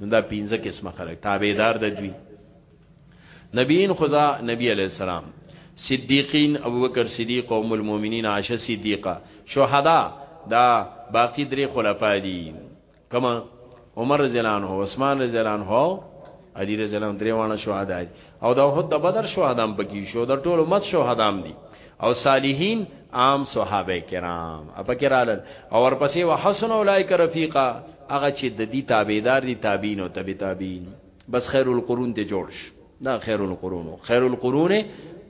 دا پنځه قسمه خلک تابعدار د دوی نبیین خدا نبی علی السلام صدیقین ابوبکر صدیق او ام المؤمنین عائشه صدیقه شهدا دا باقی درې خلفای دي کما عمر رضی الله عنه عثمان رضی الله عنه علی رضی الله عنه درې وانه شهدا دي او د احد د بدر شهدام پکې شو د ټولو مت شهدام دي او صالحین عام صحابه کرام اپکرال او ورپسې وحسن اولایک رفیقا هغه چې د دې تابعدار دي تابعین او تبع تابعین بس خیر القرون ته جوړ شي دا خیر القرون خیر القرون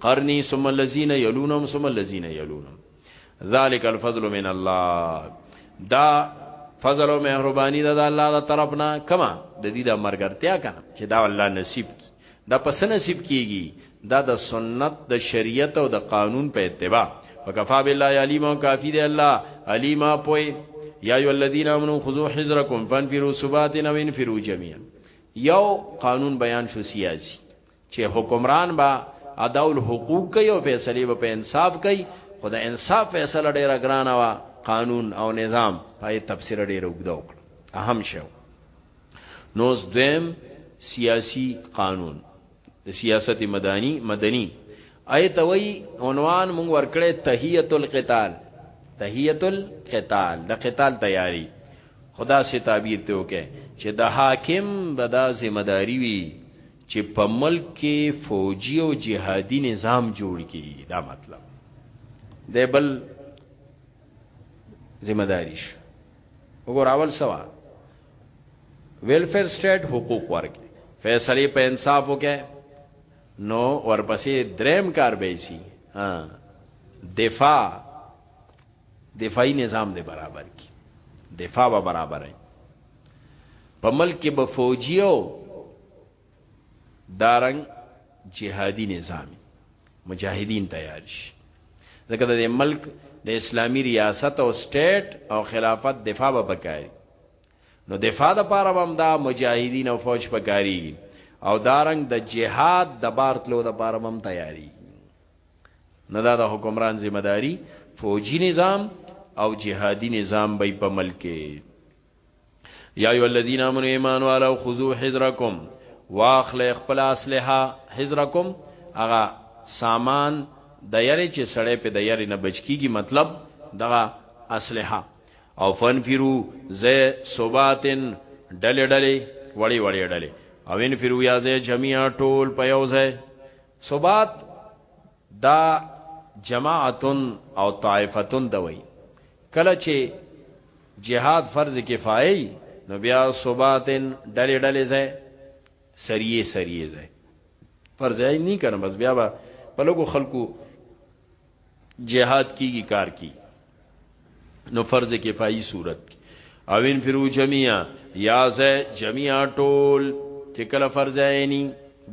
قرنی ثم الذين يلونهم ثم الذين يلونهم ذالک الفضل من الله دا فضل او مهرباني د الله د طرف نه کما د دې د مرګرتیا کنه چې دا الله نصیب کی دا پس نصیب کیږي دا د سنت د شریعت او د قانون په اتباع وکفا بالله علیم او کافی دی الله علیم پوی یا ایو الذین آمنو خذو حذرکم فانفروا ثباتنا وانفروا جميعا یو قانون بیان شو سیاسی چې حکمران به ادا الحقوق کوي او فیصلې به په انصاف کوي خو د انصاف فیصله ډیره ګرانه وه قانون او نظام پای تفسیر ډیره وګدا وکړه اهم شو نو دویم سیاسی قانون د سیاست مدانی مدنی ایت وی عنوان مونږ ورکړې تهیت القتال تهیت القتال د قتال تیاری خدا سے تعبیر ته وکې چې د حاکم بدا ذمہ داری وی چې په ملک کې فوجي او جهادي نظام جوړ کیږي دا مطلب دی بل ذمہ داری شو وګور اول سوا ویلفیر سټیټ حقوق ورکړي فیصله په انصاف وکړي نو ورپسې دریم کار به شي ها دفاع دفاعي نظام دې برابر کی دفاع به برابر وي په ملک کې به فوجي او دارنګ جهادي نظام مجاهدین تیار شي ځکه د ملک د اسلامی ریاست او سټیټ او خلافت دفاع به پکاري نو دفاع د پاره هم دا مجاهدین او فوج پکاري او دارنګ د دا جهاد د بار تلو د پاره هم تیاری نه دا د حکمران ذمہ داری فوجی نظام او جهادی نظام به په ملک یا ایو الذین آمنوا ایمان والا خذو حذرکم واخل خپل اسلحه حذرکم هغه سامان د یری چې سړی په د یری نه بچکیږي مطلب دغه اسلحه او فنفرو زه صباتن ډلې ډلې وړي وړي ډلې او انفرو یا زه جميعا ټول په یو ځای ثبات دا جماعت او طائفه د وای کله چې جهاد فرض کفایه نو بیا صباتن ډلې ډلې ځای سریه سریه ځای فرض یې نه کړم بس بیا به په لګو خلکو جهاد کیږي کار کی نو فرض کفایي صورت کی او انفرو جميعا یا زه جميعا ټول چې کله فرض عیني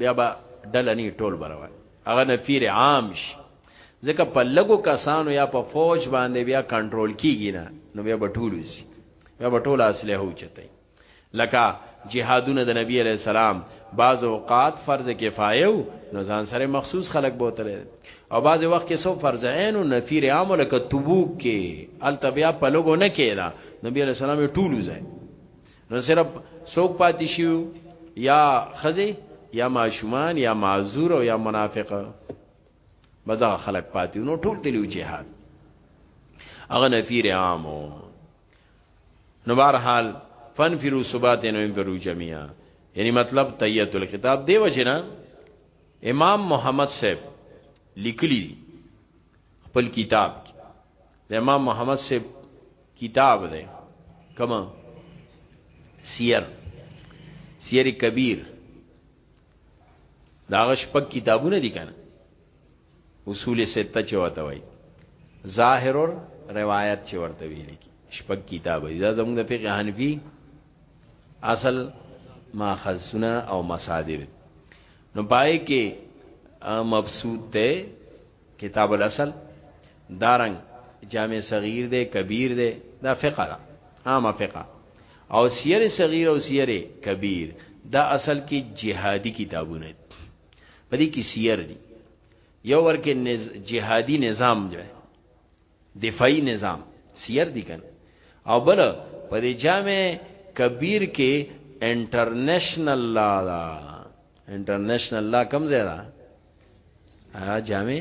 بیا به ډلنی ټول بروان هغه نفیر عام شي ځکه په لګو کسانو یا په فوج باندې بیا کنټرول کیږي نه نو بیا به ټول وسی بیا به ټول اصله هو چتای لکه جهادونه د نبی علیه السلام بعض اوقات فرض کفایه و نو ځان سره مخصوص خلق بوتل او بعض وخت کې سو فرض عین او نفیر عام لکه تبوک کې التبیا په لګو نه کېدا نبی علیه السلام ټولو ځای نو صرف څوک پاتې شو یا خزي یا ماشومان یا معذور او یا منافق مزه خلق پاتې نو ټول تلو جهاد اغه نفیر عامو نو بهر حال فنفروا ثبات نو انفروا جميعا یعنی مطلب تیت الكتاب دی وجنا امام محمد صاحب لیکلی دی خپل کتاب کی د امام محمد صاحب کتاب دی کما سیر سیر کبیر داغش پک کتابونه دي کنه اصول سته چې وته وای ظاهر روایت چې ورته ویل کی شپږ کتاب دي دا زموږ د فقه حنفي اصل ماخذونه او مصادر نو پای کې مبسوط ته کتاب الاصل دارنګ جامع صغیر دی کبیر دی دا فقه دا عامه فقه او سیر صغیر او سیر کبیر دا اصل کې جهادي کتابونه دي په دې کې سیر دي یو ورکه نز... جهادي نظام دی دفاعي نظام سیر دي کنه او بل په دې جامع کبیر کې انټرنیشنل لا دا انټرنیشنل لا کم ځای دا ها جامع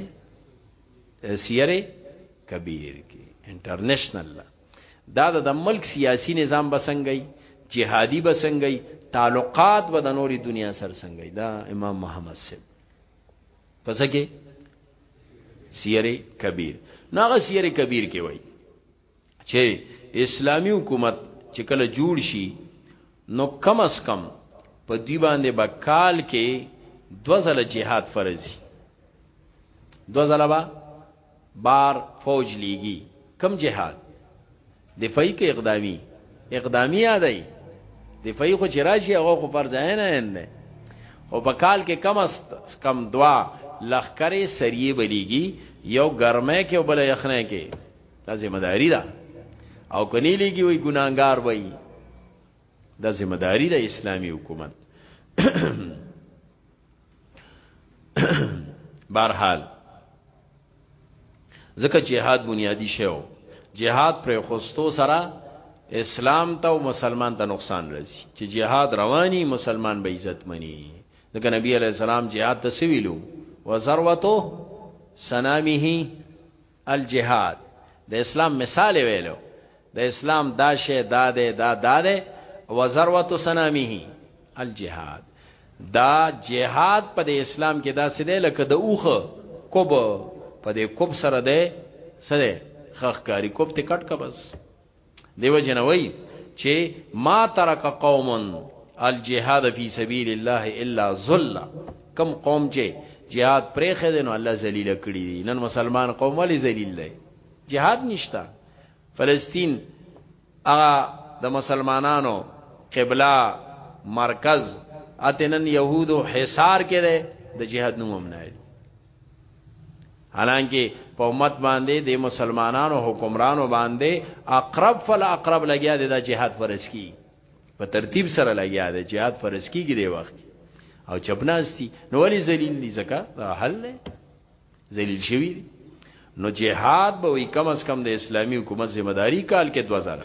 سیر کبیر کې انټرنیشنل لا دا د ملک سیاسی نظام بسنګي جهادي بسنګي تعلقات به د نوري دنیا سر سنګي دا امام محمد سب پس کې سیر کبیر ناغه سیر کبیر کې وای چې اسلامی حکومت چې کله جوړ شي نو کم اس کم په دی باندې بکال کې دوزل جهاد فرضي دوزل با بار فوج لیږي کم جهاد دفاعي کې اقدامي اقدامي یادای دفاعي خو چې راشي هغه خو پر ځای نه اند خو په کال کې کم است کم دوا لخرې سریه بلیږي یو ګرمه کې او بل یخنه کې دا ذمہ داری ده او کني لیږي وي ګناګار وي دا ذمہ داری ده اسلامي حکومت بهرحال ځکه جهاد بنیادی شیو جهاد پر خوستو سره اسلام ته او مسلمان ته نقصان رسی چې جهاد رواني مسلمان به عزت مني دغه نبی علی السلام جهاد ته سویلو وزروتو سنامه الجهاد د اسلام مثال ویلو د اسلام دا شی دا ده دا دا ده وزروت سنامه الجهاد دا جهاد په د اسلام کې دا سده لکه د اوخه کوب په د کوب سره ده سره خخکاری کوب ته کټ کا بس دیو جنوي چې ما ترک قوم الجهاد فی سبیل الله الا ذل کم قوم چې جهاد پرې خدنو الله ذلیل کړی دي نن مسلمان قوم ولې ذلیل دی جهاد نشتا فلسطین هغه د مسلمانانو قبله مرکز اتنن يهودو حصار کړي د جهاد نوم نه حالانکه په امت باندې د مسلمانانو حکمرانو باندې اقرب فل اقرب لګیا دی دا جهاد فرض کی په ترتیب سره لګیا دی جهاد فرض کیږي دی وخت او چپناستی نو ولی ذلیل دي زکه دا حل نه ذلیل شوی دی نو جهاد به وي کم از کم د اسلامی حکومت ذمہ داری کال کې 2000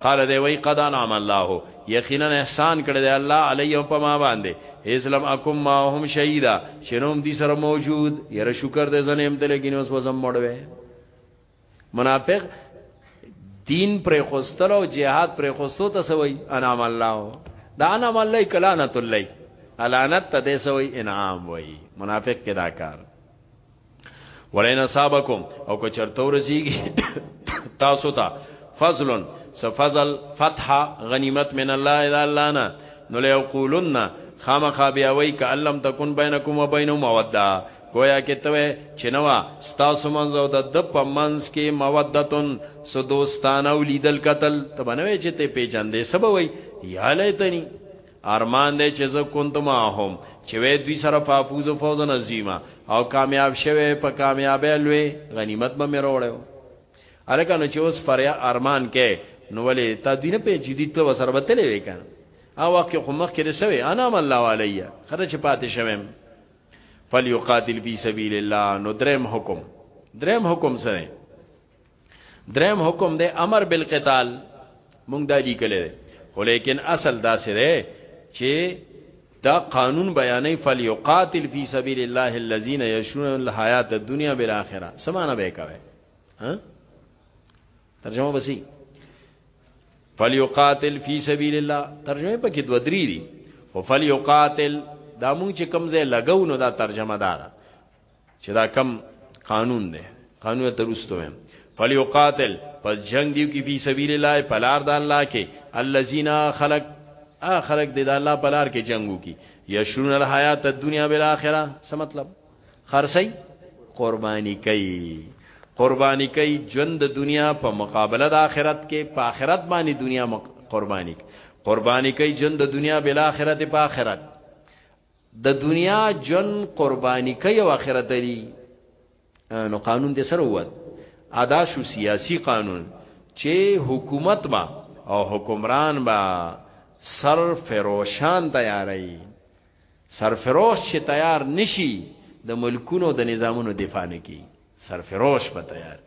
قال دی وی قد انعم الله یقینا احسان کړی دی الله علیهم په ما باندې اسلام اکم ما هم شهیدا شنوم دی سره موجود یره شکر دې زنیم دلګین اوس وزم مړوي منافق دین پر خوستلو او جهاد پر خوستو ته سوی انعام الله دا انعام الله کلانت الله علانت ته دې سوی انعام وای منافق کدا کار ولئن اصابکم او که چرته ورسیږي تاسو ته فضلن سفضل فتح غنیمت من الله اذا الله نه نو ليقولن خامخا بیا وای ک علم تکون بینکم و بینه موده گویا کې ته چنوا ستاسو منځ او د د په منځ کې مودتن سو دوستانه ولیدل قتل ته بنوي چې ته پیجن دې سبا وای یا لیتنی ارمان دی چې زه کنت معهم چې وې دوی سره فافوز فوزن عظیما او کامیاب شوه په کامیابه لوی غنیمت به مې وروړو الکه نو چې اوس فریا ارمان کې نو ولې تا دینه په جدي تل وسره بتلې وکړ او وخت کې خمخ کې رسوي انا مل الله علیا خره چې پاتې شوم فلیقاتل فی سبیل الله نو درم حکم درم حکم سره دریم حکم دی امر بالقتال مونږ دا لیکل دي خو لیکن اصل دا سره چې دا قانون بیانې فل یقاتل فی سبیل الله الذین یشرون الحیات الدنیا بالاخره سمانه به کوي ها ترجمه بسی فل یقاتل فی سبیل الله ترجمه پکې دو درې دي او فل یقاتل دا مونږ چې کمزې لګاو نو دا ترجمه دارا چې دا کم قانون دی قانون ته رستو هم فلیقاتل پس جنگ دیو کی فی سبیل الله پلار د الله کې الذین خلق ا خلق د الله پلار کې جنگو کی یشرون الحیات الدنیا بالاخره څه مطلب خرسی قربانی کوي قربانی کوي ژوند د دنیا په مقابله د آخرت کې په آخرت باندې دنیا قربانی قربانی کوي ژوند د دنیا بل آخرت په آخرت د دنیا جن قربانی کوي او آخرت دی نو قانون دې سره ووت ادا شو سیاسی قانون چې حکومت ما او حکمران با سر فروشان تیارای سر فروش چې تیار نشي د ملکونو د نظامونو دفاع نه کی سر فروش په تیار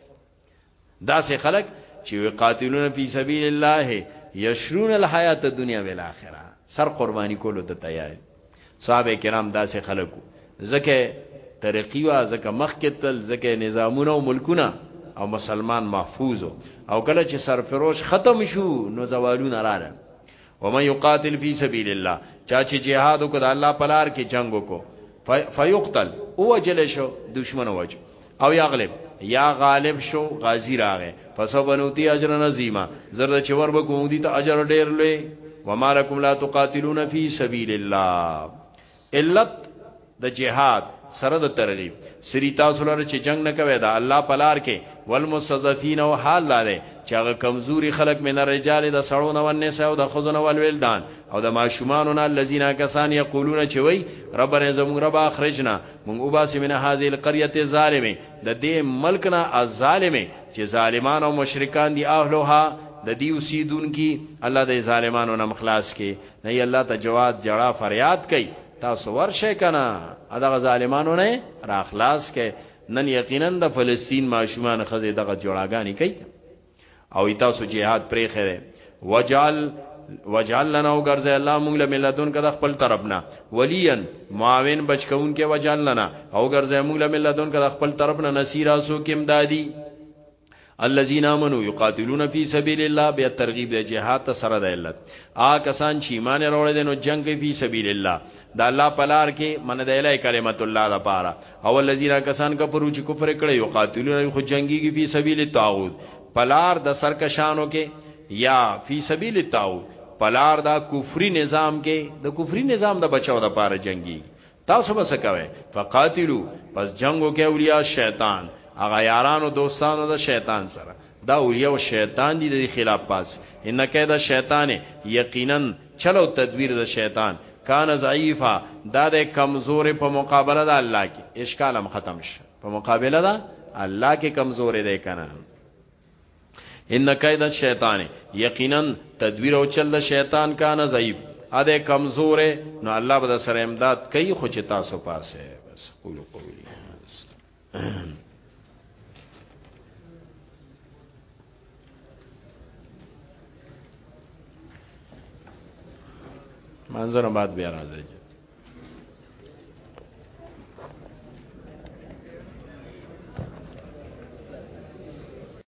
دا سه خلق چې وقاتلون فی سبیل الله یشرون الحیات الدنیا بالاخره سر قربانی کولو ته تیار صحابه کرام دا سه خلقو زکه ترقی وا زکه مخ کې تل زکه نظامونه او ملکونه او مسلمان محفوظ او کله چې سرفروش ختم شو نو زوالونه رااله ومن یقاتل فی سبیل الله چا چې جهاد وکړ الله پلار کې جنگ وکړو فیقتل او جل شو دشمن وجه او یا غلب یا غالب شو غازی راغه فسبنوتی اجر نظیما زرد چې ور به کوم دي ته اجر ډیر لوی ومالکم لا تقاتلون فی سبیل الله علت د جهاد سره د ترلی سری تاسو لره چې جنگ نه کوي دا الله پلار کې والمستضعفين او حال لاره چې هغه کمزوري خلک من الرجال د سړو نه ونسه او د خزونه ولولدان او د ماشومان نه الذين کسان یقولون چې وای ربنا زمون رب اخرجنا مونږ وباسي من هذه القريه الظالمه د دې ملک نه الظالمه چې ظالمان او مشرکان دي اهلها د دیو سیدون کی الله د ظالمانو نم خلاص کې نه یې الله ته جواد جړا فریاد کوي تاسو ورشه کنه اداغه ظالمانو نه راخلاص کې نن یقینا د فلسطین ماشومان خزه دغه جوړاګانی کوي او تاسو جهاد پرې خره وجال وجال لنا او ګرځي الله مونږ له ملتون کده خپل طرفنا ولین معاون بچکون کې وجال لنا او ګرځي مونږ له ملتون کده خپل طرفنا نصیرا سو کېم دادی الذين امنوا يقاتلون في سبيل الله بیا ترغیب د جهاد ته سره د علت آ کسان چې ایمان راوړل دي نو جنگ کوي په سبیل الله د الله پلار کې من د الای کلمت الله د پاره او الذين کسان کفرو چې کفر کړي يقاتلون خو جنگي کې په سبیل طاغوت پلار د سرکشانو کې یا فی سبیل الطاغوت پلار دا کفری نظام کې د کفری نظام د بچاو د پاره جنگي تاسو بس کوي فقاتلو پس جنگو کې اولیاء شیطان هغه یارانو دوستانو د شیطان سره دا اولیاء شیطان دي د خلاف پاس ان کید شیطان یقینا چلو تدبیر د شیطان کان ضعیفا دا د کمزور په مقابله د الله کې اشکالم ختم شه په مقابله دا الله کې کمزور دی کنه ان کید الشیطان یقینا تدبیر او چل د شیطان کان ضعیف اده کمزور نو الله به سره امداد کوي خو چې تاسو پاسه بس قولو قولی منظر بعد بیا راځي